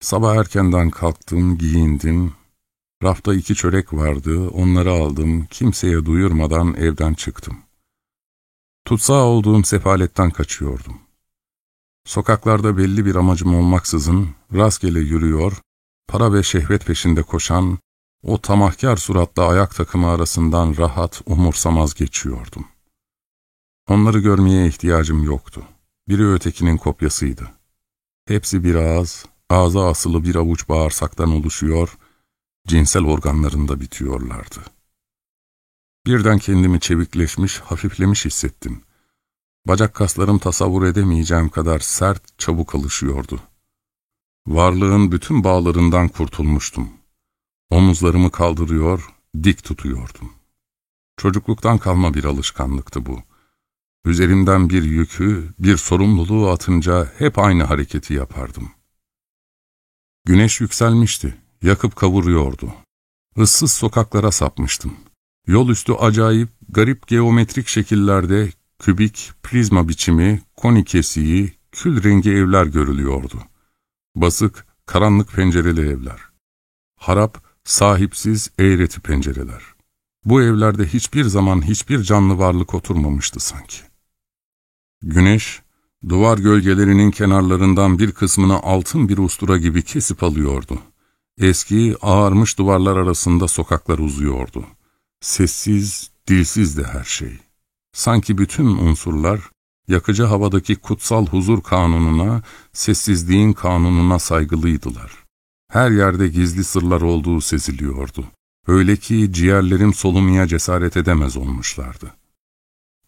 Sabah erkenden kalktım, giyindim. Rafta iki çörek vardı, onları aldım, kimseye duyurmadan evden çıktım. Tutsağı olduğum sefaletten kaçıyordum. Sokaklarda belli bir amacım olmaksızın rastgele yürüyor, para ve şehvet peşinde koşan, o tamahkar suratlı ayak takımı arasından rahat, umursamaz geçiyordum. Onları görmeye ihtiyacım yoktu. Biri ötekinin kopyasıydı. Hepsi bir ağız, ağza asılı bir avuç bağırsaktan oluşuyor, cinsel organlarında bitiyorlardı. Birden kendimi çevikleşmiş, hafiflemiş hissettim. Bacak kaslarım tasavvur edemeyeceğim kadar sert, çabuk alışıyordu. Varlığın bütün bağlarından kurtulmuştum. Omuzlarımı kaldırıyor, dik tutuyordum. Çocukluktan kalma bir alışkanlıktı bu. Üzerimden bir yükü, bir sorumluluğu atınca hep aynı hareketi yapardım. Güneş yükselmişti, yakıp kavuruyordu. Issız sokaklara sapmıştım. Yol üstü acayip, garip geometrik şekillerde kübik, prizma biçimi, koni kesiği, kül rengi evler görülüyordu. Basık, karanlık pencereli evler. Harap, sahipsiz, eğreti pencereler. Bu evlerde hiçbir zaman hiçbir canlı varlık oturmamıştı sanki. Güneş, duvar gölgelerinin kenarlarından bir kısmını altın bir ustura gibi kesip alıyordu. Eski, ağarmış duvarlar arasında sokaklar uzuyordu. Sessiz, dilsiz de her şey. Sanki bütün unsurlar, yakıcı havadaki kutsal huzur kanununa, sessizliğin kanununa saygılıydılar. Her yerde gizli sırlar olduğu seziliyordu. Öyle ki ciğerlerim solumaya cesaret edemez olmuşlardı.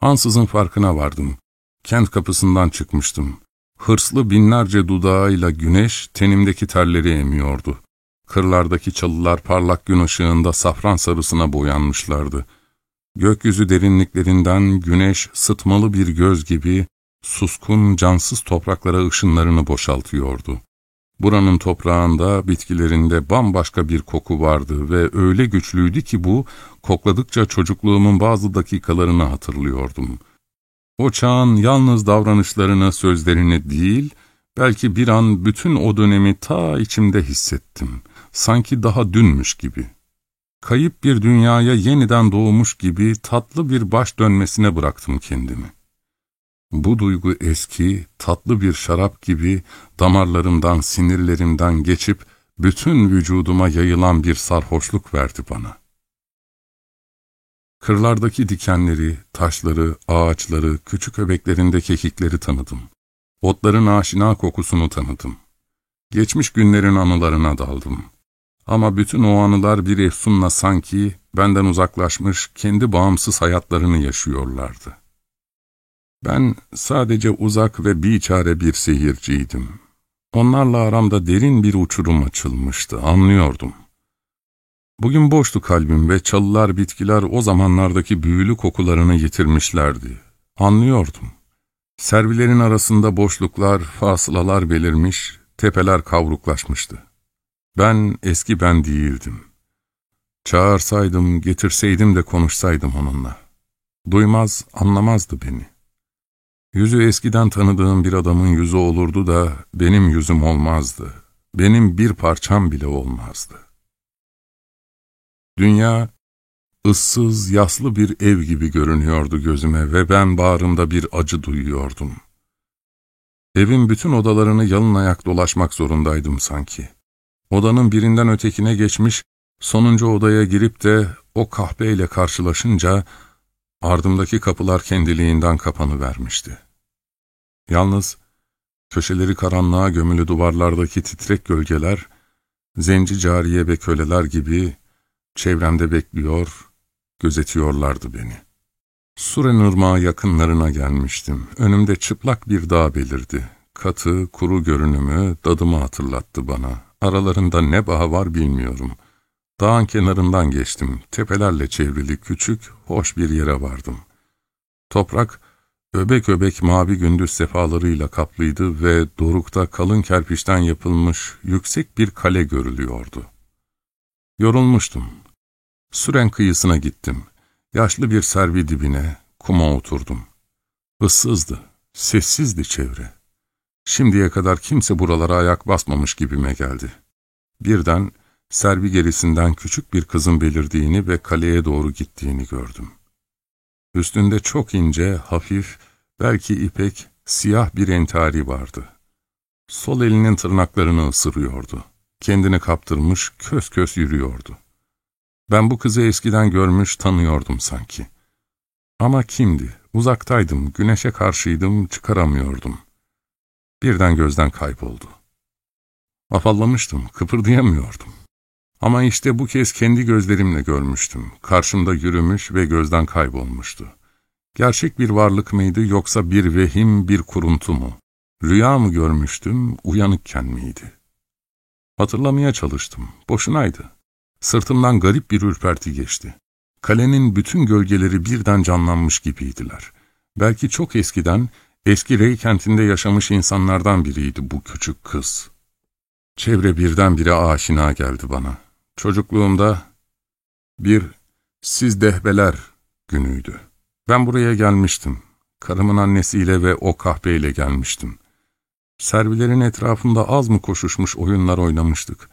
Ansızın farkına vardım. Kent kapısından çıkmıştım. Hırslı binlerce dudağıyla güneş tenimdeki terleri emiyordu. Kırlardaki çalılar parlak gün ışığında safran sarısına boyanmışlardı. Gökyüzü derinliklerinden güneş sıtmalı bir göz gibi suskun, cansız topraklara ışınlarını boşaltıyordu. Buranın toprağında, bitkilerinde bambaşka bir koku vardı ve öyle güçlüydü ki bu, kokladıkça çocukluğumun bazı dakikalarını hatırlıyordum.'' O çağın yalnız davranışlarını, sözlerini değil, belki bir an bütün o dönemi ta içimde hissettim. Sanki daha dünmüş gibi. Kayıp bir dünyaya yeniden doğmuş gibi tatlı bir baş dönmesine bıraktım kendimi. Bu duygu eski, tatlı bir şarap gibi damarlarımdan, sinirlerimden geçip bütün vücuduma yayılan bir sarhoşluk verdi bana. Kırlardaki dikenleri, taşları, ağaçları, küçük öbeklerinde kekikleri tanıdım. Otların aşina kokusunu tanıdım. Geçmiş günlerin anılarına daldım. Ama bütün o anılar bir efsunla sanki benden uzaklaşmış, kendi bağımsız hayatlarını yaşıyorlardı. Ben sadece uzak ve biçare bir seyirciydim. Onlarla aramda derin bir uçurum açılmıştı, anlıyordum. Bugün boştu kalbim ve çalılar bitkiler o zamanlardaki büyülü kokularını yitirmişlerdi. Anlıyordum. Servilerin arasında boşluklar, fasılalar belirmiş, tepeler kavruklaşmıştı. Ben eski ben değildim. Çağırsaydım, getirseydim de konuşsaydım onunla. Duymaz, anlamazdı beni. Yüzü eskiden tanıdığım bir adamın yüzü olurdu da benim yüzüm olmazdı. Benim bir parçam bile olmazdı. Dünya, ıssız, yaslı bir ev gibi görünüyordu gözüme ve ben bağrımda bir acı duyuyordum. Evin bütün odalarını yalın ayak dolaşmak zorundaydım sanki. Odanın birinden ötekine geçmiş, sonuncu odaya girip de o kahveyle karşılaşınca ardımdaki kapılar kendiliğinden kapanıvermişti. Yalnız köşeleri karanlığa gömülü duvarlardaki titrek gölgeler, zenci cariye ve köleler gibi çevremde bekliyor, gözetiyorlardı beni. Suren ırmağı yakınlarına gelmiştim. Önümde çıplak bir dağ belirdi. Katı, kuru görünümü dadımı hatırlattı bana. Aralarında ne bağı var bilmiyorum. Dağın kenarından geçtim. Tepelerle çevrili küçük, hoş bir yere vardım. Toprak, öbek öbek mavi gündüz sefalarıyla kaplıydı ve dorukta kalın kerpiçten yapılmış yüksek bir kale görülüyordu. Yorulmuştum. Süren kıyısına gittim. Yaşlı bir servi dibine, kuma oturdum. Issızdı, sessizdi çevre. Şimdiye kadar kimse buralara ayak basmamış gibime geldi. Birden servi gerisinden küçük bir kızın belirdiğini ve kaleye doğru gittiğini gördüm. Üstünde çok ince, hafif, belki ipek, siyah bir entari vardı. Sol elinin tırnaklarını ısırıyordu. Kendini kaptırmış, kös kös yürüyordu. Ben bu kızı eskiden görmüş, tanıyordum sanki. Ama kimdi? Uzaktaydım, güneşe karşıydım, çıkaramıyordum. Birden gözden kayboldu. Afallamıştım, kıpırdayamıyordum. Ama işte bu kez kendi gözlerimle görmüştüm. Karşımda yürümüş ve gözden kaybolmuştu. Gerçek bir varlık mıydı yoksa bir vehim, bir kuruntu mu? Rüya mı görmüştüm, uyanıkken miydi? Hatırlamaya çalıştım, boşunaydı. Sırtımdan garip bir ürperti geçti. Kalenin bütün gölgeleri birden canlanmış gibiydiler. Belki çok eskiden, eski Rey kentinde yaşamış insanlardan biriydi bu küçük kız. Çevre birdenbire aşina geldi bana. Çocukluğumda bir siz dehbeler günüydü. Ben buraya gelmiştim. Karımın annesiyle ve o kahveyle gelmiştim. Servilerin etrafında az mı koşuşmuş oyunlar oynamıştık.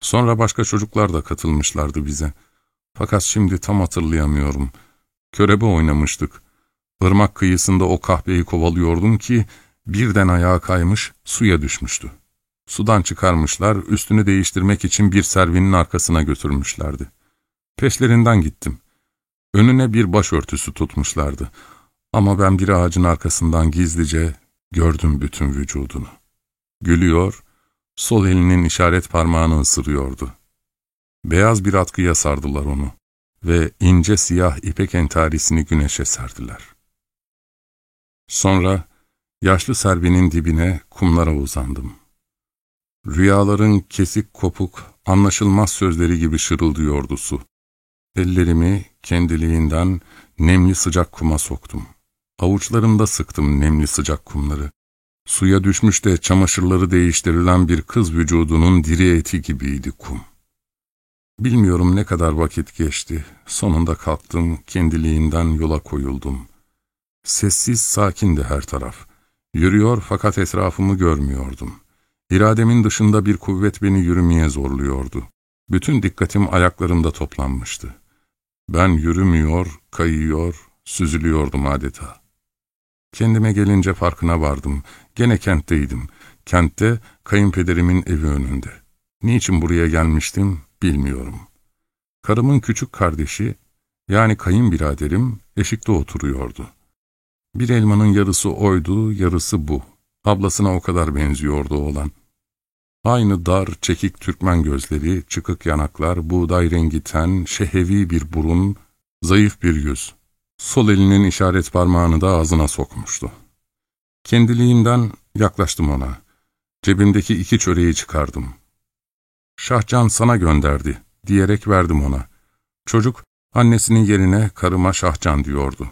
Sonra başka çocuklar da katılmışlardı bize. Fakat şimdi tam hatırlayamıyorum. Körebe oynamıştık. Irmak kıyısında o kahveyi kovalıyordum ki birden ayağa kaymış suya düşmüştü. Sudan çıkarmışlar, üstünü değiştirmek için bir servinin arkasına götürmüşlerdi. Peşlerinden gittim. Önüne bir başörtüsü tutmuşlardı. Ama ben bir ağacın arkasından gizlice gördüm bütün vücudunu. Gülüyor, sol elinin işaret parmağını ısırıyordu. Beyaz bir atkıya sardılar onu ve ince siyah ipek entarisini güneşe serdiler. Sonra yaşlı servinin dibine kumlara uzandım. Rüyaların kesik kopuk, anlaşılmaz sözleri gibi şırıldıyordu su. Ellerimi kendiliğinden nemli sıcak kuma soktum. Avuçlarımda sıktım nemli sıcak kumları. Suya düşmüş de çamaşırları değiştirilen bir kız vücudunun diri eti gibiydi kum. Bilmiyorum ne kadar vakit geçti. Sonunda kalktım, kendiliğinden yola koyuldum. Sessiz, sakindi her taraf. Yürüyor fakat etrafımı görmüyordum. İrademin dışında bir kuvvet beni yürümeye zorluyordu. Bütün dikkatim ayaklarımda toplanmıştı. Ben yürümüyor, kayıyor, süzülüyordum adeta. Kendime gelince farkına vardım. Gene kentteydim. Kentte kayınpederimin evi önünde. Niçin buraya gelmiştim bilmiyorum. Karımın küçük kardeşi, yani kayınbiraderim, eşikte oturuyordu. Bir elmanın yarısı oydu, yarısı bu. Ablasına o kadar benziyordu oğlan. Aynı dar, çekik Türkmen gözleri, çıkık yanaklar, buğday rengi ten, şehevi bir burun, zayıf bir yüz. Sol elinin işaret parmağını da ağzına sokmuştu. Kendiliğinden yaklaştım ona. Cebimdeki iki çöreği çıkardım. Şahcan sana gönderdi diyerek verdim ona. Çocuk annesinin yerine karıma Şahcan diyordu.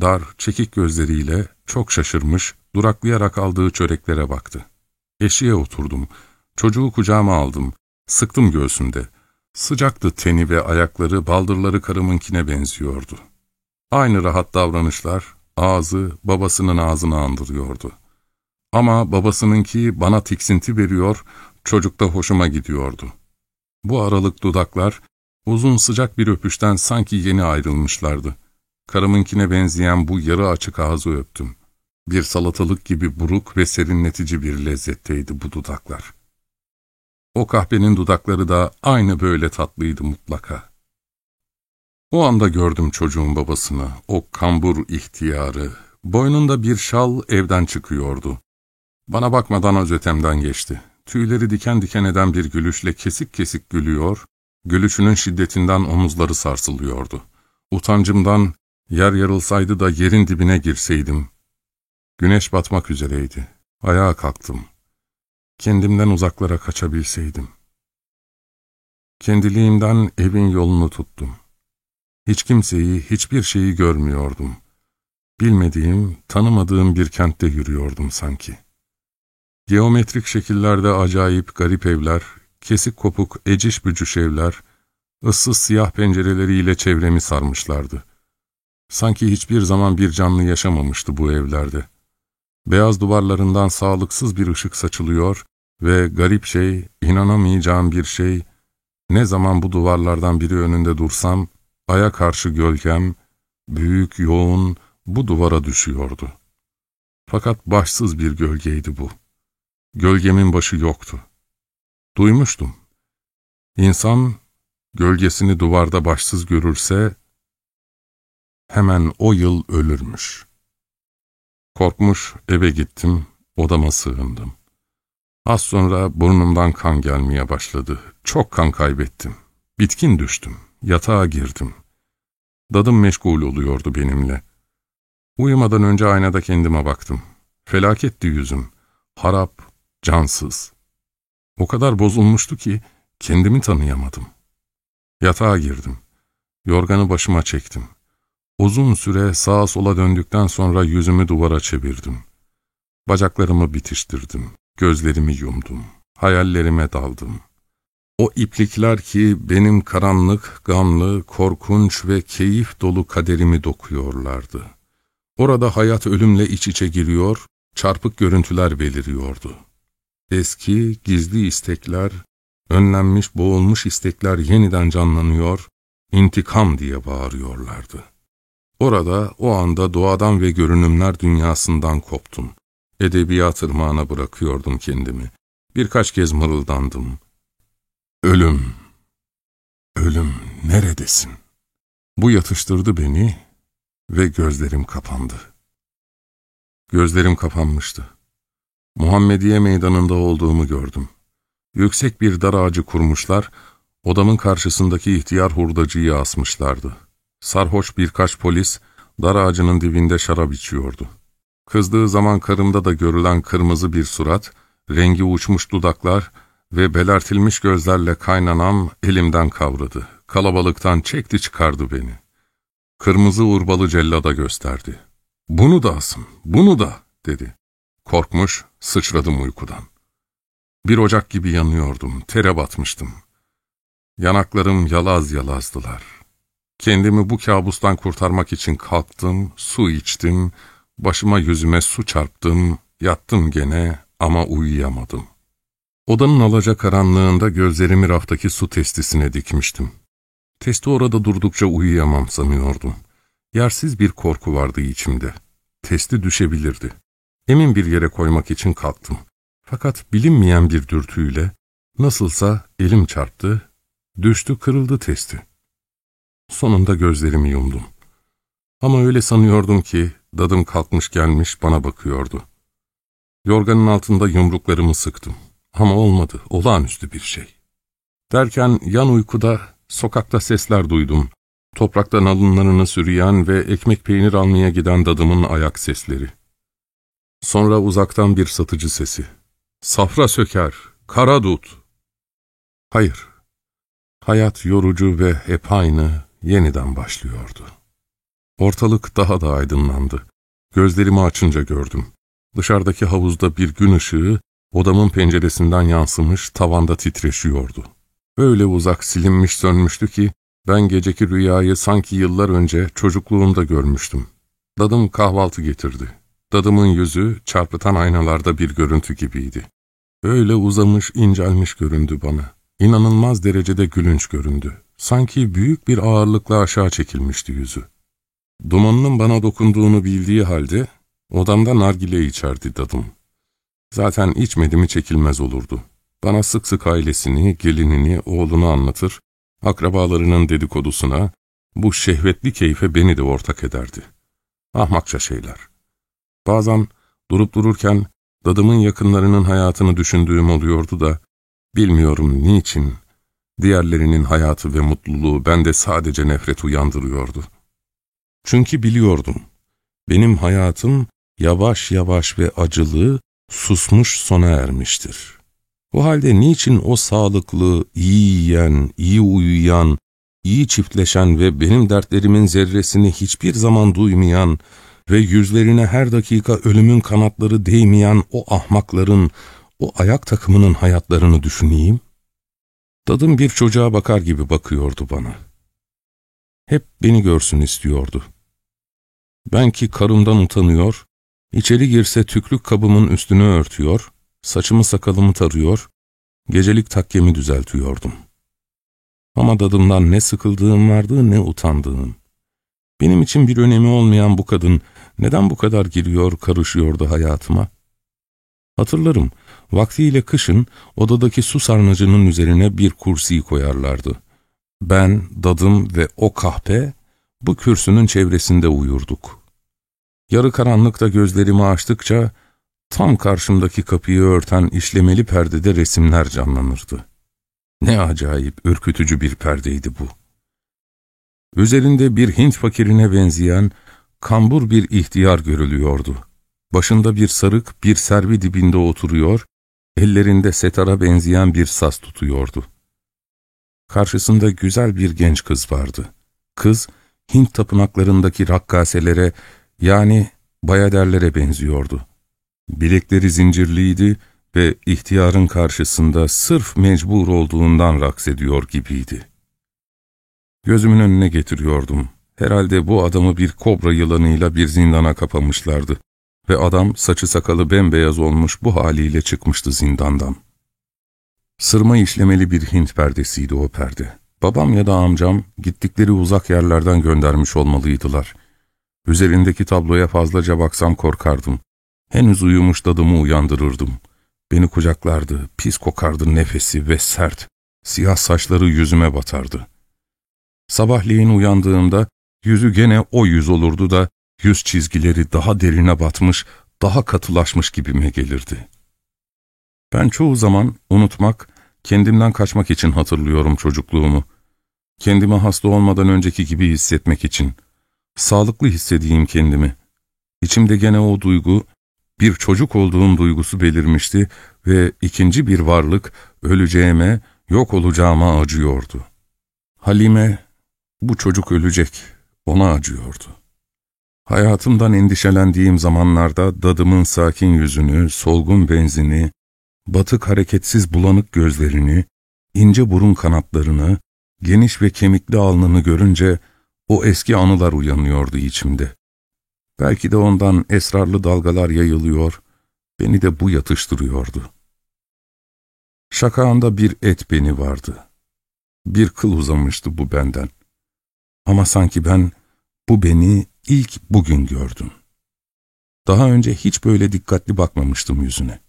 Dar, çekik gözleriyle çok şaşırmış, duraklayarak aldığı çöreklere baktı. Eşiğe oturdum. Çocuğu kucağıma aldım. Sıktım göğsümde. Sıcaktı teni ve ayakları, baldırları karımınkine benziyordu. Aynı rahat davranışlar, ağzı babasının ağzını andırıyordu. Ama babasınınki bana tiksinti veriyor, çocukta hoşuma gidiyordu. Bu aralık dudaklar, uzun sıcak bir öpüşten sanki yeni ayrılmışlardı. Karımınkine benzeyen bu yarı açık ağzı öptüm. Bir salatalık gibi buruk ve serinletici bir lezzetteydi bu dudaklar. O kahvenin dudakları da aynı böyle tatlıydı mutlaka. O anda gördüm çocuğun babasını, o kambur ihtiyarı. Boynunda bir şal evden çıkıyordu. Bana bakmadan az ötemden geçti. Tüyleri diken diken eden bir gülüşle kesik kesik gülüyor, gülüşünün şiddetinden omuzları sarsılıyordu. Utancımdan yer yarılsaydı da yerin dibine girseydim. Güneş batmak üzereydi. Ayağa kalktım. Kendimden uzaklara kaçabilseydim. Kendiliğimden evin yolunu tuttum. Hiç kimseyi, hiçbir şeyi görmüyordum. Bilmediğim, tanımadığım bir kentte yürüyordum sanki. Geometrik şekillerde acayip garip evler, kesik kopuk eciş bücüş evler, ıssız siyah pencereleriyle çevremi sarmışlardı. Sanki hiçbir zaman bir canlı yaşamamıştı bu evlerde. Beyaz duvarlarından sağlıksız bir ışık saçılıyor ve garip şey, inanamayacağım bir şey, ne zaman bu duvarlardan biri önünde dursam, aya karşı gölgem, büyük, yoğun, bu duvara düşüyordu. Fakat başsız bir gölgeydi bu. Gölgemin başı yoktu. Duymuştum. İnsan, gölgesini duvarda başsız görürse, hemen o yıl ölürmüş. Korkmuş eve gittim, odama sığındım. Az sonra burnumdan kan gelmeye başladı. Çok kan kaybettim. Bitkin düştüm. Yatağa girdim. Dadım meşgul oluyordu benimle. Uyumadan önce aynada kendime baktım. Felaketti yüzüm. Harap, cansız. O kadar bozulmuştu ki kendimi tanıyamadım. Yatağa girdim. Yorganı başıma çektim. Uzun süre sağa sola döndükten sonra yüzümü duvara çevirdim. Bacaklarımı bitiştirdim. Gözlerimi yumdum. Hayallerime daldım. O iplikler ki benim karanlık, gamlı, korkunç ve keyif dolu kaderimi dokuyorlardı. Orada hayat ölümle iç içe giriyor, çarpık görüntüler beliriyordu. Eski, gizli istekler, önlenmiş, boğulmuş istekler yeniden canlanıyor, intikam diye bağırıyorlardı. Orada, o anda doğadan ve görünümler dünyasından koptum. Edebiyat ırmağına bırakıyordum kendimi. Birkaç kez mırıldandım. Ölüm, ölüm neredesin? Bu yatıştırdı beni ve gözlerim kapandı. Gözlerim kapanmıştı. Muhammediye meydanında olduğumu gördüm. Yüksek bir dar ağacı kurmuşlar, odamın karşısındaki ihtiyar hurdacıyı asmışlardı. Sarhoş birkaç polis, dar ağacının dibinde şarap içiyordu. Kızdığı zaman karımda da görülen kırmızı bir surat, rengi uçmuş dudaklar ve belertilmiş gözlerle kaynanam elimden kavradı. Kalabalıktan çekti çıkardı beni. Kırmızı urbalı cellada gösterdi. ''Bunu da asın, bunu da.'' dedi. Korkmuş, sıçradım uykudan. Bir ocak gibi yanıyordum, tere batmıştım. Yanaklarım yalaz yalazdılar. Kendimi bu kabustan kurtarmak için kalktım, su içtim, başıma yüzüme su çarptım, yattım gene ama uyuyamadım. Odanın alaca karanlığında gözlerimi raftaki su testisine dikmiştim. Testi orada durdukça uyuyamam sanıyordum. Yersiz bir korku vardı içimde. Testi düşebilirdi. Emin bir yere koymak için kalktım. Fakat bilinmeyen bir dürtüyle, nasılsa elim çarptı, düştü kırıldı testi. Sonunda gözlerimi yumdum. Ama öyle sanıyordum ki, dadım kalkmış gelmiş bana bakıyordu. Yorganın altında yumruklarımı sıktım. Ama olmadı, olağanüstü bir şey. Derken yan uykuda sokakta sesler duydum. Topraktan alınlarını sürüyen ve ekmek peynir almaya giden dadımın ayak sesleri. Sonra uzaktan bir satıcı sesi. Safra söker, kara dut. Hayır, hayat yorucu ve hep aynı yeniden başlıyordu. Ortalık daha da aydınlandı. Gözlerimi açınca gördüm. Dışarıdaki havuzda bir gün ışığı odamın penceresinden yansımış tavanda titreşiyordu. Öyle uzak silinmiş sönmüştü ki ben geceki rüyayı sanki yıllar önce çocukluğumda görmüştüm. Dadım kahvaltı getirdi. Dadımın yüzü çarpıtan aynalarda bir görüntü gibiydi. Öyle uzamış, incelmiş göründü bana. İnanılmaz derecede gülünç göründü. Sanki büyük bir ağırlıkla aşağı çekilmişti yüzü. Dumanının bana dokunduğunu bildiği halde odamda nargile içerdi dadım. Zaten içmedi mi çekilmez olurdu. Bana sık sık ailesini, gelinini, oğlunu anlatır, akrabalarının dedikodusuna, bu şehvetli keyfe beni de ortak ederdi. Ahmakça şeyler. Bazen durup dururken dadımın yakınlarının hayatını düşündüğüm oluyordu da, bilmiyorum niçin, diğerlerinin hayatı ve mutluluğu bende sadece nefret uyandırıyordu. Çünkü biliyordum, benim hayatım yavaş yavaş ve acılı, susmuş sona ermiştir. O halde niçin o sağlıklı, iyi yiyen, iyi uyuyan, iyi çiftleşen ve benim dertlerimin zerresini hiçbir zaman duymayan ve yüzlerine her dakika ölümün kanatları değmeyen o ahmakların, o ayak takımının hayatlarını düşüneyim? Dadım bir çocuğa bakar gibi bakıyordu bana. Hep beni görsün istiyordu. Ben ki karımdan utanıyor, içeri girse tüklük kabımın üstünü örtüyor, saçımı sakalımı tarıyor, gecelik takkemi düzeltiyordum. Ama dadımdan ne sıkıldığım vardı ne utandığım. Benim için bir önemi olmayan bu kadın neden bu kadar giriyor, karışıyordu hayatıma? Hatırlarım, vaktiyle kışın odadaki su sarnıcının üzerine bir kursiyi koyarlardı. Ben, dadım ve o kahpe bu kürsünün çevresinde uyurduk. Yarı karanlıkta gözlerimi açtıkça tam karşımdaki kapıyı örten işlemeli perdede resimler canlanırdı. Ne acayip, ürkütücü bir perdeydi bu. Üzerinde bir Hint fakirine benzeyen kambur bir ihtiyar görülüyordu. Başında bir sarık, bir servi dibinde oturuyor, ellerinde setara benzeyen bir saz tutuyordu. Karşısında güzel bir genç kız vardı. Kız, Hint tapınaklarındaki rakkaselere, yani bayaderlere benziyordu. Bilekleri zincirliydi ve ihtiyarın karşısında sırf mecbur olduğundan raks ediyor gibiydi. Gözümün önüne getiriyordum. Herhalde bu adamı bir kobra yılanıyla bir zindana kapamışlardı ve adam saçı sakalı bembeyaz olmuş bu haliyle çıkmıştı zindandan. Sırma işlemeli bir Hint perdesiydi o perde. Babam ya da amcam gittikleri uzak yerlerden göndermiş olmalıydılar. Üzerindeki tabloya fazlaca baksam korkardım. Henüz uyumuş dadımı uyandırırdım. Beni kucaklardı, pis kokardı nefesi ve sert, siyah saçları yüzüme batardı. Sabahleyin uyandığımda yüzü gene o yüz olurdu da yüz çizgileri daha derine batmış, daha katılaşmış gibime gelirdi. Ben çoğu zaman unutmak, kendimden kaçmak için hatırlıyorum çocukluğumu. Kendimi hasta olmadan önceki gibi hissetmek için. Sağlıklı hissedeyim kendimi. İçimde gene o duygu, bir çocuk olduğum duygusu belirmişti ve ikinci bir varlık öleceğime, yok olacağıma acıyordu. Halime, bu çocuk ölecek, ona acıyordu. Hayatımdan endişelendiğim zamanlarda dadımın sakin yüzünü, solgun benzini, batık hareketsiz bulanık gözlerini, ince burun kanatlarını, geniş ve kemikli alnını görünce o eski anılar uyanıyordu içimde. Belki de ondan esrarlı dalgalar yayılıyor, beni de bu yatıştırıyordu. Şakağında bir et beni vardı. Bir kıl uzamıştı bu benden. Ama sanki ben bu beni ilk bugün gördüm. Daha önce hiç böyle dikkatli bakmamıştım yüzüne.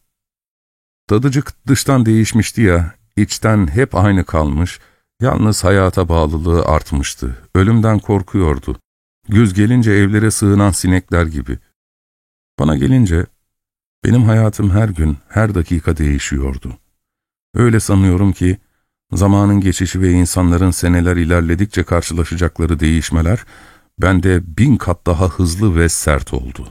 Tadıcık dıştan değişmişti ya, içten hep aynı kalmış, yalnız hayata bağlılığı artmıştı, ölümden korkuyordu. Güz gelince evlere sığınan sinekler gibi. Bana gelince, benim hayatım her gün, her dakika değişiyordu. Öyle sanıyorum ki, zamanın geçişi ve insanların seneler ilerledikçe karşılaşacakları değişmeler, bende bin kat daha hızlı ve sert oldu.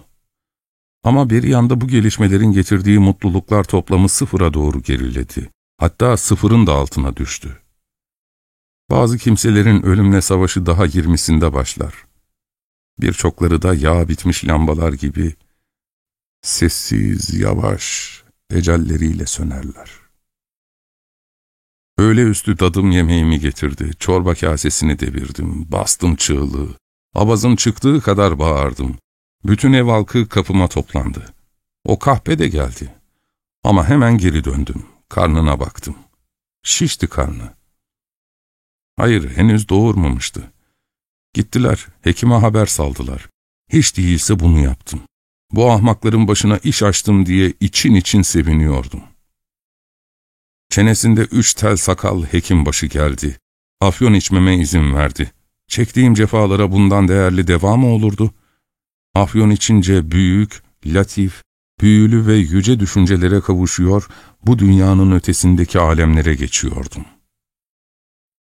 Ama bir yanda bu gelişmelerin getirdiği mutluluklar toplamı sıfıra doğru geriledi. Hatta sıfırın da altına düştü. Bazı kimselerin ölümle savaşı daha yirmisinde başlar. Birçokları da yağ bitmiş lambalar gibi sessiz, yavaş ecelleriyle sönerler. Öyle üstü dadım yemeğimi getirdi, çorba kasesini devirdim, bastım çığlığı. Abazım çıktığı kadar bağırdım. Bütün ev halkı kapıma toplandı. O kahpe de geldi. Ama hemen geri döndüm. Karnına baktım. Şişti karnı. Hayır, henüz doğurmamıştı. Gittiler, hekime haber saldılar. Hiç değilse bunu yaptım. Bu ahmakların başına iş açtım diye için için seviniyordum. Çenesinde üç tel sakal hekim başı geldi. Afyon içmeme izin verdi. Çektiğim cefalara bundan değerli devamı olurdu. Afyon içince büyük, latif, büyülü ve yüce düşüncelere kavuşuyor, bu dünyanın ötesindeki alemlere geçiyordum.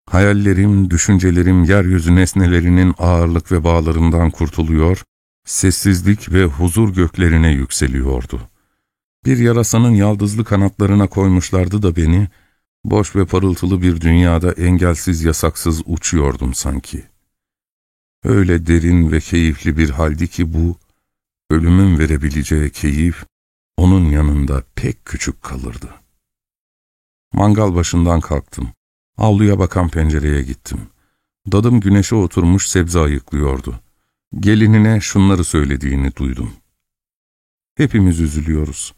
Hayallerim, düşüncelerim yeryüzü nesnelerinin ağırlık ve bağlarından kurtuluyor, sessizlik ve huzur göklerine yükseliyordu. Bir yarasanın yaldızlı kanatlarına koymuşlardı da beni, boş ve parıltılı bir dünyada engelsiz yasaksız uçuyordum sanki. Öyle derin ve keyifli bir haldi ki bu, ölümün verebileceği keyif, onun yanında pek küçük kalırdı. Mangal başından kalktım. Avluya bakan pencereye gittim. Dadım güneşe oturmuş sebze ayıklıyordu. Gelinine şunları söylediğini duydum. Hepimiz üzülüyoruz.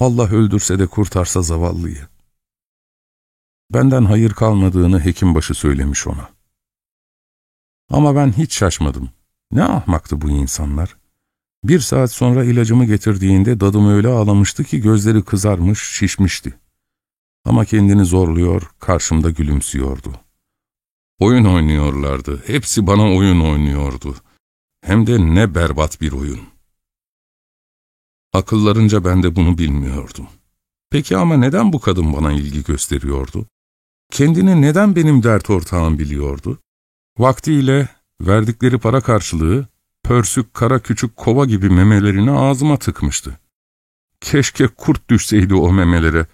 Allah öldürse de kurtarsa zavallıyı. Benden hayır kalmadığını hekimbaşı söylemiş ona. Ama ben hiç şaşmadım. Ne ahmaktı bu insanlar. Bir saat sonra ilacımı getirdiğinde dadım öyle ağlamıştı ki gözleri kızarmış, şişmişti. Ama kendini zorluyor, karşımda gülümsüyordu. Oyun oynuyorlardı, hepsi bana oyun oynuyordu. Hem de ne berbat bir oyun. Akıllarınca ben de bunu bilmiyordum. Peki ama neden bu kadın bana ilgi gösteriyordu? Kendini neden benim dert ortağım biliyordu? Vaktiyle verdikleri para karşılığı pörsük kara küçük kova gibi memelerini ağzıma tıkmıştı. Keşke kurt düşseydi o memelere.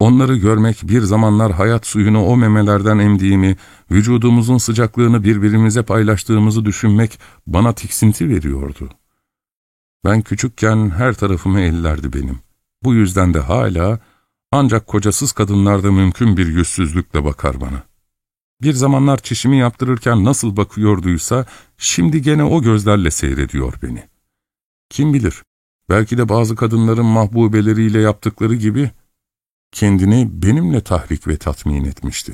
Onları görmek, bir zamanlar hayat suyunu o memelerden emdiğimi, vücudumuzun sıcaklığını birbirimize paylaştığımızı düşünmek bana tiksinti veriyordu. Ben küçükken her tarafımı ellerdi benim. Bu yüzden de hala ancak kocasız kadınlarda mümkün bir yüzsüzlükle bakar bana. Bir zamanlar çişimi yaptırırken nasıl bakıyorduysa, şimdi gene o gözlerle seyrediyor beni. Kim bilir, belki de bazı kadınların mahbubeleriyle yaptıkları gibi, kendini benimle tahrik ve tatmin etmişti.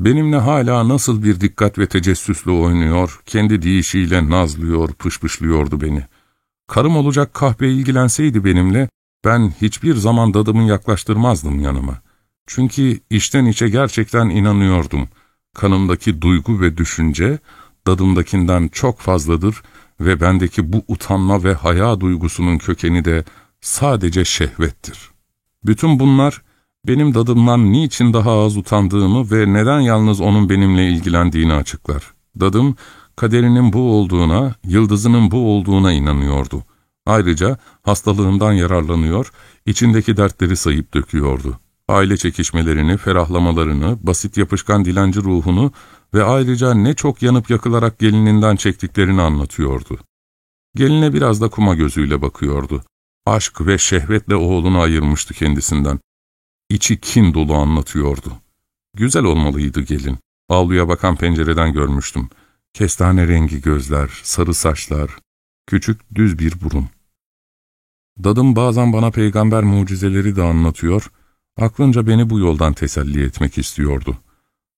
Benimle hala nasıl bir dikkat ve tecessüsle oynuyor, kendi deyişiyle nazlıyor, pışpışlıyordu beni. Karım olacak kahpe ilgilenseydi benimle, ben hiçbir zaman dadımı yaklaştırmazdım yanıma. Çünkü içten içe gerçekten inanıyordum. Kanımdaki duygu ve düşünce, dadımdakinden çok fazladır ve bendeki bu utanma ve haya duygusunun kökeni de sadece şehvettir. Bütün bunlar, benim dadımdan niçin daha az utandığımı ve neden yalnız onun benimle ilgilendiğini açıklar. Dadım, kaderinin bu olduğuna, yıldızının bu olduğuna inanıyordu. Ayrıca hastalığından yararlanıyor, içindeki dertleri sayıp döküyordu. Aile çekişmelerini, ferahlamalarını, basit yapışkan dilenci ruhunu ve ayrıca ne çok yanıp yakılarak gelininden çektiklerini anlatıyordu. Geline biraz da kuma gözüyle bakıyordu. Aşk ve şehvetle oğlunu ayırmıştı kendisinden. İçi kin dolu anlatıyordu. Güzel olmalıydı gelin. Avluya bakan pencereden görmüştüm. Kestane rengi gözler, sarı saçlar, küçük düz bir burun. Dadım bazen bana peygamber mucizeleri de anlatıyor, aklınca beni bu yoldan teselli etmek istiyordu.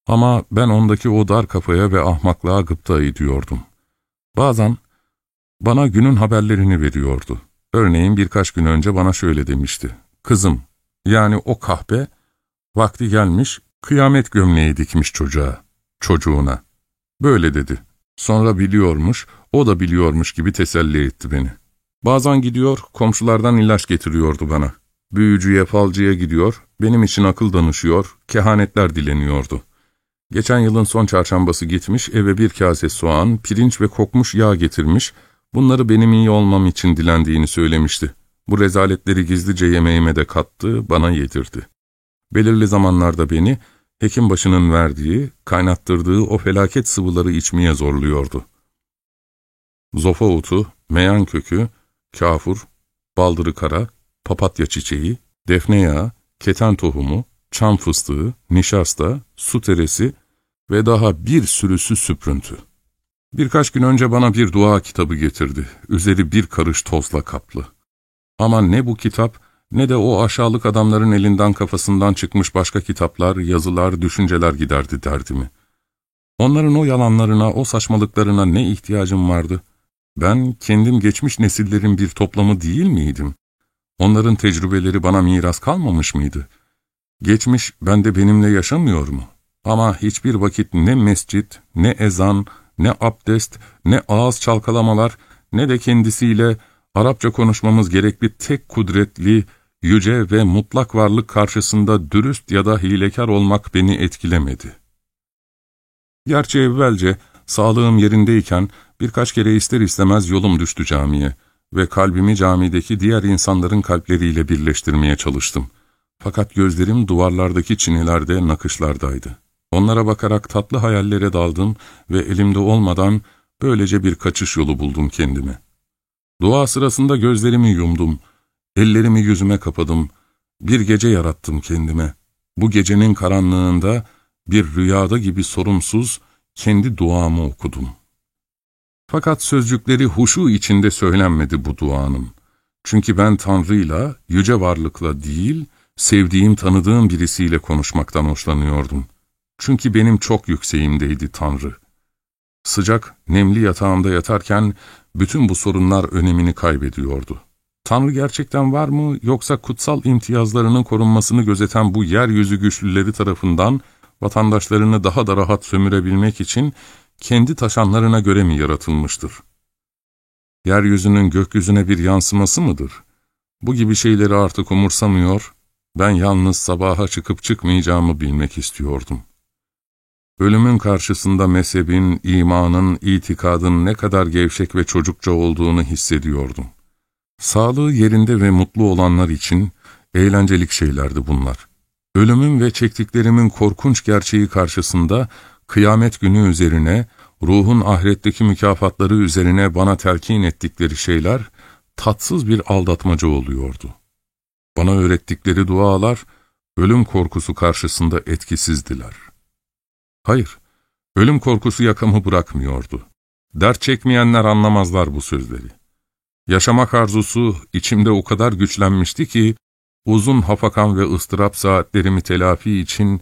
Ama ben ondaki o dar kafaya ve ahmaklığa gıpta ediyordum. Bazen bana günün haberlerini veriyordu. Örneğin birkaç gün önce bana şöyle demişti. Kızım, yani o kahpe, vakti gelmiş, kıyamet gömleği dikmiş çocuğa, çocuğuna. Böyle dedi. Sonra biliyormuş, o da biliyormuş gibi teselli etti beni. Bazen gidiyor, komşulardan ilaç getiriyordu bana. Büyücüye, falcıya gidiyor, benim için akıl danışıyor, kehanetler dileniyordu. Geçen yılın son çarşambası gitmiş, eve bir kase soğan, pirinç ve kokmuş yağ getirmiş, bunları benim iyi olmam için dilendiğini söylemişti. Bu rezaletleri gizlice yemeğime de kattı, bana yedirdi. Belirli zamanlarda beni, hekim başının verdiği, kaynattırdığı o felaket sıvıları içmeye zorluyordu. Zofa otu, meyan kökü, kafur, baldırı kara, papatya çiçeği, defne yağı, keten tohumu, çam fıstığı, nişasta, su teresi ve daha bir sürüsü süprüntü. Birkaç gün önce bana bir dua kitabı getirdi. Üzeri bir karış tozla kaplı. Ama ne bu kitap ne de o aşağılık adamların elinden kafasından çıkmış başka kitaplar, yazılar, düşünceler giderdi derdimi. Onların o yalanlarına, o saçmalıklarına ne ihtiyacım vardı? Ben kendim geçmiş nesillerin bir toplamı değil miydim? Onların tecrübeleri bana miras kalmamış mıydı? Geçmiş bende benimle yaşamıyor mu? Ama hiçbir vakit ne mescit, ne ezan, ne abdest, ne ağız çalkalamalar, ne de kendisiyle Arapça konuşmamız gerekli tek kudretli, yüce ve mutlak varlık karşısında dürüst ya da hilekar olmak beni etkilemedi. Gerçi evvelce sağlığım yerindeyken birkaç kere ister istemez yolum düştü camiye ve kalbimi camideki diğer insanların kalpleriyle birleştirmeye çalıştım. Fakat gözlerim duvarlardaki çinilerde, nakışlardaydı. Onlara bakarak tatlı hayallere daldım ve elimde olmadan böylece bir kaçış yolu buldum kendime. Dua sırasında gözlerimi yumdum, ellerimi yüzüme kapadım, bir gece yarattım kendime. Bu gecenin karanlığında bir rüyada gibi sorumsuz kendi duamı okudum. Fakat sözcükleri huşu içinde söylenmedi bu duanın. Çünkü ben Tanrı'yla, yüce varlıkla değil, sevdiğim, tanıdığım birisiyle konuşmaktan hoşlanıyordum. Çünkü benim çok yükseğimdeydi Tanrı. Sıcak, nemli yatağımda yatarken bütün bu sorunlar önemini kaybediyordu. Tanrı gerçekten var mı yoksa kutsal imtiyazlarının korunmasını gözeten bu yeryüzü güçlüleri tarafından vatandaşlarını daha da rahat sömürebilmek için kendi taşanlarına göre mi yaratılmıştır? Yeryüzünün gökyüzüne bir yansıması mıdır? Bu gibi şeyleri artık umursamıyor, ben yalnız sabaha çıkıp çıkmayacağımı bilmek istiyordum. Ölümün karşısında mezhebin, imanın, itikadın ne kadar gevşek ve çocukça olduğunu hissediyordum. Sağlığı yerinde ve mutlu olanlar için eğlencelik şeylerdi bunlar. Ölümün ve çektiklerimin korkunç gerçeği karşısında kıyamet günü üzerine, ruhun ahiretteki mükafatları üzerine bana telkin ettikleri şeyler tatsız bir aldatmaca oluyordu. Bana öğrettikleri dualar ölüm korkusu karşısında etkisizdiler. Hayır, ölüm korkusu yakamı bırakmıyordu. Dert çekmeyenler anlamazlar bu sözleri. Yaşamak arzusu içimde o kadar güçlenmişti ki, uzun hafakan ve ıstırap saatlerimi telafi için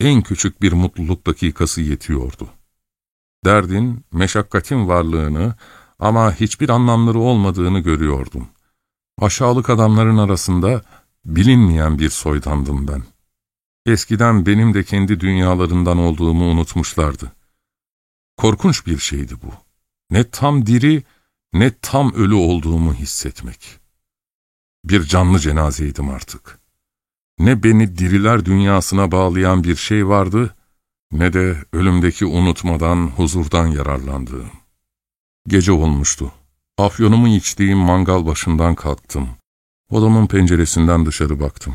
en küçük bir mutluluk dakikası yetiyordu. Derdin, meşakkatin varlığını ama hiçbir anlamları olmadığını görüyordum. Aşağılık adamların arasında bilinmeyen bir soydandım ben. Eskiden benim de kendi dünyalarından olduğumu unutmuşlardı. Korkunç bir şeydi bu. Ne tam diri ne tam ölü olduğumu hissetmek. Bir canlı cenazeydim artık. Ne beni diriler dünyasına bağlayan bir şey vardı, ne de ölümdeki unutmadan, huzurdan yararlandığım. Gece olmuştu. Afyonumu içtiğim mangal başından kalktım. Odamın penceresinden dışarı baktım.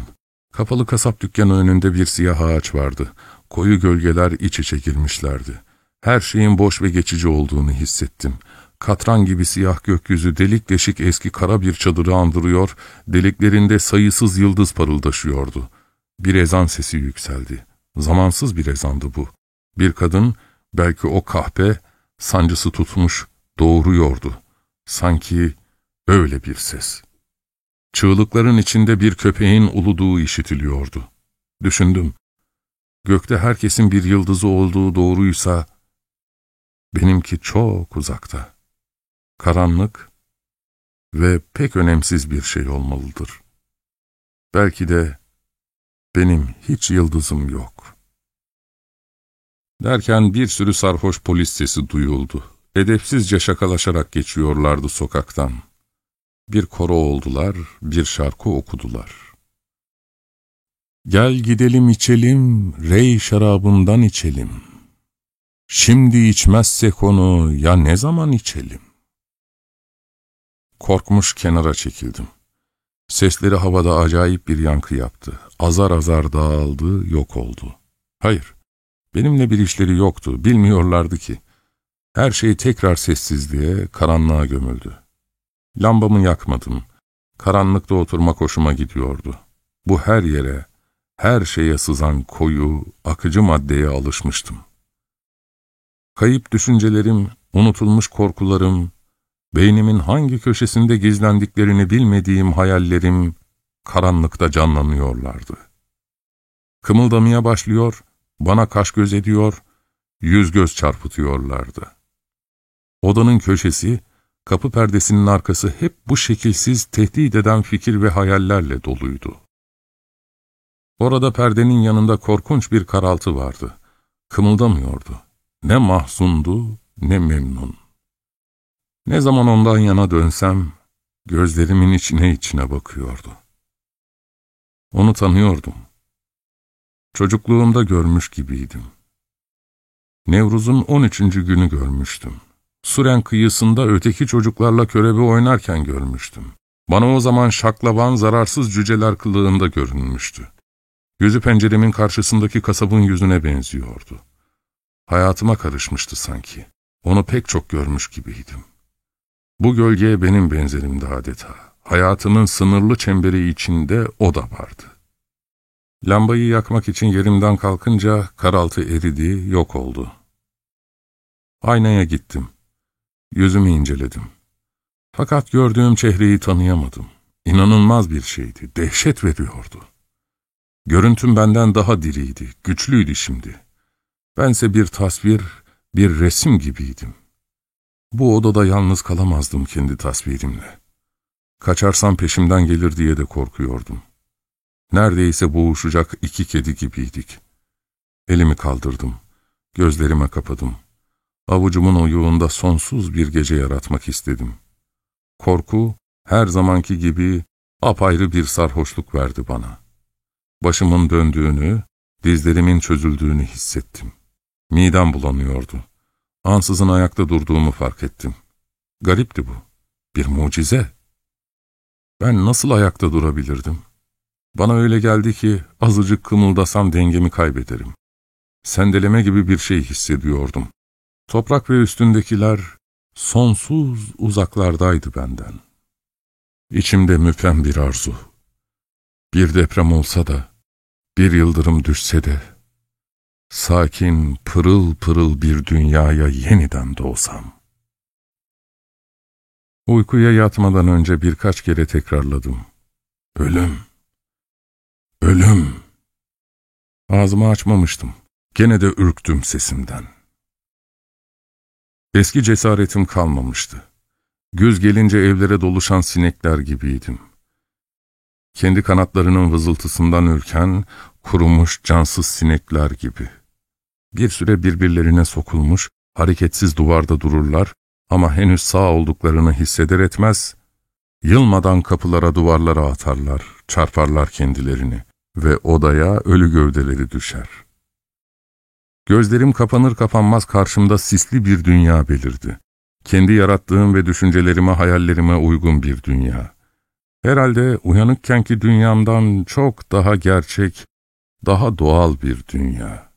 Kapalı kasap dükkanı önünde bir siyah ağaç vardı. Koyu gölgeler iç içe girmişlerdi. Her şeyin boş ve geçici olduğunu hissettim. Katran gibi siyah gökyüzü delik deşik eski kara bir çadırı andırıyor, deliklerinde sayısız yıldız parıldaşıyordu. Bir ezan sesi yükseldi. Zamansız bir ezandı bu. Bir kadın, belki o kahpe, sancısı tutmuş, doğuruyordu. Sanki öyle bir ses. Çığlıkların içinde bir köpeğin uluduğu işitiliyordu. Düşündüm. Gökte herkesin bir yıldızı olduğu doğruysa, benimki çok uzakta. Karanlık ve pek önemsiz bir şey olmalıdır. Belki de benim hiç yıldızım yok. Derken bir sürü sarhoş polis sesi duyuldu. Edepsizce şakalaşarak geçiyorlardı sokaktan. Bir koro oldular, bir şarkı okudular. Gel gidelim içelim, rey şarabından içelim. Şimdi içmezsek onu ya ne zaman içelim? Korkmuş kenara çekildim. Sesleri havada acayip bir yankı yaptı. Azar azar dağıldı, yok oldu. Hayır, benimle bir işleri yoktu, bilmiyorlardı ki. Her şey tekrar sessizliğe, karanlığa gömüldü. Lambamı yakmadım. Karanlıkta oturmak hoşuma gidiyordu. Bu her yere, her şeye sızan koyu, akıcı maddeye alışmıştım. Kayıp düşüncelerim, unutulmuş korkularım, beynimin hangi köşesinde gizlendiklerini bilmediğim hayallerim karanlıkta canlanıyorlardı. Kımıldamaya başlıyor, bana kaş göz ediyor, yüz göz çarpıtıyorlardı. Odanın köşesi, kapı perdesinin arkası hep bu şekilsiz tehdit eden fikir ve hayallerle doluydu. Orada perdenin yanında korkunç bir karaltı vardı. Kımıldamıyordu. Ne mahzundu ne memnun. Ne zaman ondan yana dönsem, gözlerimin içine içine bakıyordu. Onu tanıyordum. Çocukluğumda görmüş gibiydim. Nevruz'un 13. günü görmüştüm. Suren kıyısında öteki çocuklarla körebe oynarken görmüştüm. Bana o zaman şaklaban zararsız cüceler kılığında görünmüştü. Yüzü penceremin karşısındaki kasabın yüzüne benziyordu. Hayatıma karışmıştı sanki. Onu pek çok görmüş gibiydim. Bu gölgeye benim benzerimdi adeta. Hayatımın sınırlı çemberi içinde o da vardı. Lambayı yakmak için yerimden kalkınca karaltı eridi, yok oldu. Aynaya gittim. Yüzümü inceledim. Fakat gördüğüm çehreyi tanıyamadım. İnanılmaz bir şeydi, dehşet veriyordu. Görüntüm benden daha diriydi, güçlüydü şimdi. Bense bir tasvir, bir resim gibiydim. Bu odada yalnız kalamazdım kendi tasvirimle. Kaçarsam peşimden gelir diye de korkuyordum. Neredeyse boğuşacak iki kedi gibiydik. Elimi kaldırdım, gözlerime kapadım. Avucumun oyuğunda sonsuz bir gece yaratmak istedim. Korku, her zamanki gibi apayrı bir sarhoşluk verdi bana. Başımın döndüğünü, dizlerimin çözüldüğünü hissettim. Midem bulanıyordu. Ansızın ayakta durduğumu fark ettim. Garipti bu. Bir mucize. Ben nasıl ayakta durabilirdim? Bana öyle geldi ki azıcık kımıldasam dengemi kaybederim. Sendeleme gibi bir şey hissediyordum. Toprak ve üstündekiler sonsuz uzaklardaydı benden. İçimde müphem bir arzu. Bir deprem olsa da, bir yıldırım düşse de, sakin, pırıl pırıl bir dünyaya yeniden doğsam. Uykuya yatmadan önce birkaç kere tekrarladım. Ölüm, ölüm. Ağzımı açmamıştım. Gene de ürktüm sesimden. Eski cesaretim kalmamıştı. Göz gelince evlere doluşan sinekler gibiydim. Kendi kanatlarının vızıltısından ürken, kurumuş cansız sinekler gibi. Bir süre birbirlerine sokulmuş, hareketsiz duvarda dururlar ama henüz sağ olduklarını hisseder etmez, yılmadan kapılara duvarlara atarlar, çarparlar kendilerini ve odaya ölü gövdeleri düşer. Gözlerim kapanır kapanmaz karşımda sisli bir dünya belirdi. Kendi yarattığım ve düşüncelerime, hayallerime uygun bir dünya. Herhalde uyanıkkenki dünyamdan çok daha gerçek, daha doğal bir dünya.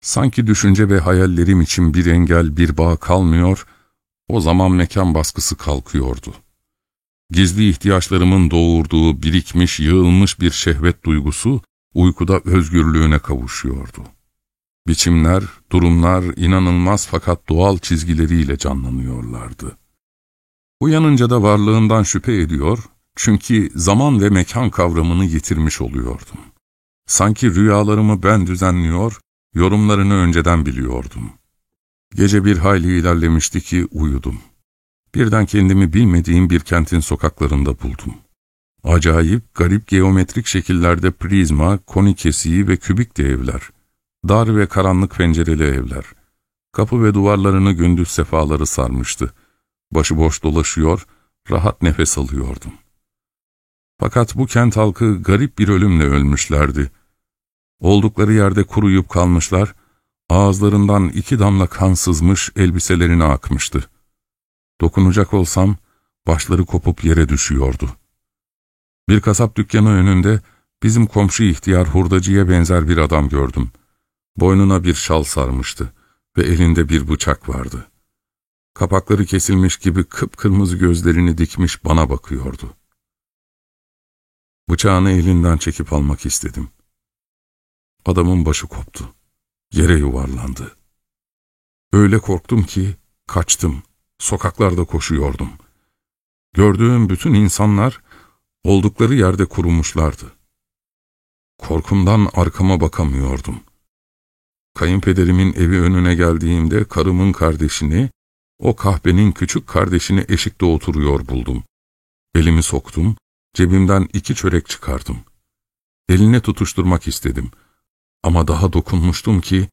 Sanki düşünce ve hayallerim için bir engel, bir bağ kalmıyor, o zaman mekan baskısı kalkıyordu. Gizli ihtiyaçlarımın doğurduğu birikmiş, yığılmış bir şehvet duygusu, uykuda özgürlüğüne kavuşuyordu. Biçimler, durumlar inanılmaz fakat doğal çizgileriyle canlanıyorlardı. Uyanınca da varlığından şüphe ediyor, çünkü zaman ve mekan kavramını yitirmiş oluyordum. Sanki rüyalarımı ben düzenliyor, yorumlarını önceden biliyordum. Gece bir hayli ilerlemişti ki uyudum. Birden kendimi bilmediğim bir kentin sokaklarında buldum. Acayip, garip geometrik şekillerde prizma, koni kesiği ve kübik de evler. Dar ve karanlık pencereli evler. Kapı ve duvarlarını gündüz sefaları sarmıştı. Başıboş dolaşıyor, rahat nefes alıyordum. Fakat bu kent halkı garip bir ölümle ölmüşlerdi. Oldukları yerde kuruyup kalmışlar, ağızlarından iki damla kan sızmış elbiselerine akmıştı. Dokunacak olsam, başları kopup yere düşüyordu. Bir kasap dükkanı önünde bizim komşu ihtiyar hurdacıya benzer bir adam gördüm. Boynuna bir şal sarmıştı ve elinde bir bıçak vardı. Kapakları kesilmiş gibi kıpkırmızı gözlerini dikmiş bana bakıyordu. Bıçağını elinden çekip almak istedim. Adamın başı koptu. Yere yuvarlandı. Öyle korktum ki kaçtım, sokaklarda koşuyordum. Gördüğüm bütün insanlar oldukları yerde kurumuşlardı. Korkumdan arkama bakamıyordum. Kayınpederimin evi önüne geldiğimde karımın kardeşini, o kahvenin küçük kardeşini eşikte oturuyor buldum. Elimi soktum, cebimden iki çörek çıkardım. Eline tutuşturmak istedim. Ama daha dokunmuştum ki,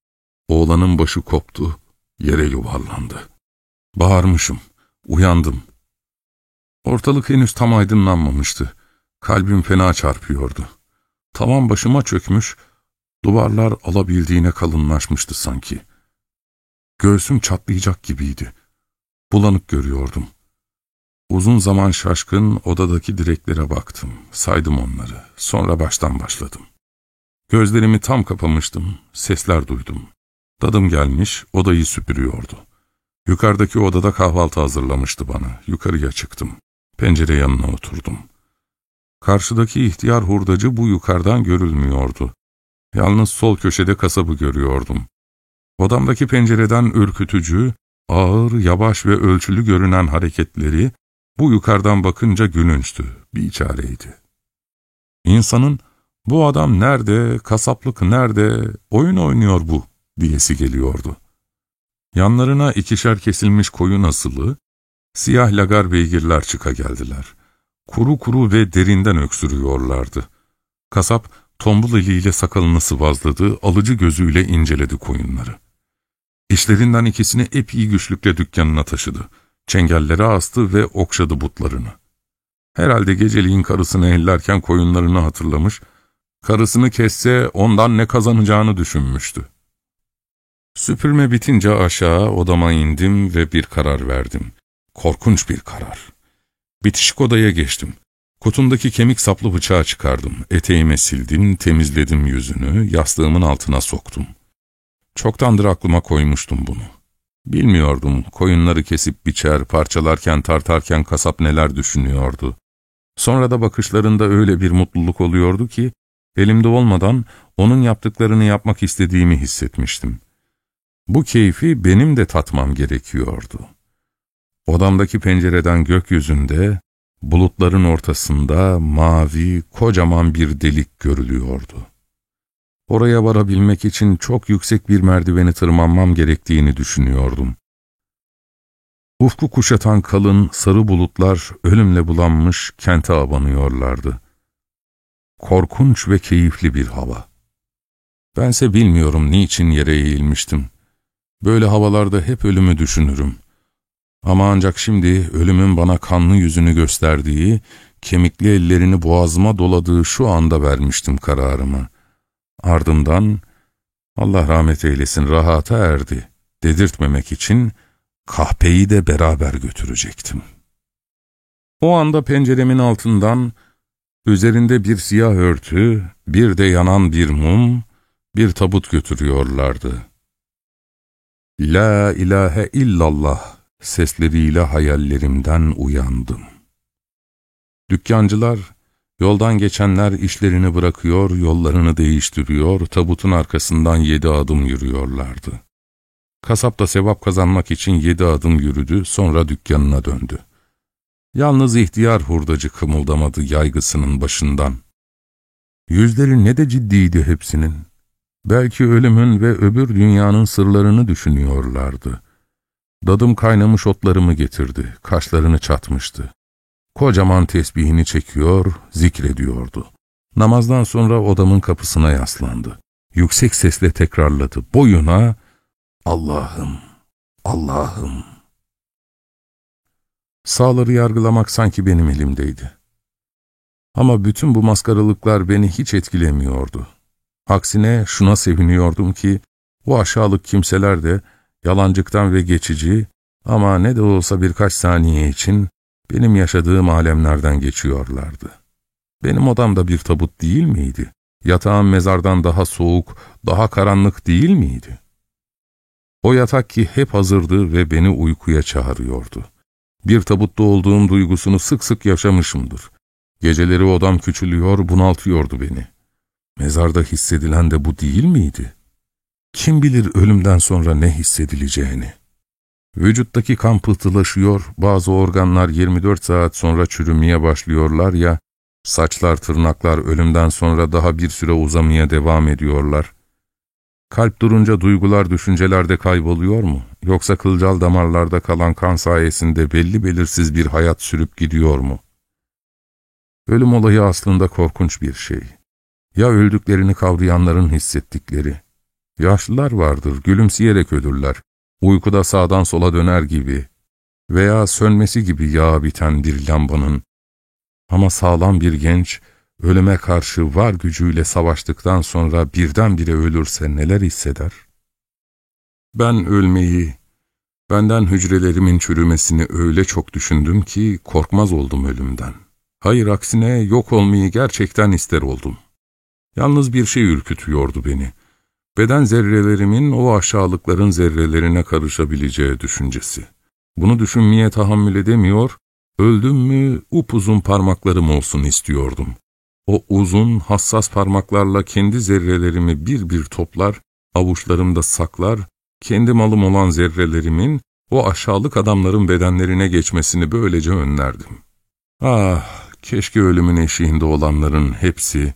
oğlanın başı koptu, yere yuvarlandı. Bağırmışım, uyandım. Ortalık henüz tam aydınlanmamıştı. Kalbim fena çarpıyordu. Tavan başıma çökmüş, duvarlar alabildiğine kalınlaşmıştı sanki. Göğsüm çatlayacak gibiydi. Bulanık görüyordum. Uzun zaman şaşkın odadaki direklere baktım, saydım onları, sonra baştan başladım. Gözlerimi tam kapamıştım, sesler duydum. Dadım gelmiş, odayı süpürüyordu. Yukarıdaki odada kahvaltı hazırlamıştı bana, yukarıya çıktım. Pencere yanına oturdum. Karşıdaki ihtiyar hurdacı bu yukarıdan görülmüyordu. Yalnız sol köşede kasabı görüyordum. Odamdaki pencereden ürkütücü, ağır, yavaş ve ölçülü görünen hareketleri bu yukarıdan bakınca gülünçtü, bir çareydi. İnsanın bu adam nerede, kasaplık nerede, oyun oynuyor bu diyesi geliyordu. Yanlarına ikişer kesilmiş koyun asılı, siyah lagar beygirler çıka geldiler. Kuru kuru ve derinden öksürüyorlardı. Kasap tombul eliyle sakalını sıvazladı, alıcı gözüyle inceledi koyunları. İşlerinden ikisini epey güçlükle dükkanına taşıdı. Çengellere astı ve okşadı butlarını. Herhalde geceliğin karısını ellerken koyunlarını hatırlamış, karısını kesse ondan ne kazanacağını düşünmüştü. Süpürme bitince aşağı odama indim ve bir karar verdim. Korkunç bir karar. Bitişik odaya geçtim. Kutumdaki kemik saplı bıçağı çıkardım. Eteğime sildim, temizledim yüzünü, yastığımın altına soktum. Çoktandır aklıma koymuştum bunu. Bilmiyordum koyunları kesip biçer, parçalarken tartarken kasap neler düşünüyordu. Sonra da bakışlarında öyle bir mutluluk oluyordu ki, elimde olmadan onun yaptıklarını yapmak istediğimi hissetmiştim. Bu keyfi benim de tatmam gerekiyordu. Odamdaki pencereden gökyüzünde, bulutların ortasında mavi, kocaman bir delik görülüyordu. Oraya varabilmek için çok yüksek bir merdiveni tırmanmam gerektiğini düşünüyordum. Ufku kuşatan kalın, sarı bulutlar ölümle bulanmış kente abanıyorlardı. Korkunç ve keyifli bir hava. Bense bilmiyorum niçin yere eğilmiştim. Böyle havalarda hep ölümü düşünürüm. Ama ancak şimdi ölümün bana kanlı yüzünü gösterdiği, kemikli ellerini boğazıma doladığı şu anda vermiştim kararımı. Ardından, Allah rahmet eylesin rahata erdi, dedirtmemek için kahpeyi de beraber götürecektim. O anda penceremin altından, üzerinde bir siyah örtü, bir de yanan bir mum, bir tabut götürüyorlardı. La ilahe illallah sesleriyle hayallerimden uyandım. Dükkancılar, yoldan geçenler işlerini bırakıyor, yollarını değiştiriyor, tabutun arkasından yedi adım yürüyorlardı. Kasap da sevap kazanmak için yedi adım yürüdü, sonra dükkanına döndü. Yalnız ihtiyar hurdacı kımıldamadı yaygısının başından. Yüzleri ne de ciddiydi hepsinin. Belki ölümün ve öbür dünyanın sırlarını düşünüyorlardı. Dadım kaynamış otlarımı getirdi, kaşlarını çatmıştı. Kocaman tesbihini çekiyor, zikrediyordu. Namazdan sonra odamın kapısına yaslandı. Yüksek sesle tekrarladı. Boyuna, Allah'ım, Allah'ım. Sağları yargılamak sanki benim elimdeydi. Ama bütün bu maskaralıklar beni hiç etkilemiyordu. Aksine şuna seviniyordum ki, bu aşağılık kimseler de yalancıktan ve geçici ama ne de olsa birkaç saniye için benim yaşadığım alemlerden geçiyorlardı. Benim odamda bir tabut değil miydi? Yatağım mezardan daha soğuk, daha karanlık değil miydi? O yatak ki hep hazırdı ve beni uykuya çağırıyordu. Bir tabutta olduğum duygusunu sık sık yaşamışımdır. Geceleri odam küçülüyor, bunaltıyordu beni. Mezarda hissedilen de bu değil miydi? Kim bilir ölümden sonra ne hissedileceğini. Vücuttaki kan pıhtılaşıyor, bazı organlar 24 saat sonra çürümeye başlıyorlar ya, saçlar, tırnaklar ölümden sonra daha bir süre uzamaya devam ediyorlar. Kalp durunca duygular, düşünceler de kayboluyor mu? Yoksa kılcal damarlarda kalan kan sayesinde belli belirsiz bir hayat sürüp gidiyor mu? Ölüm olayı aslında korkunç bir şey. Ya öldüklerini kavrayanların hissettikleri. Yaşlılar vardır, gülümseyerek ölürler. Uykuda sağdan sola döner gibi veya sönmesi gibi yağ biten bir lambanın. Ama sağlam bir genç, ölüme karşı var gücüyle savaştıktan sonra birdenbire ölürse neler hisseder? Ben ölmeyi, benden hücrelerimin çürümesini öyle çok düşündüm ki korkmaz oldum ölümden. Hayır aksine yok olmayı gerçekten ister oldum. Yalnız bir şey ürkütüyordu beni. Beden zerrelerimin o aşağılıkların zerrelerine karışabileceği düşüncesi. Bunu düşünmeye tahammül edemiyor, öldüm mü upuzun parmaklarım olsun istiyordum. O uzun, hassas parmaklarla kendi zerrelerimi bir bir toplar, avuçlarımda saklar, kendi malım olan zerrelerimin o aşağılık adamların bedenlerine geçmesini böylece önlerdim. Ah, keşke ölümün eşiğinde olanların hepsi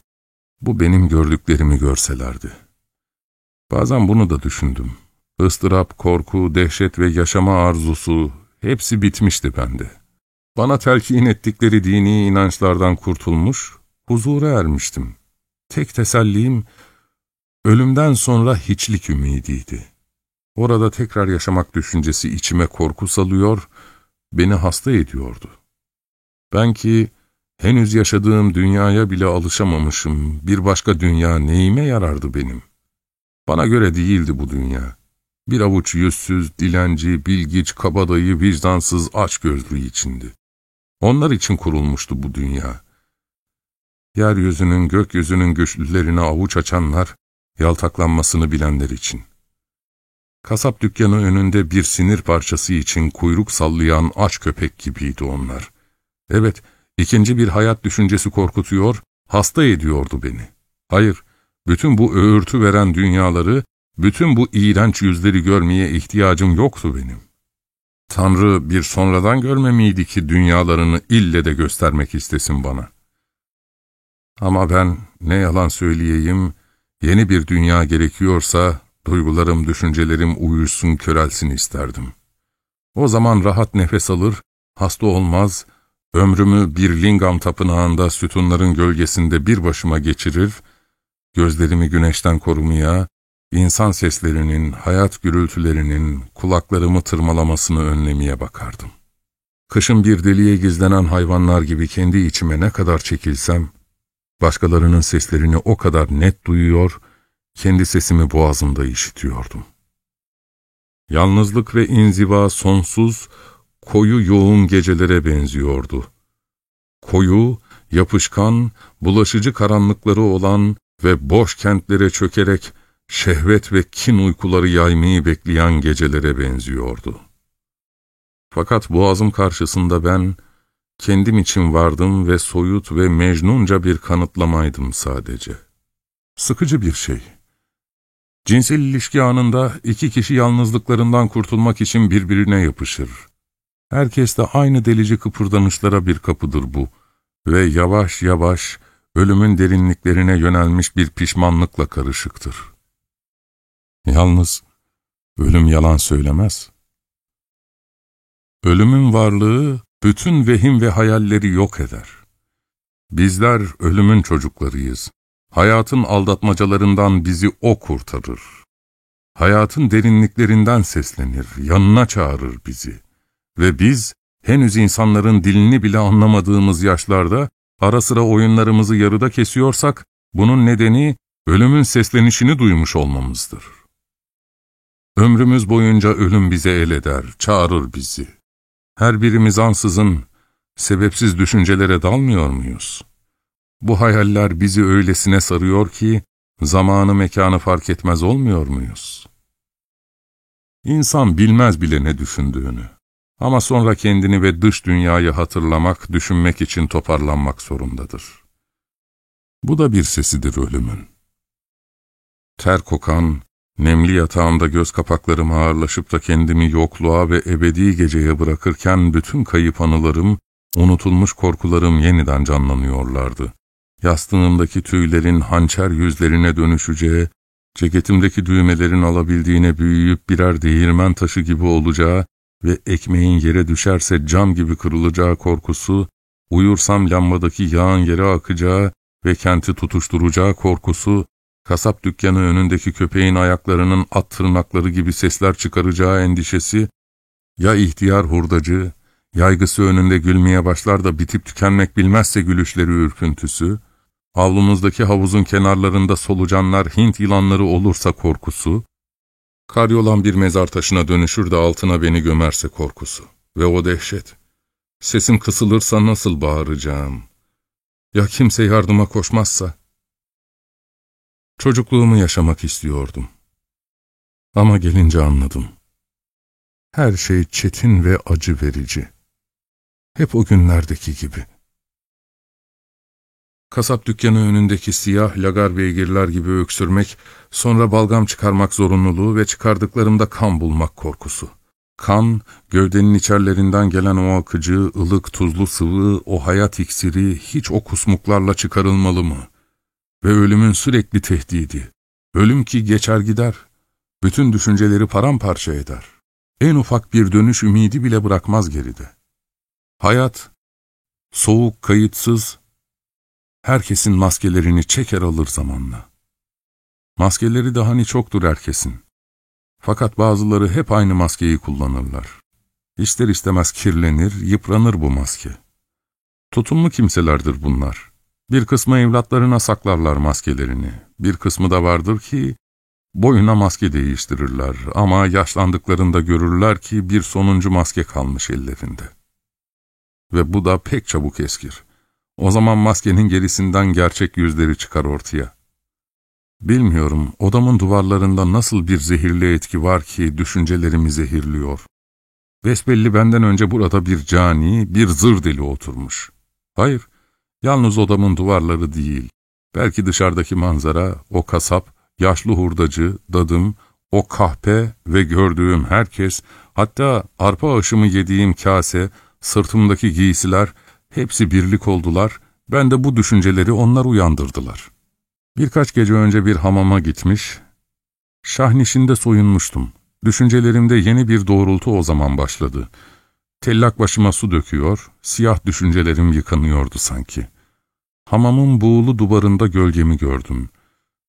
bu benim gördüklerimi görselerdi. Bazen bunu da düşündüm. Istırap, korku, dehşet ve yaşama arzusu hepsi bitmişti bende. Bana telkin ettikleri dini inançlardan kurtulmuş, huzura ermiştim. Tek tesellim, ölümden sonra hiçlik ümidiydi. Orada tekrar yaşamak düşüncesi içime korku salıyor, beni hasta ediyordu. Ben ki henüz yaşadığım dünyaya bile alışamamışım, bir başka dünya neyime yarardı benim? Bana göre değildi bu dünya. Bir avuç yüzsüz, dilenci, bilgiç, kabadayı, vicdansız, açgözlü içindi. Onlar için kurulmuştu bu dünya. Yeryüzünün, gökyüzünün güçlülerine avuç açanlar, yaltaklanmasını bilenler için. Kasap dükkanı önünde bir sinir parçası için kuyruk sallayan aç köpek gibiydi onlar. Evet, ikinci bir hayat düşüncesi korkutuyor, hasta ediyordu beni. Hayır, bütün bu öğürtü veren dünyaları, bütün bu iğrenç yüzleri görmeye ihtiyacım yoktu benim. Tanrı bir sonradan görme miydi ki dünyalarını ille de göstermek istesin bana? Ama ben ne yalan söyleyeyim, yeni bir dünya gerekiyorsa duygularım, düşüncelerim uyuşsun, körelsin isterdim. O zaman rahat nefes alır, hasta olmaz, ömrümü bir lingam tapınağında sütunların gölgesinde bir başıma geçirir, gözlerimi güneşten korumaya, insan seslerinin, hayat gürültülerinin kulaklarımı tırmalamasını önlemeye bakardım. Kışın bir deliğe gizlenen hayvanlar gibi kendi içime ne kadar çekilsem, başkalarının seslerini o kadar net duyuyor, kendi sesimi boğazımda işitiyordum. Yalnızlık ve inziva sonsuz, koyu yoğun gecelere benziyordu. Koyu, yapışkan, bulaşıcı karanlıkları olan ve boş kentlere çökerek şehvet ve kin uykuları yaymayı bekleyen gecelere benziyordu. Fakat boğazım karşısında ben, kendim için vardım ve soyut ve mecnunca bir kanıtlamaydım sadece. Sıkıcı bir şey. Cinsel ilişki anında iki kişi yalnızlıklarından kurtulmak için birbirine yapışır. Herkes de aynı delici kıpırdanışlara bir kapıdır bu ve yavaş yavaş ölümün derinliklerine yönelmiş bir pişmanlıkla karışıktır. Yalnız ölüm yalan söylemez. Ölümün varlığı bütün vehim ve hayalleri yok eder. Bizler ölümün çocuklarıyız. Hayatın aldatmacalarından bizi O kurtarır. Hayatın derinliklerinden seslenir, yanına çağırır bizi. Ve biz, henüz insanların dilini bile anlamadığımız yaşlarda, ara sıra oyunlarımızı yarıda kesiyorsak, bunun nedeni ölümün seslenişini duymuş olmamızdır. Ömrümüz boyunca ölüm bize el eder, çağırır bizi. Her birimiz ansızın, sebepsiz düşüncelere dalmıyor muyuz? Bu hayaller bizi öylesine sarıyor ki, zamanı mekanı fark etmez olmuyor muyuz? İnsan bilmez bile ne düşündüğünü. Ama sonra kendini ve dış dünyayı hatırlamak, düşünmek için toparlanmak zorundadır. Bu da bir sesidir ölümün. Ter kokan, Nemli yatağımda göz kapaklarım ağırlaşıp da kendimi yokluğa ve ebedi geceye bırakırken bütün kayıp anılarım, unutulmuş korkularım yeniden canlanıyorlardı. Yastığımdaki tüylerin hançer yüzlerine dönüşeceği, ceketimdeki düğmelerin alabildiğine büyüyüp birer değirmen taşı gibi olacağı ve ekmeğin yere düşerse cam gibi kırılacağı korkusu, uyursam lambadaki yağın yere akacağı ve kenti tutuşturacağı korkusu, kasap dükkanı önündeki köpeğin ayaklarının at tırnakları gibi sesler çıkaracağı endişesi, ya ihtiyar hurdacı, yaygısı önünde gülmeye başlar da bitip tükenmek bilmezse gülüşleri ürküntüsü, avlumuzdaki havuzun kenarlarında solucanlar Hint yılanları olursa korkusu, karyolan bir mezar taşına dönüşür de altına beni gömerse korkusu ve o dehşet. Sesim kısılırsa nasıl bağıracağım? Ya kimse yardıma koşmazsa? Çocukluğumu yaşamak istiyordum. Ama gelince anladım. Her şey çetin ve acı verici. Hep o günlerdeki gibi. Kasap dükkanı önündeki siyah lagar beygirler gibi öksürmek, sonra balgam çıkarmak zorunluluğu ve çıkardıklarımda kan bulmak korkusu. Kan, gövdenin içerlerinden gelen o akıcı, ılık, tuzlu sıvı, o hayat iksiri hiç o kusmuklarla çıkarılmalı mı? Ve ölümün sürekli tehdidi. Ölüm ki geçer gider. Bütün düşünceleri paramparça eder. En ufak bir dönüş ümidi bile bırakmaz geride. Hayat, soğuk, kayıtsız, herkesin maskelerini çeker alır zamanla. Maskeleri de hani çoktur herkesin. Fakat bazıları hep aynı maskeyi kullanırlar. İster istemez kirlenir, yıpranır bu maske. Tutumlu kimselerdir bunlar. Bir kısmı evlatlarına saklarlar maskelerini. Bir kısmı da vardır ki boyuna maske değiştirirler ama yaşlandıklarında görürler ki bir sonuncu maske kalmış ellerinde. Ve bu da pek çabuk eskir. O zaman maskenin gerisinden gerçek yüzleri çıkar ortaya. Bilmiyorum, odamın duvarlarında nasıl bir zehirli etki var ki düşüncelerimi zehirliyor. Besbelli benden önce burada bir cani, bir zır deli oturmuş. Hayır, yalnız odamın duvarları değil. Belki dışarıdaki manzara, o kasap, yaşlı hurdacı, dadım, o kahpe ve gördüğüm herkes, hatta arpa aşımı yediğim kase, sırtımdaki giysiler, hepsi birlik oldular, ben de bu düşünceleri onlar uyandırdılar.'' Birkaç gece önce bir hamama gitmiş, şahnişinde soyunmuştum. Düşüncelerimde yeni bir doğrultu o zaman başladı. Tellak başıma su döküyor, siyah düşüncelerim yıkanıyordu sanki. Hamamın buğulu duvarında gölgemi gördüm.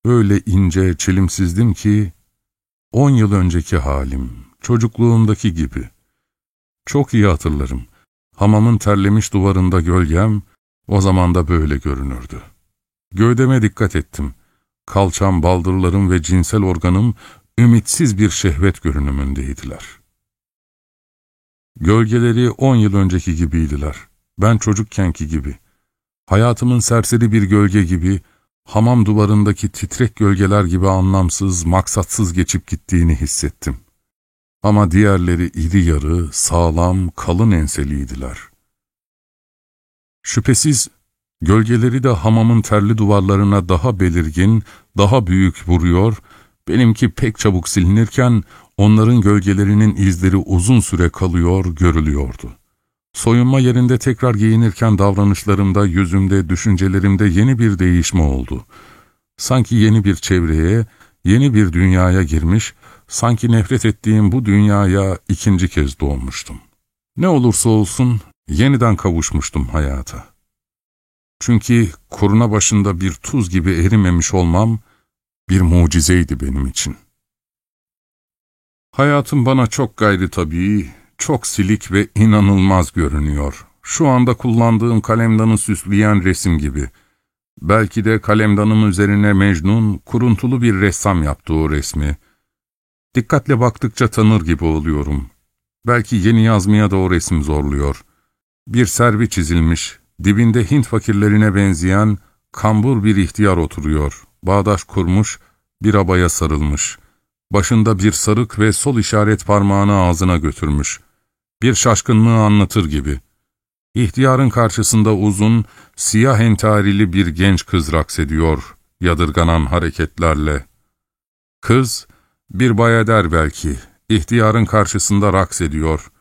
Öyle ince, çelimsizdim ki, on yıl önceki halim, çocukluğumdaki gibi. Çok iyi hatırlarım. Hamamın terlemiş duvarında gölgem, o zaman da böyle görünürdü. Gövdeme dikkat ettim. Kalçam, baldırlarım ve cinsel organım ümitsiz bir şehvet görünümündeydiler. Gölgeleri on yıl önceki gibiydiler. Ben çocukkenki gibi. Hayatımın serseri bir gölge gibi, hamam duvarındaki titrek gölgeler gibi anlamsız, maksatsız geçip gittiğini hissettim. Ama diğerleri iri yarı, sağlam, kalın enseliydiler. Şüphesiz Gölgeleri de hamamın terli duvarlarına daha belirgin, daha büyük vuruyor, benimki pek çabuk silinirken onların gölgelerinin izleri uzun süre kalıyor, görülüyordu. Soyunma yerinde tekrar giyinirken davranışlarımda, yüzümde, düşüncelerimde yeni bir değişme oldu. Sanki yeni bir çevreye, yeni bir dünyaya girmiş, sanki nefret ettiğim bu dünyaya ikinci kez doğmuştum. Ne olursa olsun yeniden kavuşmuştum hayata. Çünkü koruna başında bir tuz gibi erimemiş olmam bir mucizeydi benim için. Hayatım bana çok gayri tabii, çok silik ve inanılmaz görünüyor. Şu anda kullandığım kalemdanı süsleyen resim gibi. Belki de kalemdanım üzerine Mecnun, kuruntulu bir ressam yaptı o resmi. Dikkatle baktıkça tanır gibi oluyorum. Belki yeni yazmaya da o resim zorluyor. Bir servi çizilmiş, Dibinde Hint fakirlerine benzeyen kambur bir ihtiyar oturuyor. Bağdaş kurmuş, bir abaya sarılmış. Başında bir sarık ve sol işaret parmağını ağzına götürmüş. Bir şaşkınlığı anlatır gibi. İhtiyarın karşısında uzun, siyah entarili bir genç kız raks ediyor, yadırganan hareketlerle. Kız, Bir bayeder belki, ihtiyarın karşısında raks ediyor.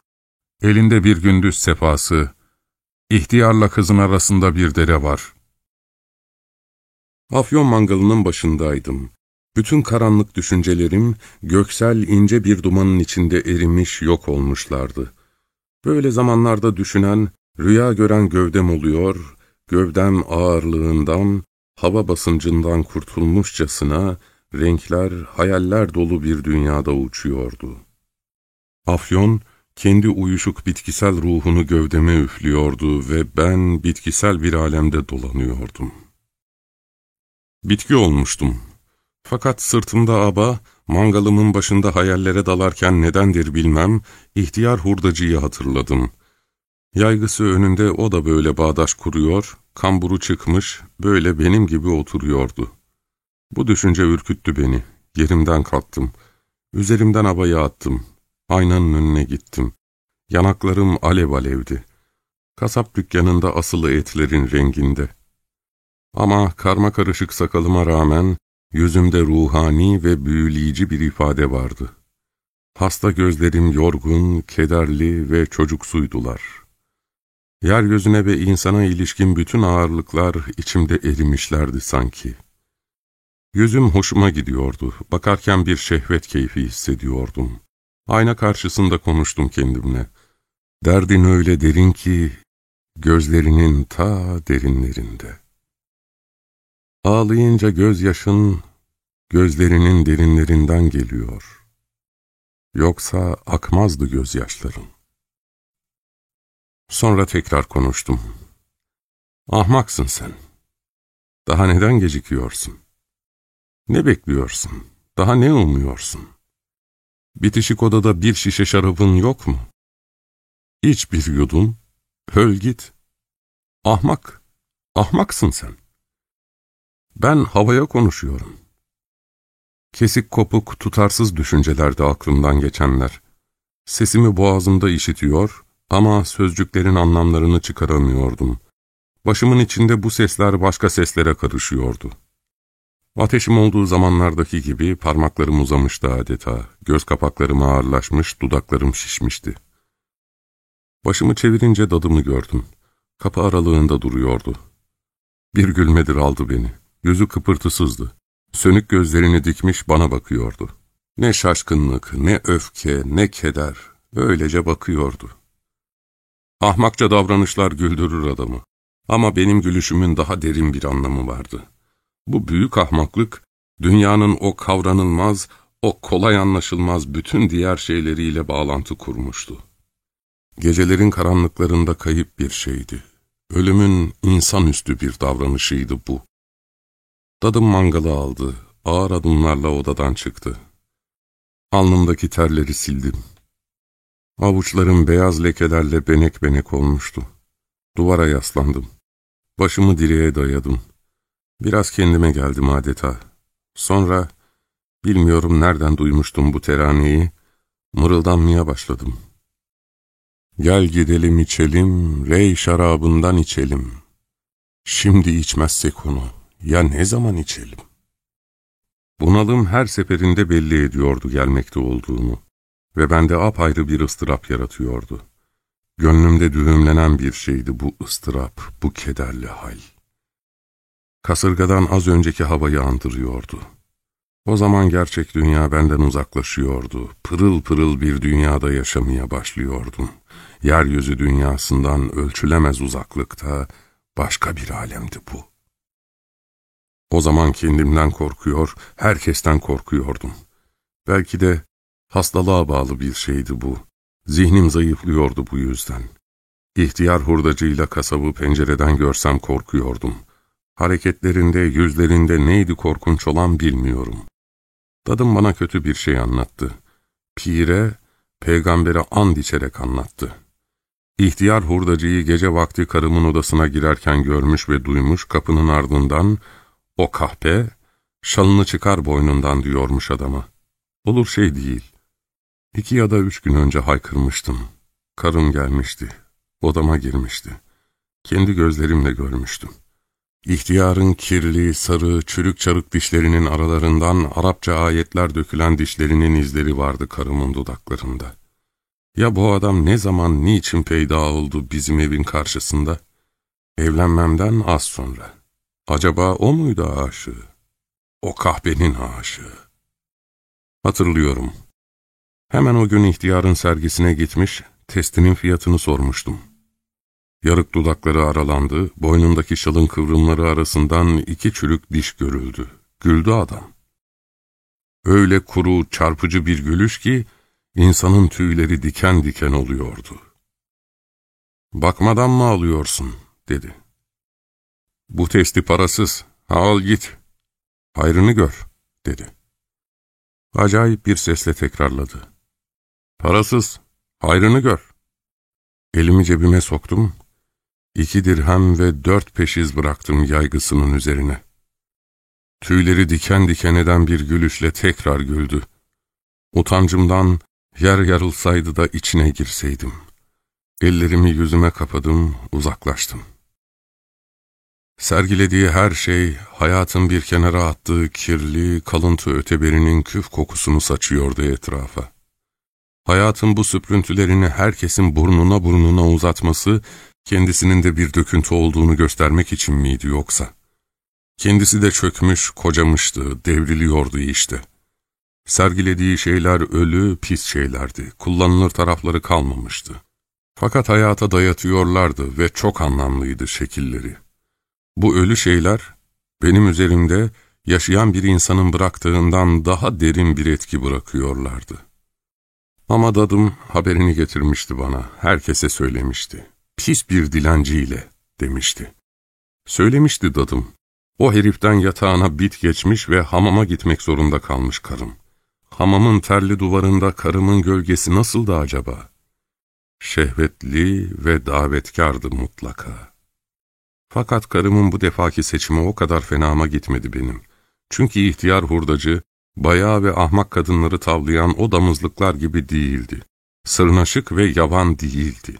Elinde bir gündüz sefası, ihtiyarla kızın arasında bir dere var. Afyon mangalının başındaydım. Bütün karanlık düşüncelerim göksel ince bir dumanın içinde erimiş yok olmuşlardı. Böyle zamanlarda düşünen, rüya gören gövdem oluyor, gövdem ağırlığından, hava basıncından kurtulmuşçasına, renkler, hayaller dolu bir dünyada uçuyordu. Afyon, kendi uyuşuk bitkisel ruhunu gövdeme üflüyordu ve ben bitkisel bir alemde dolanıyordum. Bitki olmuştum. Fakat sırtımda aba, mangalımın başında hayallere dalarken nedendir bilmem, ihtiyar hurdacıyı hatırladım. Yaygısı önünde o da böyle bağdaş kuruyor, kamburu çıkmış, böyle benim gibi oturuyordu. Bu düşünce ürküttü beni. Yerimden kalktım. Üzerimden abayı attım. Aynanın önüne gittim. Yanaklarım alev alevdi. Kasap dükkanında asılı etlerin renginde. Ama karma karışık sakalıma rağmen yüzümde ruhani ve büyüleyici bir ifade vardı. Hasta gözlerim yorgun, kederli ve çocuksuydular. Yeryüzüne ve insana ilişkin bütün ağırlıklar içimde erimişlerdi sanki. Yüzüm hoşuma gidiyordu. Bakarken bir şehvet keyfi hissediyordum. Ayna karşısında konuştum kendimle. Derdin öyle derin ki, gözlerinin ta derinlerinde. Ağlayınca gözyaşın, gözlerinin derinlerinden geliyor. Yoksa akmazdı gözyaşların. Sonra tekrar konuştum. Ahmaksın sen. Daha neden gecikiyorsun? Ne bekliyorsun? Daha ne umuyorsun? Bitişik odada bir şişe şarabın yok mu? İç bir yudum, höl git. Ahmak, ahmaksın sen. Ben havaya konuşuyorum. Kesik kopuk, tutarsız düşüncelerde aklımdan geçenler. Sesimi boğazımda işitiyor ama sözcüklerin anlamlarını çıkaramıyordum. Başımın içinde bu sesler başka seslere karışıyordu. Ateşim olduğu zamanlardaki gibi parmaklarım uzamıştı adeta, göz kapaklarım ağırlaşmış, dudaklarım şişmişti. Başımı çevirince dadımı gördüm. Kapı aralığında duruyordu. Bir gülmedir aldı beni. Yüzü kıpırtısızdı. Sönük gözlerini dikmiş bana bakıyordu. Ne şaşkınlık, ne öfke, ne keder. Öylece bakıyordu. Ahmakça davranışlar güldürür adamı. Ama benim gülüşümün daha derin bir anlamı vardı. Bu büyük ahmaklık, dünyanın o kavranılmaz, o kolay anlaşılmaz bütün diğer şeyleriyle bağlantı kurmuştu. Gecelerin karanlıklarında kayıp bir şeydi. Ölümün insanüstü bir davranışıydı bu. Dadım mangalı aldı, ağır adımlarla odadan çıktı. Alnımdaki terleri sildim. Avuçlarım beyaz lekelerle benek benek olmuştu. Duvara yaslandım. Başımı direğe dayadım. Biraz kendime geldim adeta. Sonra, bilmiyorum nereden duymuştum bu teraneyi, mırıldanmaya başladım. Gel gidelim içelim, rey şarabından içelim. Şimdi içmezsek onu, ya ne zaman içelim? Bunalım her seferinde belli ediyordu gelmekte olduğunu ve bende apayrı bir ıstırap yaratıyordu. Gönlümde düğümlenen bir şeydi bu ıstırap, bu kederli hal. Kasırgadan az önceki havayı andırıyordu. O zaman gerçek dünya benden uzaklaşıyordu. Pırıl pırıl bir dünyada yaşamaya başlıyordum. Yeryüzü dünyasından ölçülemez uzaklıkta başka bir alemdi bu. O zaman kendimden korkuyor, herkesten korkuyordum. Belki de hastalığa bağlı bir şeydi bu. Zihnim zayıflıyordu bu yüzden. İhtiyar hurdacıyla kasabı pencereden görsem korkuyordum. Hareketlerinde, yüzlerinde neydi korkunç olan bilmiyorum. Dadım bana kötü bir şey anlattı. Pire, peygambere and içerek anlattı. İhtiyar hurdacıyı gece vakti karımın odasına girerken görmüş ve duymuş kapının ardından o kahpe, şalını çıkar boynundan diyormuş adama. Olur şey değil. İki ya da üç gün önce haykırmıştım. Karım gelmişti. Odama girmişti. Kendi gözlerimle görmüştüm. İhtiyarın kirli, sarı, çürük çarık dişlerinin aralarından Arapça ayetler dökülen dişlerinin izleri vardı karımın dudaklarında. Ya bu adam ne zaman, niçin peyda oldu bizim evin karşısında? Evlenmemden az sonra. Acaba o muydu aşığı? O kahvenin aşığı. Hatırlıyorum. Hemen o gün ihtiyarın sergisine gitmiş, testinin fiyatını sormuştum. Yarık dudakları aralandı, boynundaki şalın kıvrımları arasından iki çürük diş görüldü. Güldü adam. Öyle kuru, çarpıcı bir gülüş ki, insanın tüyleri diken diken oluyordu. ''Bakmadan mı alıyorsun?'' dedi. ''Bu testi parasız, al git, hayrını gör.'' dedi. Acayip bir sesle tekrarladı. ''Parasız, hayrını gör.'' Elimi cebime soktum, İki dirhem ve dört peşiz bıraktım yaygısının üzerine. Tüyleri diken diken eden bir gülüşle tekrar güldü. Utancımdan yer yarılsaydı da içine girseydim. Ellerimi yüzüme kapadım, uzaklaştım. Sergilediği her şey, hayatın bir kenara attığı kirli, kalıntı öteberinin küf kokusunu saçıyordu etrafa. Hayatın bu süprüntülerini herkesin burnuna burnuna uzatması, kendisinin de bir döküntü olduğunu göstermek için miydi yoksa? Kendisi de çökmüş, kocamıştı, devriliyordu işte. Sergilediği şeyler ölü, pis şeylerdi, kullanılır tarafları kalmamıştı. Fakat hayata dayatıyorlardı ve çok anlamlıydı şekilleri. Bu ölü şeyler, benim üzerimde yaşayan bir insanın bıraktığından daha derin bir etki bırakıyorlardı. Ama dadım haberini getirmişti bana, herkese söylemişti pis bir dilenciyle demişti. Söylemişti dadım. O heriften yatağına bit geçmiş ve hamama gitmek zorunda kalmış karım. Hamamın terli duvarında karımın gölgesi nasıldı acaba? Şehvetli ve davetkardı mutlaka. Fakat karımın bu defaki seçimi o kadar fenama gitmedi benim. Çünkü ihtiyar hurdacı, bayağı ve ahmak kadınları tavlayan o damızlıklar gibi değildi. Sırnaşık ve yaban değildi.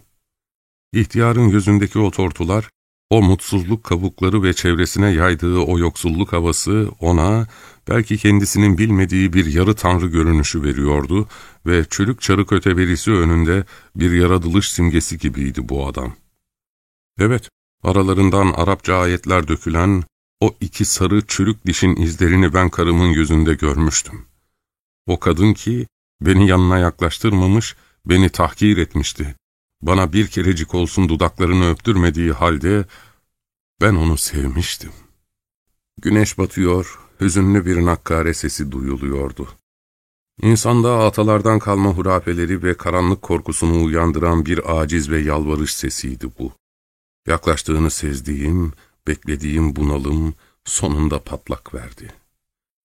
İhtiyarın yüzündeki o tortular, o mutsuzluk kabukları ve çevresine yaydığı o yoksulluk havası ona, belki kendisinin bilmediği bir yarı tanrı görünüşü veriyordu ve çürük çarık öteberisi önünde bir yaratılış simgesi gibiydi bu adam. Evet, aralarından Arapça ayetler dökülen o iki sarı çürük dişin izlerini ben karımın yüzünde görmüştüm. O kadın ki beni yanına yaklaştırmamış, beni tahkir etmişti. Bana bir kerecik olsun dudaklarını öptürmediği halde ben onu sevmiştim. Güneş batıyor, hüzünlü bir nakkare sesi duyuluyordu. İnsanda atalardan kalma hurafeleri ve karanlık korkusunu uyandıran bir aciz ve yalvarış sesiydi bu. Yaklaştığını sezdiğim, beklediğim bunalım sonunda patlak verdi.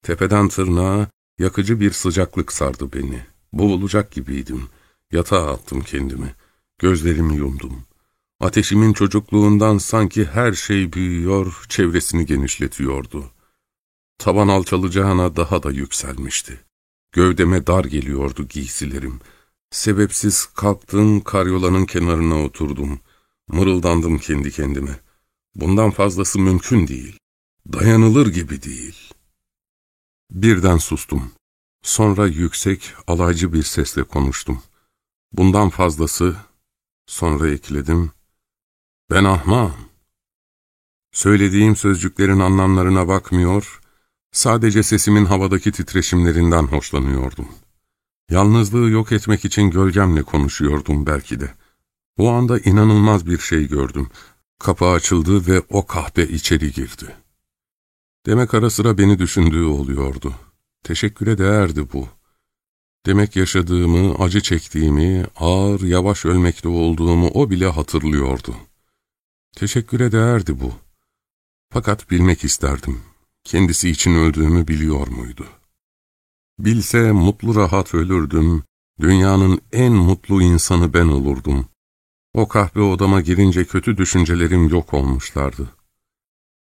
Tepeden tırnağa yakıcı bir sıcaklık sardı beni. Boğulacak gibiydim. Yatağa attım kendimi. Gözlerimi yumdum. Ateşimin çocukluğundan sanki her şey büyüyor, çevresini genişletiyordu. Taban alçalacağına daha da yükselmişti. Gövdeme dar geliyordu giysilerim. Sebepsiz kalktım, karyolanın kenarına oturdum. Mırıldandım kendi kendime. Bundan fazlası mümkün değil. Dayanılır gibi değil. Birden sustum. Sonra yüksek, alaycı bir sesle konuştum. Bundan fazlası Sonra ekledim, ben ahmağım. Söylediğim sözcüklerin anlamlarına bakmıyor, sadece sesimin havadaki titreşimlerinden hoşlanıyordum. Yalnızlığı yok etmek için gölgemle konuşuyordum belki de. O anda inanılmaz bir şey gördüm. Kapı açıldı ve o kahpe içeri girdi. Demek ara sıra beni düşündüğü oluyordu. Teşekküre değerdi bu. Demek yaşadığımı, acı çektiğimi, ağır, yavaş ölmekte olduğumu o bile hatırlıyordu. Teşekküre değerdi bu. Fakat bilmek isterdim. Kendisi için öldüğümü biliyor muydu? Bilse mutlu rahat ölürdüm, dünyanın en mutlu insanı ben olurdum. O kahve odama girince kötü düşüncelerim yok olmuşlardı.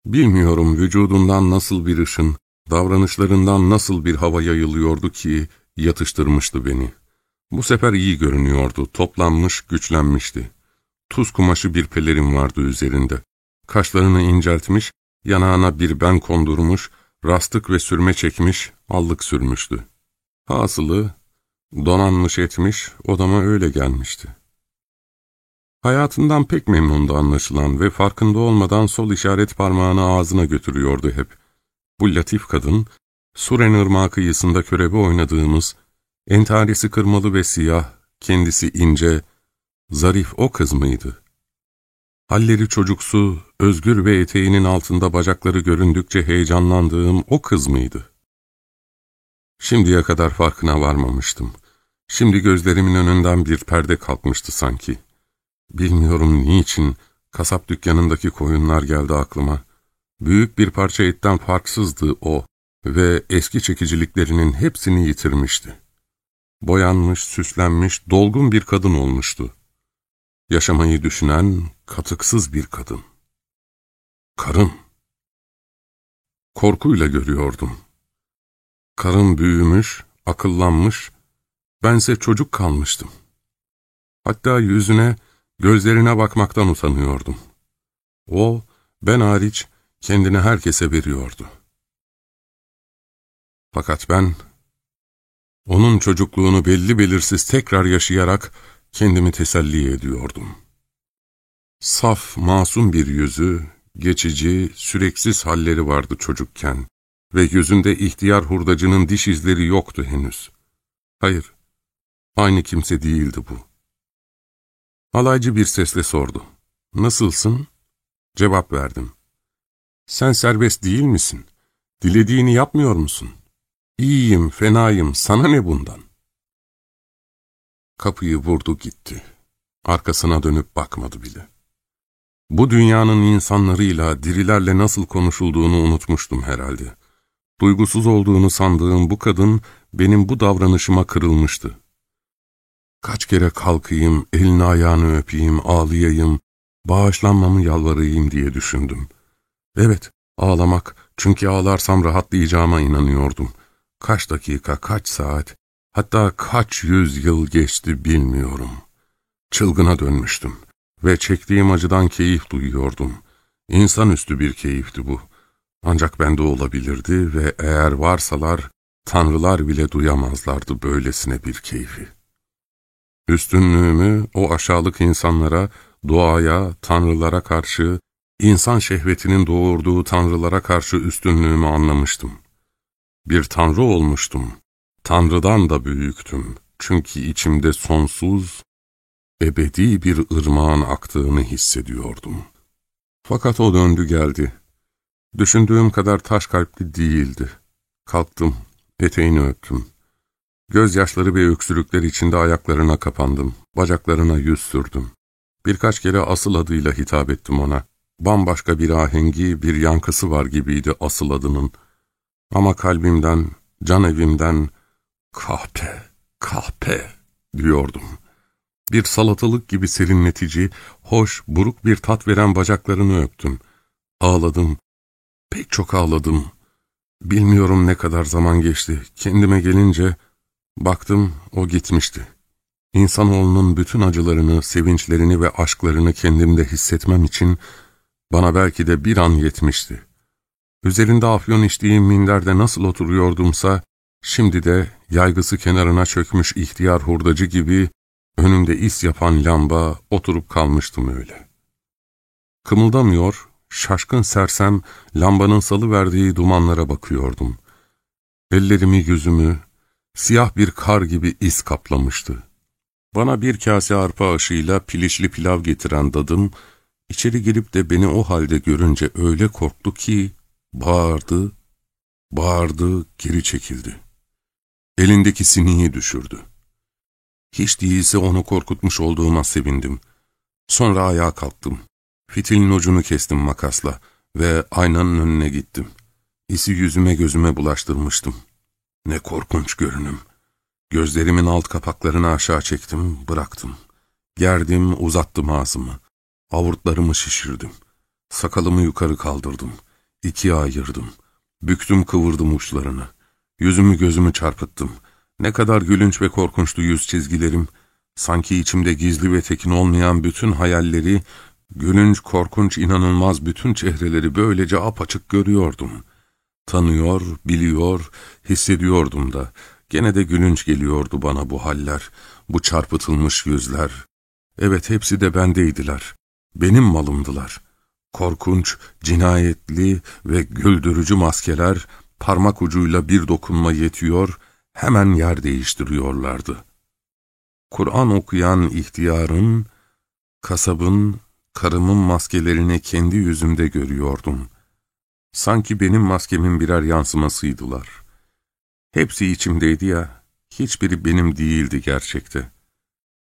Bilmiyorum vücudundan nasıl bir ışın, davranışlarından nasıl bir hava yayılıyordu ki Yatıştırmıştı beni. Bu sefer iyi görünüyordu, toplanmış, güçlenmişti. Tuz kumaşı bir pelerin vardı üzerinde. Kaşlarını inceltmiş, Yanağına bir ben kondurmuş, rastık ve sürme çekmiş, allık sürmüştü. Hasılı, donanmış etmiş, odama öyle gelmişti. Hayatından pek memnundu anlaşılan ve farkında olmadan sol işaret parmağını ağzına götürüyordu hep. Bu latif kadın, Suren Irmağı kıyısında körebe oynadığımız, entaresi kırmalı ve siyah, kendisi ince, zarif o kız mıydı? Halleri çocuksu, özgür ve eteğinin altında bacakları göründükçe heyecanlandığım o kız mıydı? Şimdiye kadar farkına varmamıştım. Şimdi gözlerimin önünden bir perde kalkmıştı sanki. Bilmiyorum niçin kasap dükkanındaki koyunlar geldi aklıma. Büyük bir parça etten farksızdı o ve eski çekiciliklerinin hepsini yitirmişti. Boyanmış, süslenmiş, dolgun bir kadın olmuştu. Yaşamayı düşünen, katıksız bir kadın. Karın. Korkuyla görüyordum. Karın büyümüş, akıllanmış, bense çocuk kalmıştım. Hatta yüzüne, gözlerine bakmaktan utanıyordum. O, ben hariç, kendini herkese veriyordu. Fakat ben, onun çocukluğunu belli belirsiz tekrar yaşayarak kendimi teselli ediyordum. Saf, masum bir yüzü, geçici, süreksiz halleri vardı çocukken ve yüzünde ihtiyar hurdacının diş izleri yoktu henüz. Hayır, aynı kimse değildi bu. Alaycı bir sesle sordu. Nasılsın? Cevap verdim. Sen serbest değil misin? Dilediğini yapmıyor musun? İyiyim, fenayım, sana ne bundan? Kapıyı vurdu gitti. Arkasına dönüp bakmadı bile. Bu dünyanın insanlarıyla, dirilerle nasıl konuşulduğunu unutmuştum herhalde. Duygusuz olduğunu sandığım bu kadın benim bu davranışıma kırılmıştı. Kaç kere kalkayım, elini ayağını öpeyim, ağlayayım, bağışlanmamı yalvarayım diye düşündüm. Evet, ağlamak, çünkü ağlarsam rahatlayacağıma inanıyordum. Kaç dakika, kaç saat, hatta kaç yüz yıl geçti bilmiyorum. Çılgına dönmüştüm ve çektiğim acıdan keyif duyuyordum. İnsanüstü bir keyifti bu. Ancak bende olabilirdi ve eğer varsalar, tanrılar bile duyamazlardı böylesine bir keyfi. Üstünlüğümü o aşağılık insanlara, doğaya, tanrılara karşı, insan şehvetinin doğurduğu tanrılara karşı üstünlüğümü anlamıştım. Bir tanrı olmuştum. Tanrıdan da büyüktüm. Çünkü içimde sonsuz, ebedi bir ırmağın aktığını hissediyordum. Fakat o döndü geldi. Düşündüğüm kadar taş kalpli değildi. Kalktım, eteğini öptüm. Gözyaşları ve öksürükler içinde ayaklarına kapandım, bacaklarına yüz sürdüm. Birkaç kere asıl adıyla hitap ettim ona. Bambaşka bir ahengi, bir yankısı var gibiydi asıl adının. Ama kalbimden, can evimden, kahpe, kahpe diyordum. Bir salatalık gibi serinletici, hoş, buruk bir tat veren bacaklarını öptüm. Ağladım, pek çok ağladım. Bilmiyorum ne kadar zaman geçti. Kendime gelince baktım o gitmişti. İnsanoğlunun bütün acılarını, sevinçlerini ve aşklarını kendimde hissetmem için bana belki de bir an yetmişti. Üzerinde afyon içtiğim minderde nasıl oturuyordumsa, şimdi de yaygısı kenarına çökmüş ihtiyar hurdacı gibi önümde is yapan lamba oturup kalmıştım öyle. Kımıldamıyor, şaşkın sersem lambanın salı verdiği dumanlara bakıyordum. Ellerimi, yüzümü, siyah bir kar gibi iz kaplamıştı. Bana bir kase arpa aşıyla pilişli pilav getiren dadım, içeri girip de beni o halde görünce öyle korktu ki, bağırdı, bağırdı, geri çekildi. Elindeki siniyi düşürdü. Hiç değilse onu korkutmuş olduğuma sevindim. Sonra ayağa kalktım. Fitilin ucunu kestim makasla ve aynanın önüne gittim. İsi yüzüme gözüme bulaştırmıştım. Ne korkunç görünüm. Gözlerimin alt kapaklarını aşağı çektim, bıraktım. Gerdim, uzattım ağzımı. Avurtlarımı şişirdim. Sakalımı yukarı kaldırdım. İkiye ayırdım. Büktüm kıvırdım uçlarını. Yüzümü gözümü çarpıttım. Ne kadar gülünç ve korkunçtu yüz çizgilerim. Sanki içimde gizli ve tekin olmayan bütün hayalleri Gülünç, korkunç, inanılmaz bütün çehreleri böylece apaçık görüyordum. Tanıyor, biliyor, hissediyordum da. Gene de gülünç geliyordu bana bu haller, bu çarpıtılmış yüzler. Evet hepsi de bendeydiler. Benim malımdılar. Korkunç, cinayetli ve güldürücü maskeler parmak ucuyla bir dokunma yetiyor, hemen yer değiştiriyorlardı. Kur'an okuyan ihtiyarın, kasabın, karımın maskelerini kendi yüzümde görüyordum. Sanki benim maskemin birer yansımasıydılar. Hepsi içimdeydi ya, hiçbiri benim değildi gerçekte.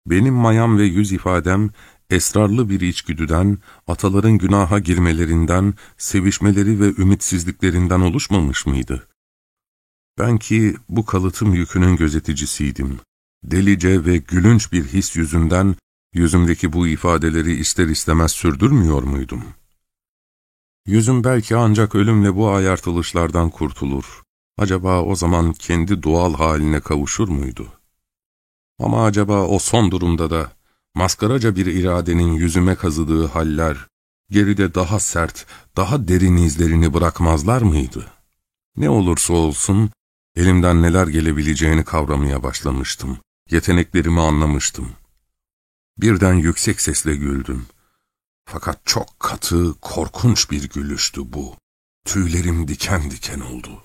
Benim mayam ve yüz ifadem, esrarlı bir içgüdüden, ataların günaha girmelerinden, sevişmeleri ve ümitsizliklerinden oluşmamış mıydı? Ben ki bu kalıtım yükünün gözeticisiydim. Delice ve gülünç bir his yüzünden yüzümdeki bu ifadeleri ister istemez sürdürmüyor muydum? Yüzüm belki ancak ölümle bu ayartılışlardan kurtulur. Acaba o zaman kendi doğal haline kavuşur muydu? Ama acaba o son durumda da maskaraca bir iradenin yüzüme kazıdığı haller, geride daha sert, daha derin izlerini bırakmazlar mıydı? Ne olursa olsun, elimden neler gelebileceğini kavramaya başlamıştım. Yeteneklerimi anlamıştım. Birden yüksek sesle güldüm. Fakat çok katı, korkunç bir gülüştü bu. Tüylerim diken diken oldu.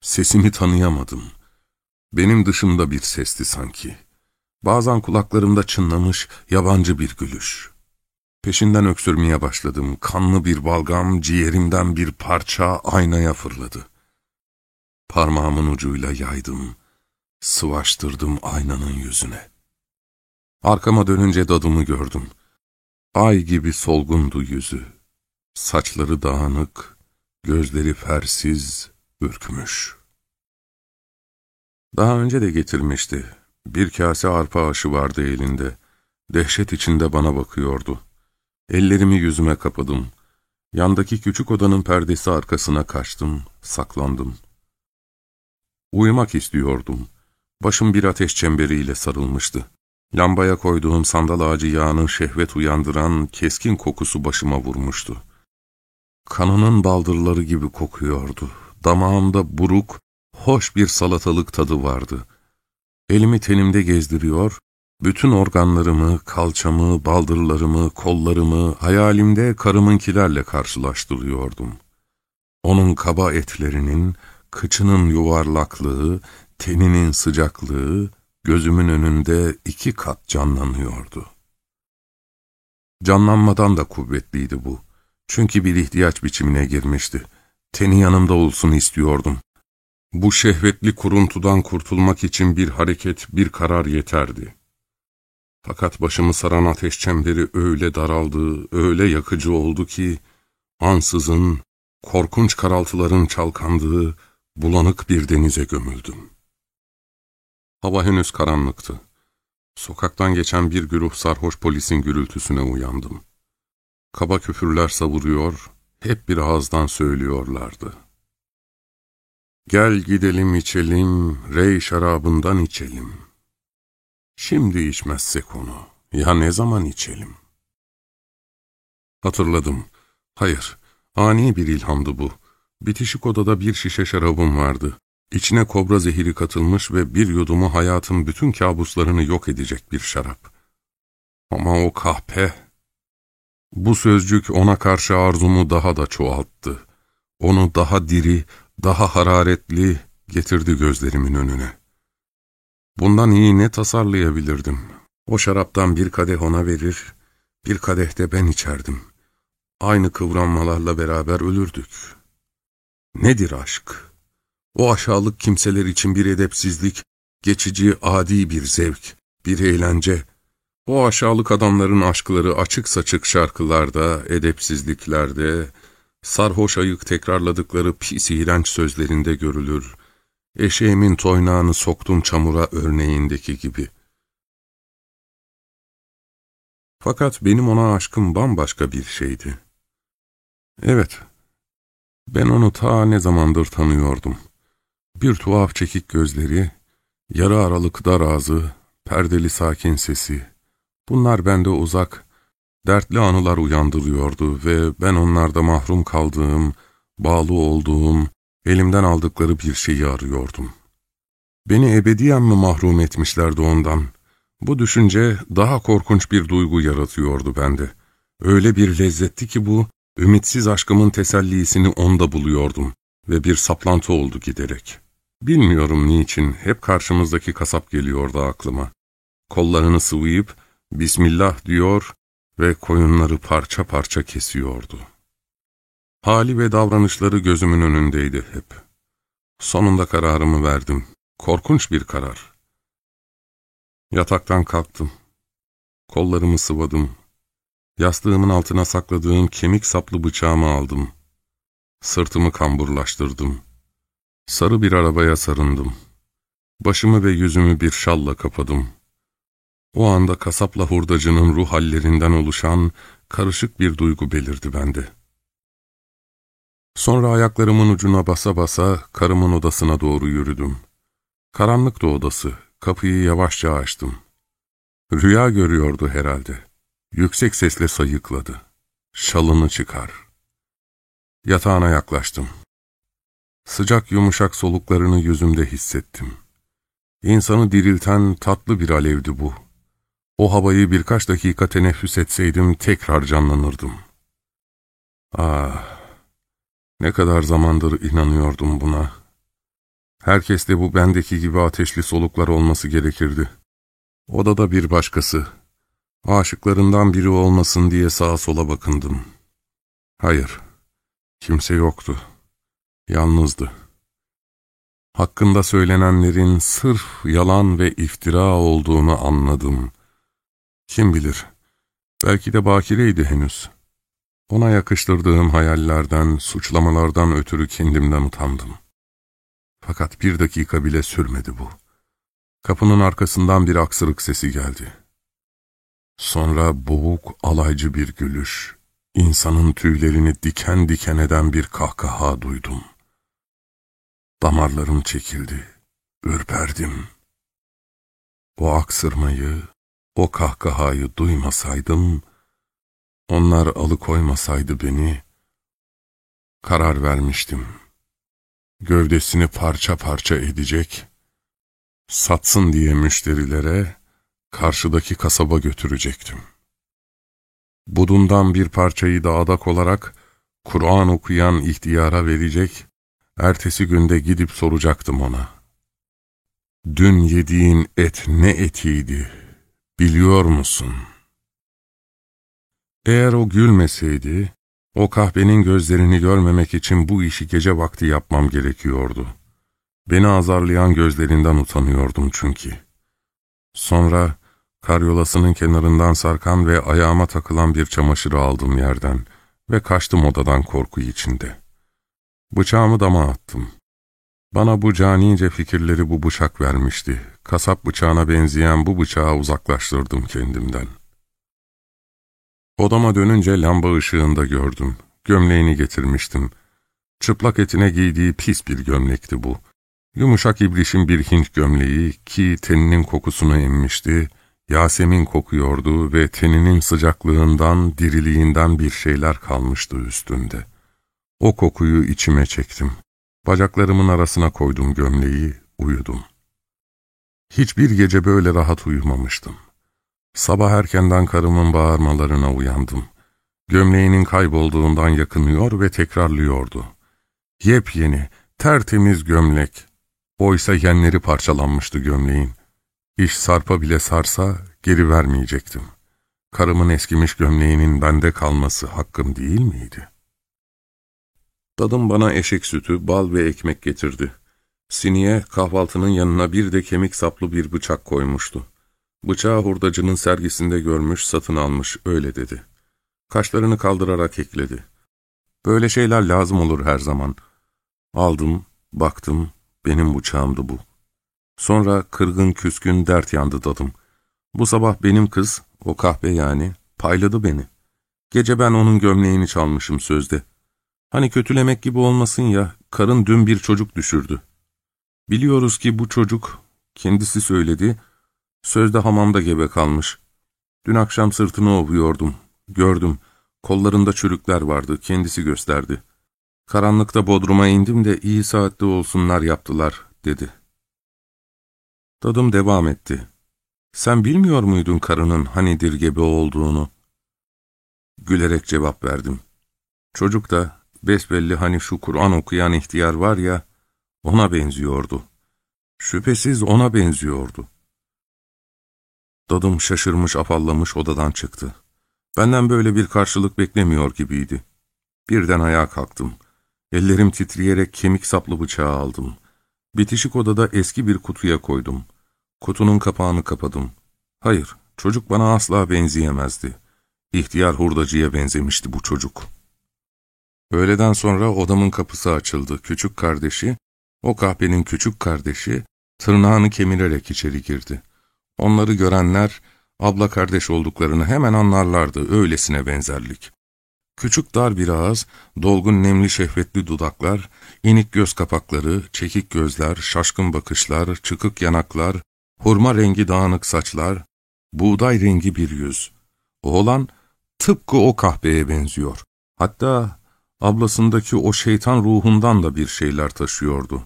Sesimi tanıyamadım. Benim dışımda bir sesti sanki. Bazen kulaklarımda çınlamış yabancı bir gülüş. Peşinden öksürmeye başladım. Kanlı bir balgam ciğerimden bir parça aynaya fırladı. Parmağımın ucuyla yaydım. Sıvaştırdım aynanın yüzüne. Arkama dönünce dadımı gördüm. Ay gibi solgundu yüzü. Saçları dağınık, gözleri fersiz, ürkmüş. Daha önce de getirmişti. Bir kase arpa aşı vardı elinde. Dehşet içinde bana bakıyordu. Ellerimi yüzüme kapadım. Yandaki küçük odanın perdesi arkasına kaçtım, saklandım. Uyumak istiyordum. Başım bir ateş çemberiyle sarılmıştı. Lambaya koyduğum sandal ağacı yağının şehvet uyandıran keskin kokusu başıma vurmuştu. Kanının baldırları gibi kokuyordu. Damağımda buruk, hoş bir salatalık tadı vardı. Elimi tenimde gezdiriyor, bütün organlarımı, kalçamı, baldırlarımı, kollarımı hayalimde karımınkilerle karşılaştırıyordum. Onun kaba etlerinin, kıçının yuvarlaklığı, teninin sıcaklığı, gözümün önünde iki kat canlanıyordu. Canlanmadan da kuvvetliydi bu. Çünkü bir ihtiyaç biçimine girmişti. Teni yanımda olsun istiyordum. Bu şehvetli kuruntudan kurtulmak için bir hareket, bir karar yeterdi. Fakat başımı saran ateş çemberi öyle daraldı, öyle yakıcı oldu ki, ansızın, korkunç karaltıların çalkandığı, bulanık bir denize gömüldüm. Hava henüz karanlıktı. Sokaktan geçen bir güruh sarhoş polisin gürültüsüne uyandım. Kaba küfürler savuruyor, hep bir ağızdan söylüyorlardı. Gel gidelim içelim, rey şarabından içelim. Şimdi içmezsek onu, ya ne zaman içelim? Hatırladım. Hayır, ani bir ilhamdı bu. Bitişik odada bir şişe şarabım vardı. İçine kobra zehiri katılmış ve bir yudumu hayatın bütün kabuslarını yok edecek bir şarap. Ama o kahpe... Bu sözcük ona karşı arzumu daha da çoğalttı. Onu daha diri, daha hararetli getirdi gözlerimin önüne. Bundan iyi ne tasarlayabilirdim? O şaraptan bir kadeh ona verir, bir kadeh de ben içerdim. Aynı kıvranmalarla beraber ölürdük. Nedir aşk? O aşağılık kimseler için bir edepsizlik, geçici, adi bir zevk, bir eğlence. O aşağılık adamların aşkları açık saçık şarkılarda, edepsizliklerde, sarhoş ayık tekrarladıkları pis iğrenç sözlerinde görülür. Eşeğimin toynağını soktum çamura örneğindeki gibi. Fakat benim ona aşkım bambaşka bir şeydi. Evet, ben onu ta ne zamandır tanıyordum. Bir tuhaf çekik gözleri, yarı aralık dar ağzı, perdeli sakin sesi. Bunlar bende uzak, dertli anılar uyandırıyordu ve ben onlarda mahrum kaldığım, bağlı olduğum, elimden aldıkları bir şeyi arıyordum. Beni ebediyen mi mahrum etmişlerdi ondan? Bu düşünce daha korkunç bir duygu yaratıyordu bende. Öyle bir lezzetti ki bu, ümitsiz aşkımın tesellisini onda buluyordum ve bir saplantı oldu giderek. Bilmiyorum niçin hep karşımızdaki kasap geliyordu aklıma. Kollarını sıvayıp Bismillah diyor ve koyunları parça parça kesiyordu. Hali ve davranışları gözümün önündeydi hep. Sonunda kararımı verdim. Korkunç bir karar. Yataktan kalktım. Kollarımı sıvadım. Yastığımın altına sakladığım kemik saplı bıçağımı aldım. Sırtımı kamburlaştırdım. Sarı bir arabaya sarındım. Başımı ve yüzümü bir şalla kapadım. O anda kasapla hurdacının ruh hallerinden oluşan karışık bir duygu belirdi bende. Sonra ayaklarımın ucuna basa basa karımın odasına doğru yürüdüm. Karanlıktı odası, kapıyı yavaşça açtım. Rüya görüyordu herhalde. Yüksek sesle sayıkladı. Şalını çıkar. Yatağına yaklaştım. Sıcak yumuşak soluklarını yüzümde hissettim. İnsanı dirilten tatlı bir alevdi bu. O havayı birkaç dakika teneffüs etseydim tekrar canlanırdım. Ah, ne kadar zamandır inanıyordum buna. Herkeste bu bendeki gibi ateşli soluklar olması gerekirdi. Odada bir başkası. Aşıklarından biri olmasın diye sağa sola bakındım. Hayır, kimse yoktu. Yalnızdı. Hakkında söylenenlerin sırf yalan ve iftira olduğunu anladım. Kim bilir, belki de bakireydi henüz. Ona yakıştırdığım hayallerden, suçlamalardan ötürü kendimden utandım. Fakat bir dakika bile sürmedi bu. Kapının arkasından bir aksırık sesi geldi. Sonra boğuk, alaycı bir gülüş, insanın tüylerini diken diken eden bir kahkaha duydum. Damarlarım çekildi, ürperdim. O aksırmayı, o kahkahayı duymasaydım, onlar alıkoymasaydı beni, karar vermiştim. Gövdesini parça parça edecek, satsın diye müşterilere, karşıdaki kasaba götürecektim. Budundan bir parçayı da adak olarak, Kur'an okuyan ihtiyara verecek, ertesi günde gidip soracaktım ona. Dün yediğin et ne etiydi?'' Biliyor musun? Eğer o gülmeseydi, o kahvenin gözlerini görmemek için bu işi gece vakti yapmam gerekiyordu. Beni azarlayan gözlerinden utanıyordum çünkü. Sonra karyolasının kenarından sarkan ve ayağıma takılan bir çamaşırı aldım yerden ve kaçtım odadan korku içinde. Bıçağımı dama attım. Bana bu canice fikirleri bu bıçak vermişti. Kasap bıçağına benzeyen bu bıçağı uzaklaştırdım kendimden. Odama dönünce lamba ışığında gördüm. Gömleğini getirmiştim. Çıplak etine giydiği pis bir gömlekti bu. Yumuşak ibrişin bir Hint gömleği ki teninin kokusunu emmişti, Yasemin kokuyordu ve teninin sıcaklığından, diriliğinden bir şeyler kalmıştı üstünde. O kokuyu içime çektim. Bacaklarımın arasına koydum gömleği, uyudum. Hiçbir gece böyle rahat uyumamıştım. Sabah erkenden karımın bağırmalarına uyandım. Gömleğinin kaybolduğundan yakınıyor ve tekrarlıyordu. Yepyeni, tertemiz gömlek. Oysa yenleri parçalanmıştı gömleğin. İş sarpa bile sarsa geri vermeyecektim. Karımın eskimiş gömleğinin bende kalması hakkım değil miydi? Dadım bana eşek sütü, bal ve ekmek getirdi. Siniye kahvaltının yanına bir de kemik saplı bir bıçak koymuştu. Bıçağı hurdacının sergisinde görmüş, satın almış, öyle dedi. Kaşlarını kaldırarak ekledi. Böyle şeyler lazım olur her zaman. Aldım, baktım, benim bıçağımdı bu. Sonra kırgın küskün dert yandı dadım. Bu sabah benim kız, o kahve yani, payladı beni. Gece ben onun gömleğini çalmışım sözde. Hani kötülemek gibi olmasın ya, karın dün bir çocuk düşürdü. Biliyoruz ki bu çocuk, kendisi söyledi, sözde hamamda gebe kalmış. Dün akşam sırtını ovuyordum. gördüm. Kollarında çürükler vardı, kendisi gösterdi. Karanlıkta bodruma indim de iyi saatte olsunlar yaptılar, dedi. Dadım devam etti. Sen bilmiyor muydun karının hanidir gebe olduğunu? Gülerek cevap verdim. Çocuk da besbelli hani şu Kur'an okuyan ihtiyar var ya, ona benziyordu. Şüphesiz ona benziyordu. Dadım şaşırmış afallamış odadan çıktı. Benden böyle bir karşılık beklemiyor gibiydi. Birden ayağa kalktım. Ellerim titreyerek kemik saplı bıçağı aldım. Bitişik odada eski bir kutuya koydum. Kutunun kapağını kapadım. Hayır, çocuk bana asla benzeyemezdi. İhtiyar hurdacıya benzemişti bu çocuk. Öğleden sonra odamın kapısı açıldı. Küçük kardeşi, o kahpenin küçük kardeşi, tırnağını kemirerek içeri girdi. Onları görenler, abla kardeş olduklarını hemen anlarlardı, öylesine benzerlik. Küçük dar bir ağız, dolgun nemli şehvetli dudaklar, inik göz kapakları, çekik gözler, şaşkın bakışlar, çıkık yanaklar, hurma rengi dağınık saçlar, buğday rengi bir yüz. Oğlan tıpkı o kahpeye benziyor. Hatta ablasındaki o şeytan ruhundan da bir şeyler taşıyordu.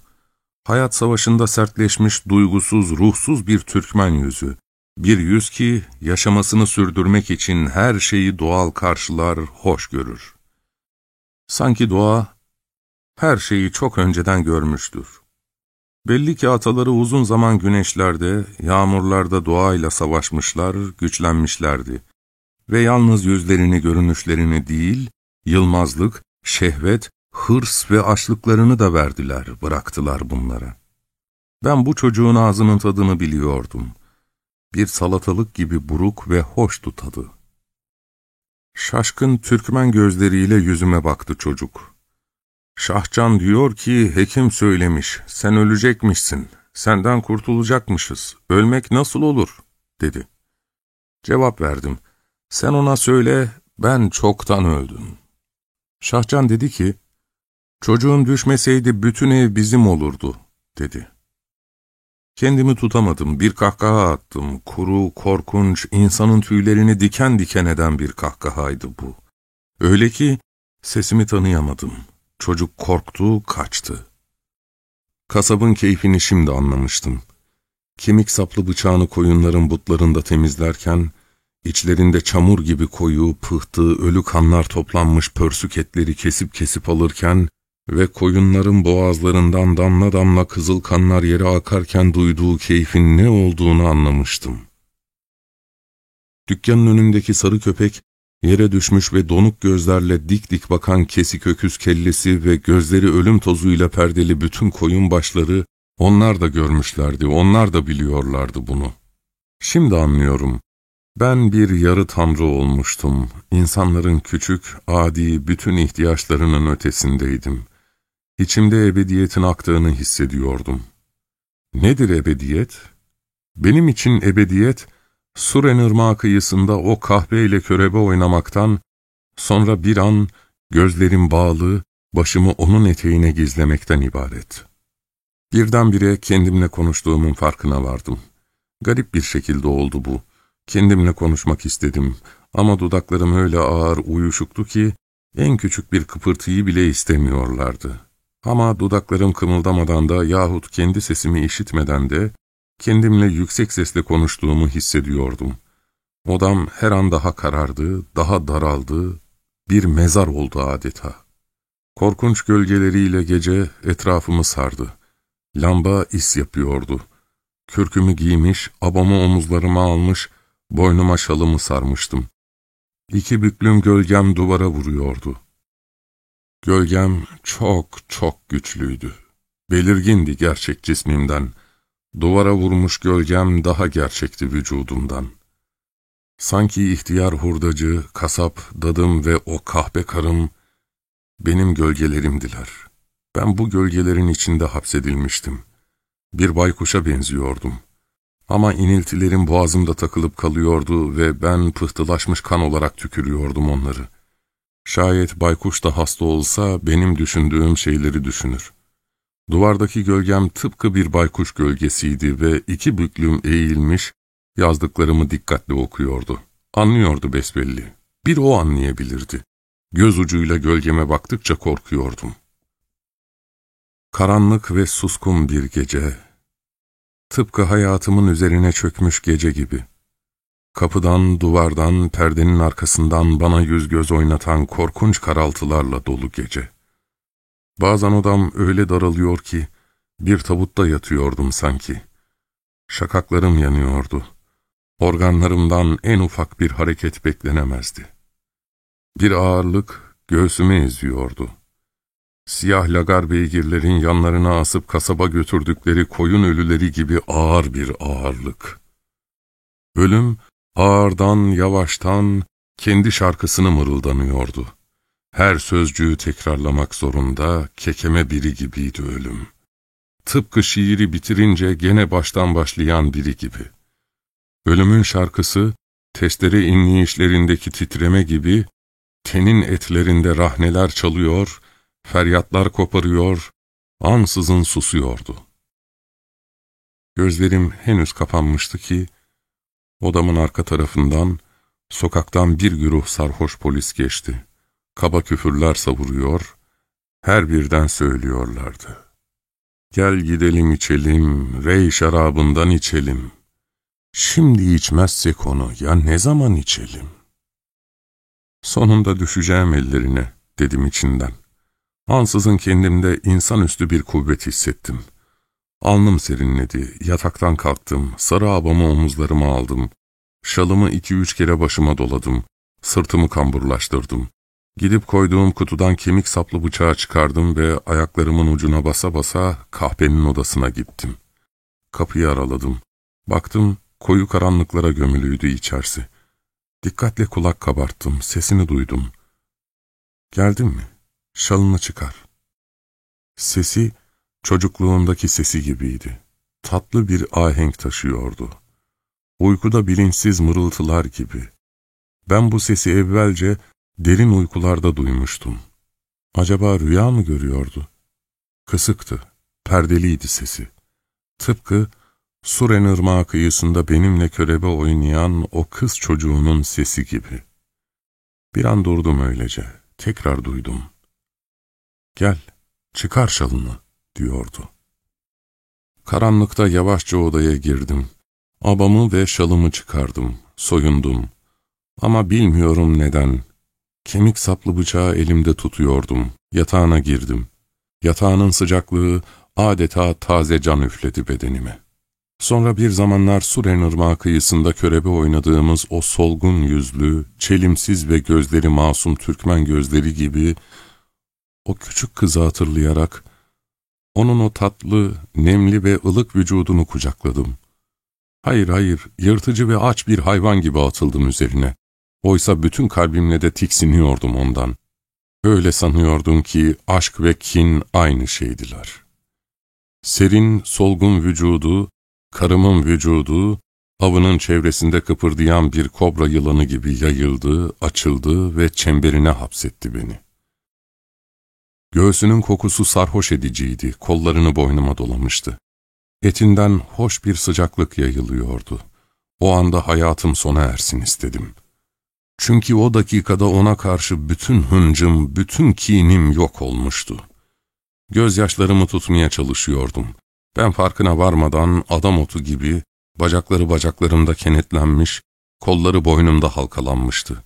Hayat savaşında sertleşmiş, duygusuz, ruhsuz bir Türkmen yüzü. Bir yüz ki yaşamasını sürdürmek için her şeyi doğal karşılar, hoş görür. Sanki doğa her şeyi çok önceden görmüştür. Belli ki ataları uzun zaman güneşlerde, yağmurlarda doğayla savaşmışlar, güçlenmişlerdi. Ve yalnız yüzlerini, görünüşlerini değil, yılmazlık, şehvet, hırs ve açlıklarını da verdiler, bıraktılar bunlara. Ben bu çocuğun ağzının tadını biliyordum. Bir salatalık gibi buruk ve hoştu tadı. Şaşkın Türkmen gözleriyle yüzüme baktı çocuk. Şahcan diyor ki, hekim söylemiş, sen ölecekmişsin, senden kurtulacakmışız, ölmek nasıl olur, dedi. Cevap verdim, sen ona söyle, ben çoktan öldüm. Şahcan dedi ki, çocuğun düşmeseydi bütün ev bizim olurdu, dedi. Kendimi tutamadım, bir kahkaha attım. Kuru, korkunç, insanın tüylerini diken diken eden bir kahkahaydı bu. Öyle ki sesimi tanıyamadım. Çocuk korktu, kaçtı. Kasabın keyfini şimdi anlamıştım. Kemik saplı bıçağını koyunların butlarında temizlerken, içlerinde çamur gibi koyu, pıhtı, ölü kanlar toplanmış pörsük etleri kesip kesip alırken ve koyunların boğazlarından damla damla kızıl kanlar yere akarken duyduğu keyfin ne olduğunu anlamıştım. Dükkanın önündeki sarı köpek, yere düşmüş ve donuk gözlerle dik dik bakan kesik öküz kellesi ve gözleri ölüm tozuyla perdeli bütün koyun başları, onlar da görmüşlerdi, onlar da biliyorlardı bunu. Şimdi anlıyorum. Ben bir yarı tanrı olmuştum. İnsanların küçük, adi, bütün ihtiyaçlarının ötesindeydim. İçimde ebediyetin aktığını hissediyordum. Nedir ebediyet? Benim için ebediyet, Suren ırmağı kıyısında o kahveyle körebe oynamaktan, sonra bir an gözlerim bağlı, başımı onun eteğine gizlemekten ibaret. Birdenbire kendimle konuştuğumun farkına vardım. Garip bir şekilde oldu bu. Kendimle konuşmak istedim ama dudaklarım öyle ağır, uyuşuktu ki en küçük bir kıpırtıyı bile istemiyorlardı. Ama dudaklarım kımıldamadan da yahut kendi sesimi işitmeden de kendimle yüksek sesle konuştuğumu hissediyordum. Odam her an daha karardı, daha daraldı, bir mezar oldu adeta. Korkunç gölgeleriyle gece etrafımı sardı. Lamba is yapıyordu. Kürkümü giymiş, abamı omuzlarıma almış, boynuma şalımı sarmıştım. İki büklüm gölgem duvara vuruyordu. Gölgem çok çok güçlüydü. Belirgindi gerçek cismimden. Duvara vurmuş gölgem daha gerçekti vücudumdan. Sanki ihtiyar hurdacı, kasap, dadım ve o kahpe karım benim gölgelerimdiler. Ben bu gölgelerin içinde hapsedilmiştim. Bir baykuşa benziyordum. Ama iniltilerim boğazımda takılıp kalıyordu ve ben pıhtılaşmış kan olarak tükürüyordum onları. Şayet baykuş da hasta olsa benim düşündüğüm şeyleri düşünür. Duvardaki gölgem tıpkı bir baykuş gölgesiydi ve iki büklüm eğilmiş, yazdıklarımı dikkatli okuyordu. Anlıyordu besbelli. Bir o anlayabilirdi. Göz ucuyla gölgeme baktıkça korkuyordum. Karanlık ve suskun bir gece. Tıpkı hayatımın üzerine çökmüş gece gibi. Kapıdan, duvardan, perdenin arkasından bana yüz göz oynatan korkunç karaltılarla dolu gece. Bazen odam öyle daralıyor ki, bir tabutta yatıyordum sanki. Şakaklarım yanıyordu. Organlarımdan en ufak bir hareket beklenemezdi. Bir ağırlık göğsüme eziyordu. Siyah lagar beygirlerin yanlarına asıp kasaba götürdükleri koyun ölüleri gibi ağır bir ağırlık. Ölüm ağırdan, yavaştan kendi şarkısını mırıldanıyordu. Her sözcüğü tekrarlamak zorunda, kekeme biri gibiydi ölüm. Tıpkı şiiri bitirince gene baştan başlayan biri gibi. Ölümün şarkısı, testere inleyişlerindeki titreme gibi, tenin etlerinde rahneler çalıyor, feryatlar koparıyor, ansızın susuyordu. Gözlerim henüz kapanmıştı ki, odamın arka tarafından, sokaktan bir güruh sarhoş polis geçti. Kaba küfürler savuruyor, her birden söylüyorlardı. Gel gidelim içelim, rey şarabından içelim. Şimdi içmezsek onu ya ne zaman içelim? Sonunda düşeceğim ellerine, dedim içinden. Ansızın kendimde insanüstü bir kuvvet hissettim. Alnım serinledi, yataktan kalktım, sarı abamı omuzlarıma aldım. Şalımı iki üç kere başıma doladım, sırtımı kamburlaştırdım. Gidip koyduğum kutudan kemik saplı bıçağı çıkardım ve ayaklarımın ucuna basa basa kahvenin odasına gittim. Kapıyı araladım. Baktım koyu karanlıklara gömülüydü içerisi. Dikkatle kulak kabarttım, sesini duydum. Geldin mi? Şalını çıkar. Sesi çocukluğundaki sesi gibiydi. Tatlı bir ahenk taşıyordu. Uykuda bilinçsiz mırıltılar gibi. Ben bu sesi evvelce derin uykularda duymuştum. Acaba rüya mı görüyordu? Kısıktı, perdeliydi sesi. Tıpkı Suren ırmağı kıyısında benimle körebe oynayan o kız çocuğunun sesi gibi. Bir an durdum öylece, tekrar duydum. Gel, çıkar şalını, diyordu. Karanlıkta yavaşça odaya girdim. Abamı ve şalımı çıkardım, soyundum. Ama bilmiyorum neden. Kemik saplı bıçağı elimde tutuyordum. Yatağına girdim. Yatağının sıcaklığı adeta taze can üfledi bedenime. Sonra bir zamanlar Suren Irmağı kıyısında körebe oynadığımız o solgun yüzlü, çelimsiz ve gözleri masum Türkmen gözleri gibi o küçük kızı hatırlayarak onun o tatlı, nemli ve ılık vücudunu kucakladım. Hayır hayır, yırtıcı ve aç bir hayvan gibi atıldım üzerine. Oysa bütün kalbimle de tiksiniyordum ondan. Öyle sanıyordum ki aşk ve kin aynı şeydiler. Serin, solgun vücudu, karımın vücudu, avının çevresinde kıpırdayan bir kobra yılanı gibi yayıldı, açıldı ve çemberine hapsetti beni. Göğsünün kokusu sarhoş ediciydi, kollarını boynuma dolamıştı. Etinden hoş bir sıcaklık yayılıyordu. O anda hayatım sona ersin istedim. Çünkü o dakikada ona karşı bütün hıncım, bütün kinim yok olmuştu. Gözyaşlarımı tutmaya çalışıyordum. Ben farkına varmadan adam otu gibi, bacakları bacaklarımda kenetlenmiş, kolları boynumda halkalanmıştı.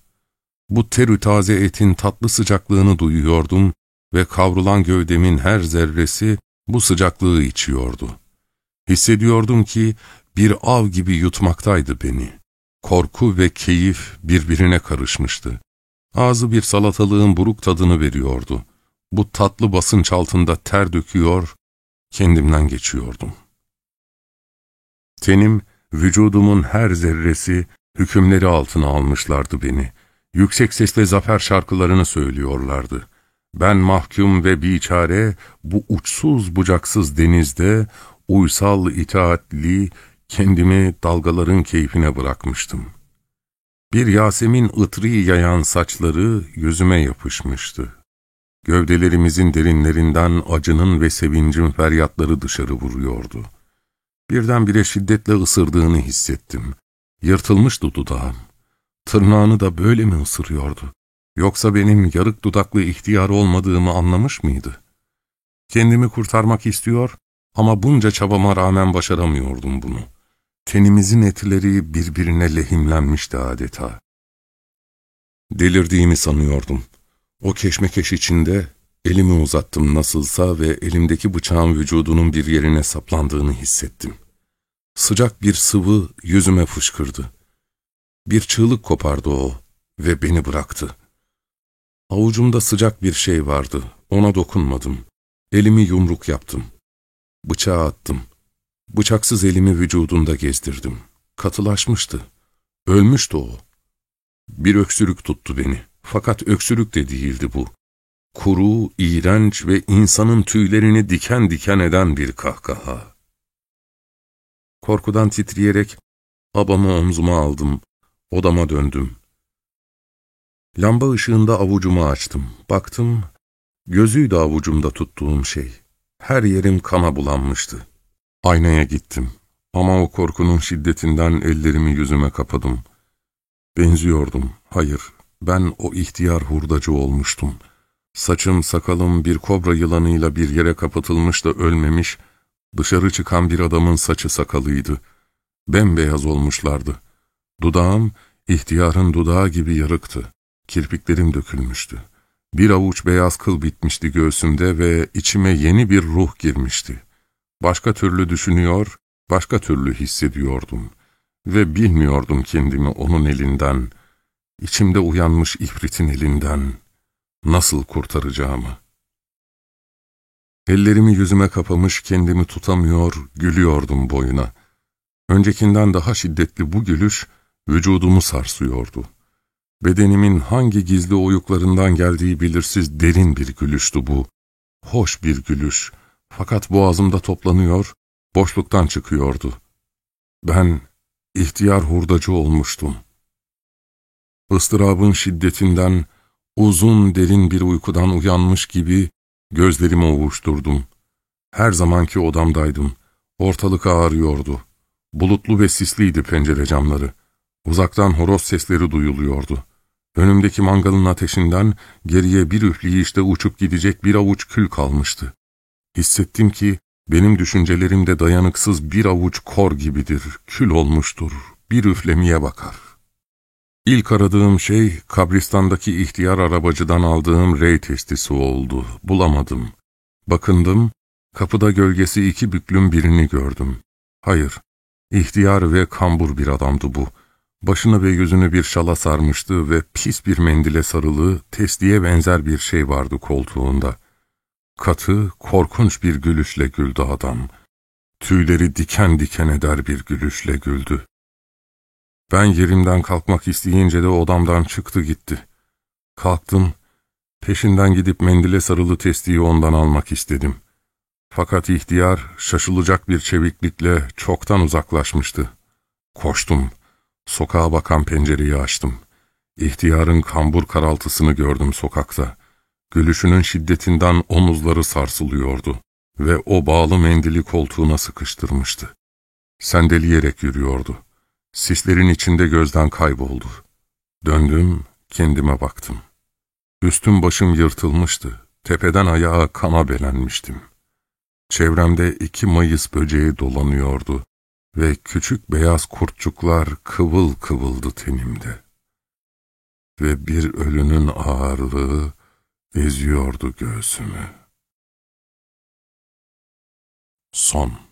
Bu terü taze etin tatlı sıcaklığını duyuyordum ve kavrulan gövdemin her zerresi bu sıcaklığı içiyordu. Hissediyordum ki bir av gibi yutmaktaydı beni. Korku ve keyif birbirine karışmıştı. Ağzı bir salatalığın buruk tadını veriyordu. Bu tatlı basınç altında ter döküyor, kendimden geçiyordum. Tenim, vücudumun her zerresi hükümleri altına almışlardı beni. Yüksek sesle zafer şarkılarını söylüyorlardı. Ben mahkum ve biçare bu uçsuz bucaksız denizde uysal itaatli kendimi dalgaların keyfine bırakmıştım. Bir Yasemin ıtrı yayan saçları yüzüme yapışmıştı. Gövdelerimizin derinlerinden acının ve sevincin feryatları dışarı vuruyordu. Birdenbire şiddetle ısırdığını hissettim. Yırtılmıştı dudağım. Tırnağını da böyle mi ısırıyordu? Yoksa benim yarık dudaklı ihtiyar olmadığımı anlamış mıydı? Kendimi kurtarmak istiyor ama bunca çabama rağmen başaramıyordum bunu. Tenimizin etleri birbirine lehimlenmişti adeta. Delirdiğimi sanıyordum. O keşmekeş içinde elimi uzattım nasılsa ve elimdeki bıçağın vücudunun bir yerine saplandığını hissettim. Sıcak bir sıvı yüzüme fışkırdı. Bir çığlık kopardı o ve beni bıraktı. Avucumda sıcak bir şey vardı, ona dokunmadım. Elimi yumruk yaptım. Bıçağı attım. Bıçaksız elimi vücudunda gezdirdim. Katılaşmıştı. Ölmüştü o. Bir öksürük tuttu beni. Fakat öksürük de değildi bu. Kuru, iğrenç ve insanın tüylerini diken diken eden bir kahkaha. Korkudan titreyerek abamı omzuma aldım, odama döndüm. Lamba ışığında avucumu açtım. Baktım, gözüydü avucumda tuttuğum şey. Her yerim kana bulanmıştı. Aynaya gittim. Ama o korkunun şiddetinden ellerimi yüzüme kapadım. Benziyordum. Hayır, ben o ihtiyar hurdacı olmuştum. Saçım, sakalım bir kobra yılanıyla bir yere kapatılmış da ölmemiş, dışarı çıkan bir adamın saçı sakalıydı. Bembeyaz olmuşlardı. Dudağım, ihtiyarın dudağı gibi yarıktı. Kirpiklerim dökülmüştü. Bir avuç beyaz kıl bitmişti göğsümde ve içime yeni bir ruh girmişti. Başka türlü düşünüyor, başka türlü hissediyordum. Ve bilmiyordum kendimi onun elinden, içimde uyanmış ifritin elinden nasıl kurtaracağımı. Ellerimi yüzüme kapamış kendimi tutamıyor, gülüyordum boyuna. Öncekinden daha şiddetli bu gülüş vücudumu sarsıyordu. Bedenimin hangi gizli oyuklarından geldiği belirsiz derin bir gülüştü bu. Hoş bir gülüş. Fakat boğazımda toplanıyor, boşluktan çıkıyordu. Ben ihtiyar hurdacı olmuştum. Istırabın şiddetinden, uzun derin bir uykudan uyanmış gibi gözlerimi ovuşturdum. Her zamanki odamdaydım. Ortalık ağrıyordu. Bulutlu ve sisliydi pencere camları. Uzaktan horoz sesleri duyuluyordu. Önümdeki mangalın ateşinden geriye bir üfleyişte uçup gidecek bir avuç kül kalmıştı. Hissettim ki benim düşüncelerim de dayanıksız bir avuç kor gibidir, kül olmuştur, bir üflemeye bakar. İlk aradığım şey kabristandaki ihtiyar arabacıdan aldığım rey testisi oldu. Bulamadım. Bakındım, kapıda gölgesi iki büklüm birini gördüm. Hayır, ihtiyar ve kambur bir adamdı bu. Başını ve yüzünü bir şala sarmıştı ve pis bir mendile sarılı, testiye benzer bir şey vardı koltuğunda. Katı, korkunç bir gülüşle güldü adam. Tüyleri diken diken eder bir gülüşle güldü. Ben yerimden kalkmak isteyince de odamdan çıktı gitti. Kalktım, peşinden gidip mendile sarılı testiyi ondan almak istedim. Fakat ihtiyar şaşılacak bir çeviklikle çoktan uzaklaşmıştı. Koştum. Sokağa bakan pencereyi açtım. İhtiyarın kambur karaltısını gördüm sokakta. Gülüşünün şiddetinden omuzları sarsılıyordu ve o bağlı mendili koltuğuna sıkıştırmıştı. Sendeleyerek yürüyordu. Sislerin içinde gözden kayboldu. Döndüm, kendime baktım. Üstüm başım yırtılmıştı. Tepeden ayağa kana belenmiştim. Çevremde iki mayıs böceği dolanıyordu ve küçük beyaz kurtçuklar kıvıl kıvıldı tenimde. Ve bir ölünün ağırlığı eziyordu göğsümü. Son